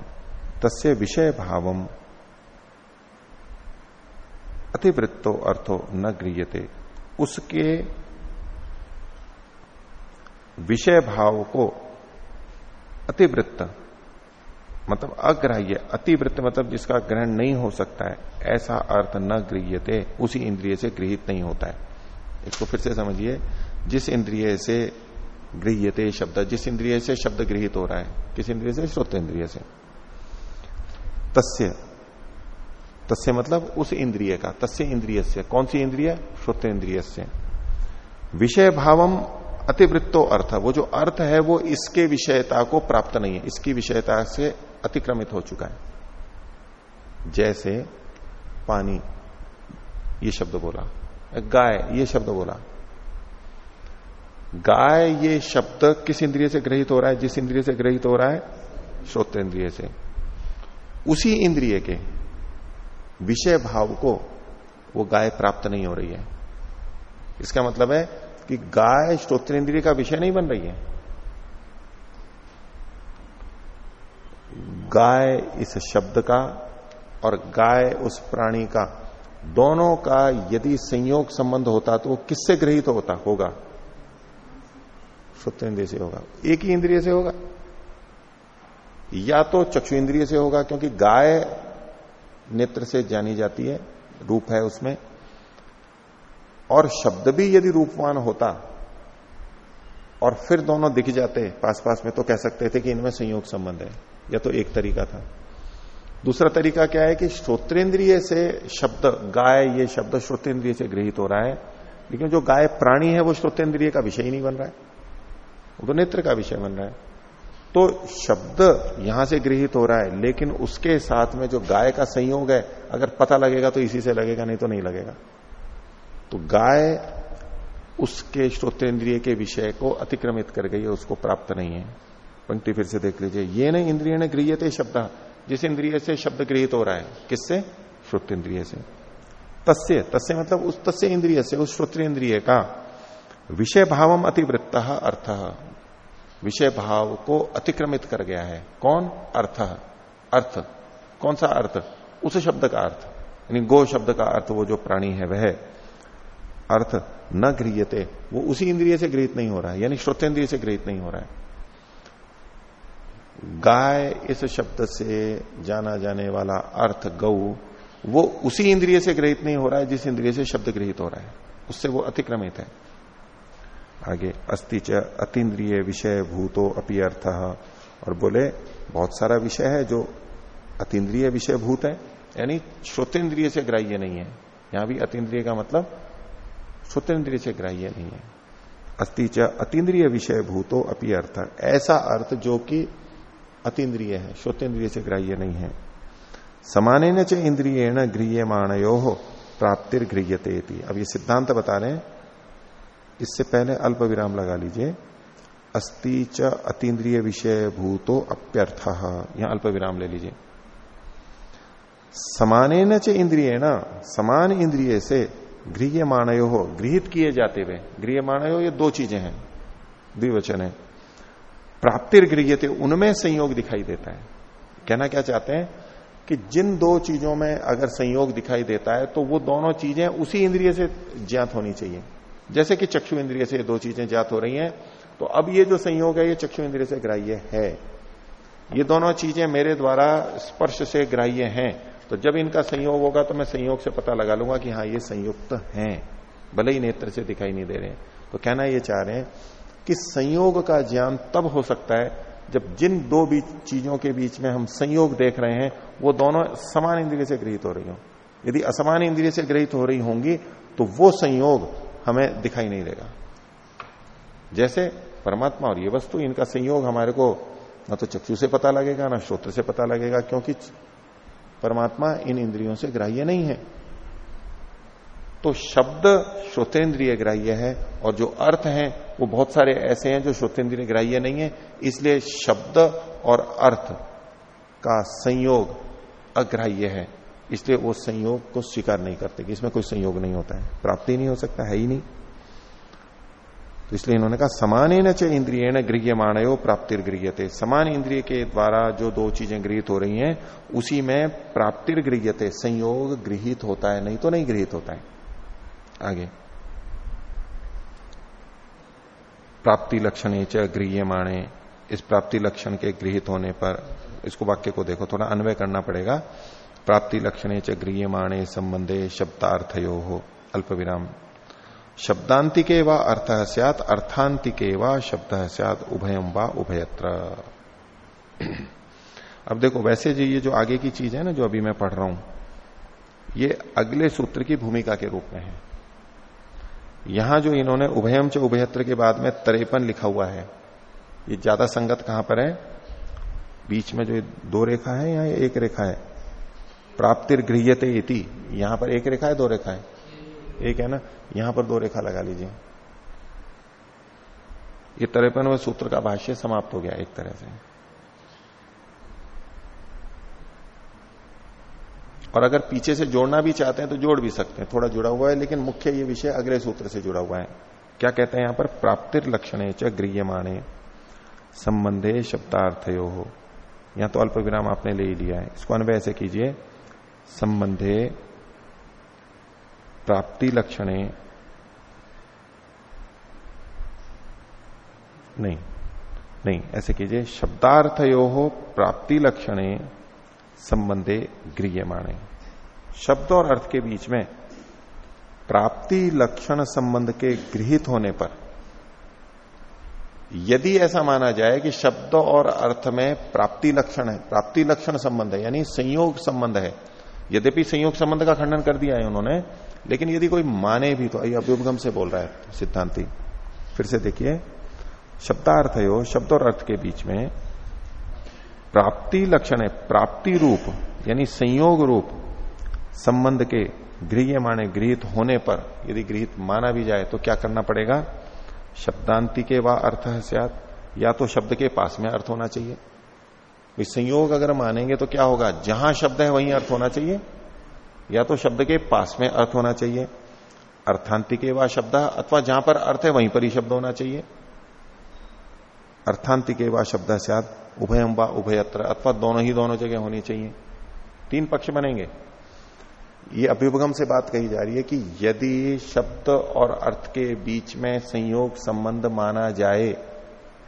तस्य विषय भावम अतिवृत्तो अर्थो न गृहते उसके विषय भाव को अतिवृत्त मतलब अग्राह्य, अतिवृत्त मतलब जिसका ग्रहण नहीं हो सकता है, ऐसा अर्थ न गृह्यते, उसी इंद्रिय से गृहित नहीं होता है। इसको फिर से समझिए, जिस इंद्रिय से गृह्यते शब्द, जिस इंद्रिय से शब्द गृहित हो रहा है, किस इंद्रिय से? श्रोत इंद्रिय से। तस्य। तस्य मतलब उस इंद्रिय का, तस्य इंद्रिय से। कौन सी इंद्रिय? श्रोत इंद्रिय से। विषय भावम अतिवृत्तो अर्थ। वो जो अर्थ है, वो इसके विषयता को प्राप्त नहीं है। इसकी विषयता से अतिक्रमित हो चुका है। जैसे पानी, ये शब्द बोला, गाय, ये शब्द बोला। गाय, ये शब्द किस इंद्रिय से ग्रहित हो रहा है? जिस इंद्रिय से ग्रहित हो रहा है? श्रोत्र इंद्रिय से। उसी इंद्रिय के विषय भाव को वो गाय प्राप्त नहीं हो रही है। इसका मतलब है कि गाय श्रोत्र इंद्रिय का विषय नहीं बन रही है। गाय इस शब्द का और गाय उस प्राणी का दोनों का यदि संयोग संबंध होता तो वो किससे ग्रहित तो होता होगा? श्रोत्र इंद्रिय से होगा। एक ही इंद्रिय से होगा? या तो चक्षु इंद्रिय से होगा, क्योंकि गाय नेत्र से जानी जाती है, रूप है उसमें। और शब्द भी यदि रूपवान होता और फिर दोनों दिख जाते पास पास में तो कह सकते थे कि इनमें संयोग संबंध है। या तो एक तरीका था। दूसरा तरीका क्या है कि श्रोतेंद्रिय से शब्द, गाय, ये शब्द श्रोतेंद्रिय से गृहित हो रहा है, लेकिन जो गाय प्राणी है वो श्रोतेंद्रिय का विषय ही नहीं बन रहा है। वो तो नेत्र का विषय बन रहा है। तो शब्द यहाँ से गृहित हो रहा है, लेकिन उसके साथ में जो गाय का संयोग है, अगर पता लगेगा तो इसी से लगेगा, नहीं तो नहीं लगेगा। तो गाय उसके श्रोतेंद्रिय के विषय को अतिक्रमित कर गई है, उसको प्राप्त नहीं है। पंक्ति फिर से देख लीजिए। ये नहीं इंद्रिय ने गृहते शब्द। जिस इंद्रिय से शब्द गृहित हो रहा है, किससे? श्रोत इंद्रिय से। तस्य। तस्य मतलब उस तस्य इंद्रिय से, उस श्रोत्र इंद्रिय का। विषय भावम अतिवृत्त अर्थ। विषय भाव को अतिक्रमित कर गया है। कौन? अर्थ। अर्थ। कौन सा अर्थ? उस शब्द का अर्थ। यानी गो शब्द का अर्थ, वो जो प्राणी है, वह। अर्थ न गृहते वो उसी इंद्रिय से गृहित नहीं हो रहा है। यानी श्रोतेंद्रिय से गृहित नहीं हो रहा है। गाय इस शब्द से जाना जाने वाला अर्थ गौ, वो उसी इंद्रिय से ग्रहित नहीं हो रहा है, जिस इंद्रिय से शब्द ग्रहित हो रहा है। उससे वो अतिक्रमित है। आगे, अस्ति च अतीन्द्रिय विषय भूतो अपी अर्थ। और बोले, बहुत सारा विषय है जो अतीन्द्रिय विषय भूत है, यानी श्रोतेन्द्रिय से ग्राह्य नहीं है। यहाँ भी अतीन्द्रिय का मतलब श्रोतेन्द्रिय से ग्राह्य नहीं है। अस्ति च अतीन्द्रिय विषय भूतो अपी अर्थ। ऐसा अर्थ जो कि अतीन्द्रिय है, श्रोतेन्द्रिय से ग्राह्य नहीं है। समाने न च इंद्रियण गृह्यमाणयो हो प्राप्तिर गृह्यते अब ये सिद्धांत बता रहे हैं। इससे पहले अल्प विराम लगा लीजिए। अस्ति च अतीन्द्रिय विषय भूतो अप्यर्थ। यहाँ अल्प विराम ले लीजिए। समाने न च इंद्रिय न समान इंद्रिय से गृह माणयो गृहित किए जाते हुए गृह माणयो ये दो चीज़ें हैं, द्विवचन है। प्राप्तिर गृहते उनमें संयोग दिखाई देता है। कहना क्या चाहते हैं? कि जिन दो चीज़ों में अगर संयोग दिखाई देता है तो वो दोनों चीज़ें उसी इंद्रिय से ज्ञात होनी चाहिए। जैसे कि चक्षु इंद्रिय से ये दो चीज़ें ज्ञात हो रही हैं तो अब ये जो संयोग है, ये चक्षु इंद्रिय से ग्राह्य है। ये दोनों चीज़ें मेरे द्वारा स्पर्श से ग्राह्य हैं। तो जब इनका संयोग होगा तो मैं संयोग से पता लगा लूँगा कि हाँ ये संयुक्त हैं। भले ही नेत्र से दिखाई नहीं दे रहे तो कहना ये चाह रहे हैं कि संयोग का ज्ञान तब हो सकता है जब जिन दो बीच चीज़ों के बीच में हम संयोग देख रहे हैं, वो दोनों समान इंद्रिय से ग्रहित हो रही हो। यदि असमान इंद्रिय से ग्रहित हो रही होंगी तो वो संयोग हमें दिखाई नहीं देगा। जैसे परमात्मा और ये वस्तु, इनका संयोग हमारे को ना तो चक्षु से पता लगेगा, ना श्रोत्र से पता लगेगा, क्योंकि परमात्मा इन इंद्रियों से ग्राह्य नहीं है। तो शब्द श्रोतेंद्रिय ग्राह्य है, और जो अर्थ है, वो बहुत सारे ऐसे हैं जो श्रोतेंद्रिय ग्राह्य नहीं है, इसलिए शब्द और अर्थ का संयोग अग्राह्य है, इसलिए वो संयोग को स्वीकार नहीं करते, कि इसमें कोई संयोग नहीं होता है, प्राप्ति नहीं हो सकता, है ही नहीं। तो इसलिए इन्होंने कहा, समान न च इंद्रिय न गृह्यमाणयो प्राप्तिर गृह्यते समान इंद्रिय के द्वारा जो दो चीज़ें गृहित हो रही हैं, उसी में प्राप्तिर गृह्यते संयोग गृहित होता है, नहीं तो नहीं गृहित होता है। आगे। प्राप्ति लक्षण च गृह्यमाणे इस प्राप्ति लक्षण के गृहित होने पर इसको वाक्य को देखो, थोड़ा अन्वय करना पड़ेगा। प्राप्ति लक्षण च गृह्यमाणे संबंधे शब्दार्थयो हो अल्प विराम शब्दांतिके व अर्थ सत अर्थांतिके व शब्द सत उभयम व उभयत्र। अब देखो, वैसे जो ये जो आगे की चीज़ है ना, जो अभी मैं पढ़ रहा हूँ, ये अगले सूत्र की भूमिका के रूप में है। यहाँ जो इन्होंने उभयम च उभयत्र के बाद में तरेपन लिखा हुआ है, ये ज़्यादा संगत कहाँ पर है? बीच में जो दो रेखा है, या एक रेखा है? प्राप्तिर गृहते इति। यहाँ पर एक रेखा है, दो रेखा है? एक है ना? यहाँ पर दो रेखा लगा लीजिए। ये तिरपनवे सूत्र का भाष्य समाप्त हो गया एक तरह से। और अगर पीछे से जोड़ना भी चाहते हैं तो जोड़ भी सकते हैं। थोड़ा जुड़ा हुआ है, लेकिन मुख्य ये विषय अगले सूत्र से जुड़ा हुआ है। क्या कहते हैं यहाँ पर? प्राप्तिर लक्षण च गृहमाणे संबंधे शब्दार्थयो। हो यहाँ तो अल्प विराम आपने ले ही लिया है। इसको अनुभव ऐसे कीजिए। संबंधे प्राप्ति लक्षणे नहीं नहीं, ऐसे कीजिए। शब्दार्थयो हो प्राप्ति लक्षणे संबंधे गृह माने शब्द और अर्थ के बीच में प्राप्ति लक्षण संबंध के गृहित होने पर, यदि ऐसा माना जाए कि शब्द और अर्थ में प्राप्ति लक्षण है, प्राप्ति लक्षण संबंध है, यानी संयोग संबंध है, यद्यपि संयोग संबंध का खंडन कर दिया है उन्होंने, लेकिन यदि कोई माने भी तो अभ्युपगम से बोल रहा है, सिद्धांति। फिर से देखिए शब्दार्थ हो शब्द और अर्थ के बीच में प्राप्ति लक्षण है, प्राप्ति रूप, यानी संयोग रूप, संबंध के गृह माने गृहित होने पर, यदि गृहित माना भी जाए तो क्या करना पड़ेगा? शब्दांति के व अर्थ सियात या तो शब्द के पास में अर्थ होना चाहिए। संयोग अगर मानेंगे तो क्या होगा? जहाँ शब्द है वहीं अर्थ होना चाहिए। या तो शब्द के पास में अर्थ होना चाहिए। अर्थांति के व शब्द, अथवा जहाँ पर अर्थ है वहीं पर ही शब्द होना चाहिए। अर्थांतिके व शब्द सियात उभयम व उभयत्र, अथवा दोनों ही दोनों जगह होनी चाहिए। तीन पक्ष बनेंगे। ये अभ्युपगम से बात कही जा रही है कि यदि शब्द और अर्थ के बीच में संयोग संबंध माना जाए,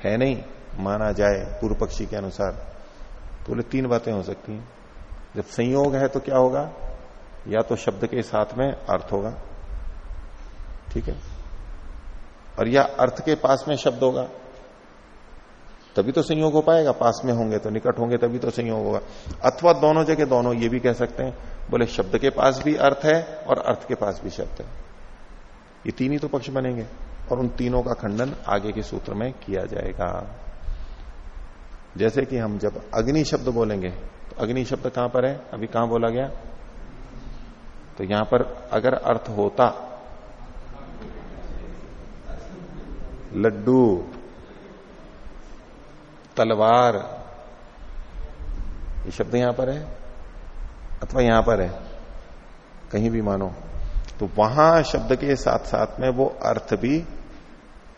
है नहीं, माना जाए पूर्व पक्षी के अनुसार तो बोले तीन बातें हो सकती हैं। जब संयोग है तो क्या होगा? या तो शब्द के साथ में अर्थ होगा। ठीक है? और या अर्थ के पास में शब्द होगा। तभी तो संयोग हो पाएगा, पास में होंगे तो निकट होंगे, तभी तो संयोग होगा। अथवा दोनों जगह दोनों ये भी कह सकते हैं, बोले शब्द के पास भी अर्थ है और अर्थ के पास भी शब्द है। ये तीन ही तो पक्ष बनेंगे, और उन तीनों का खंडन आगे के सूत्र में किया जाएगा। जैसे कि हम जब अग्नि शब्द बोलेंगे तो अग्नि शब्द कहाँ पर है? अभी कहाँ बोला गया? तो यहाँ पर अगर अर्थ होता, लड्डू तलवार। ये शब्द यहाँ पर है? अथवा यहाँ पर है? कहीं भी मानो। तो वहाँ शब्द के साथ साथ में वो अर्थ भी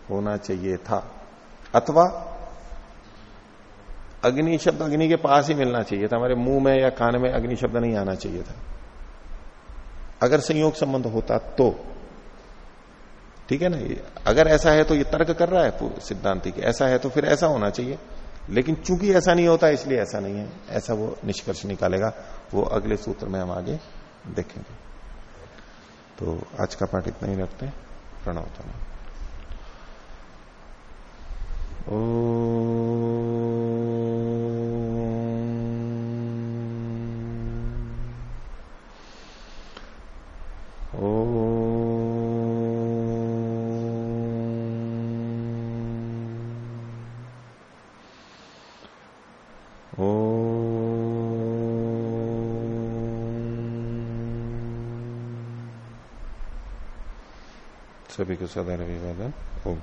होना चाहिए था। अथवा अग्नि शब्द अग्नि के पास ही मिलना चाहिए था। हमारे मुँह में या कान में अग्नि शब्द नहीं आना चाहिए था। अगर संयोग संबंध होता तो। ठीक है ना? अगर ऐसा है तो ये तर्क कर रहा है सिद्धांति की। ऐसा है तो फिर ऐसा होना चाहिए। लेकिन चूँकि ऐसा नहीं होता इसलिए ऐसा नहीं है। ऐसा वो निष्कर्ष निकालेगा। वो अगले सूत्र में हम आगे देखेंगे। तो आज का पाठ इतना ही रखते हैं। प्रणव ओ, ओ सभी को सदा रविवादन ओम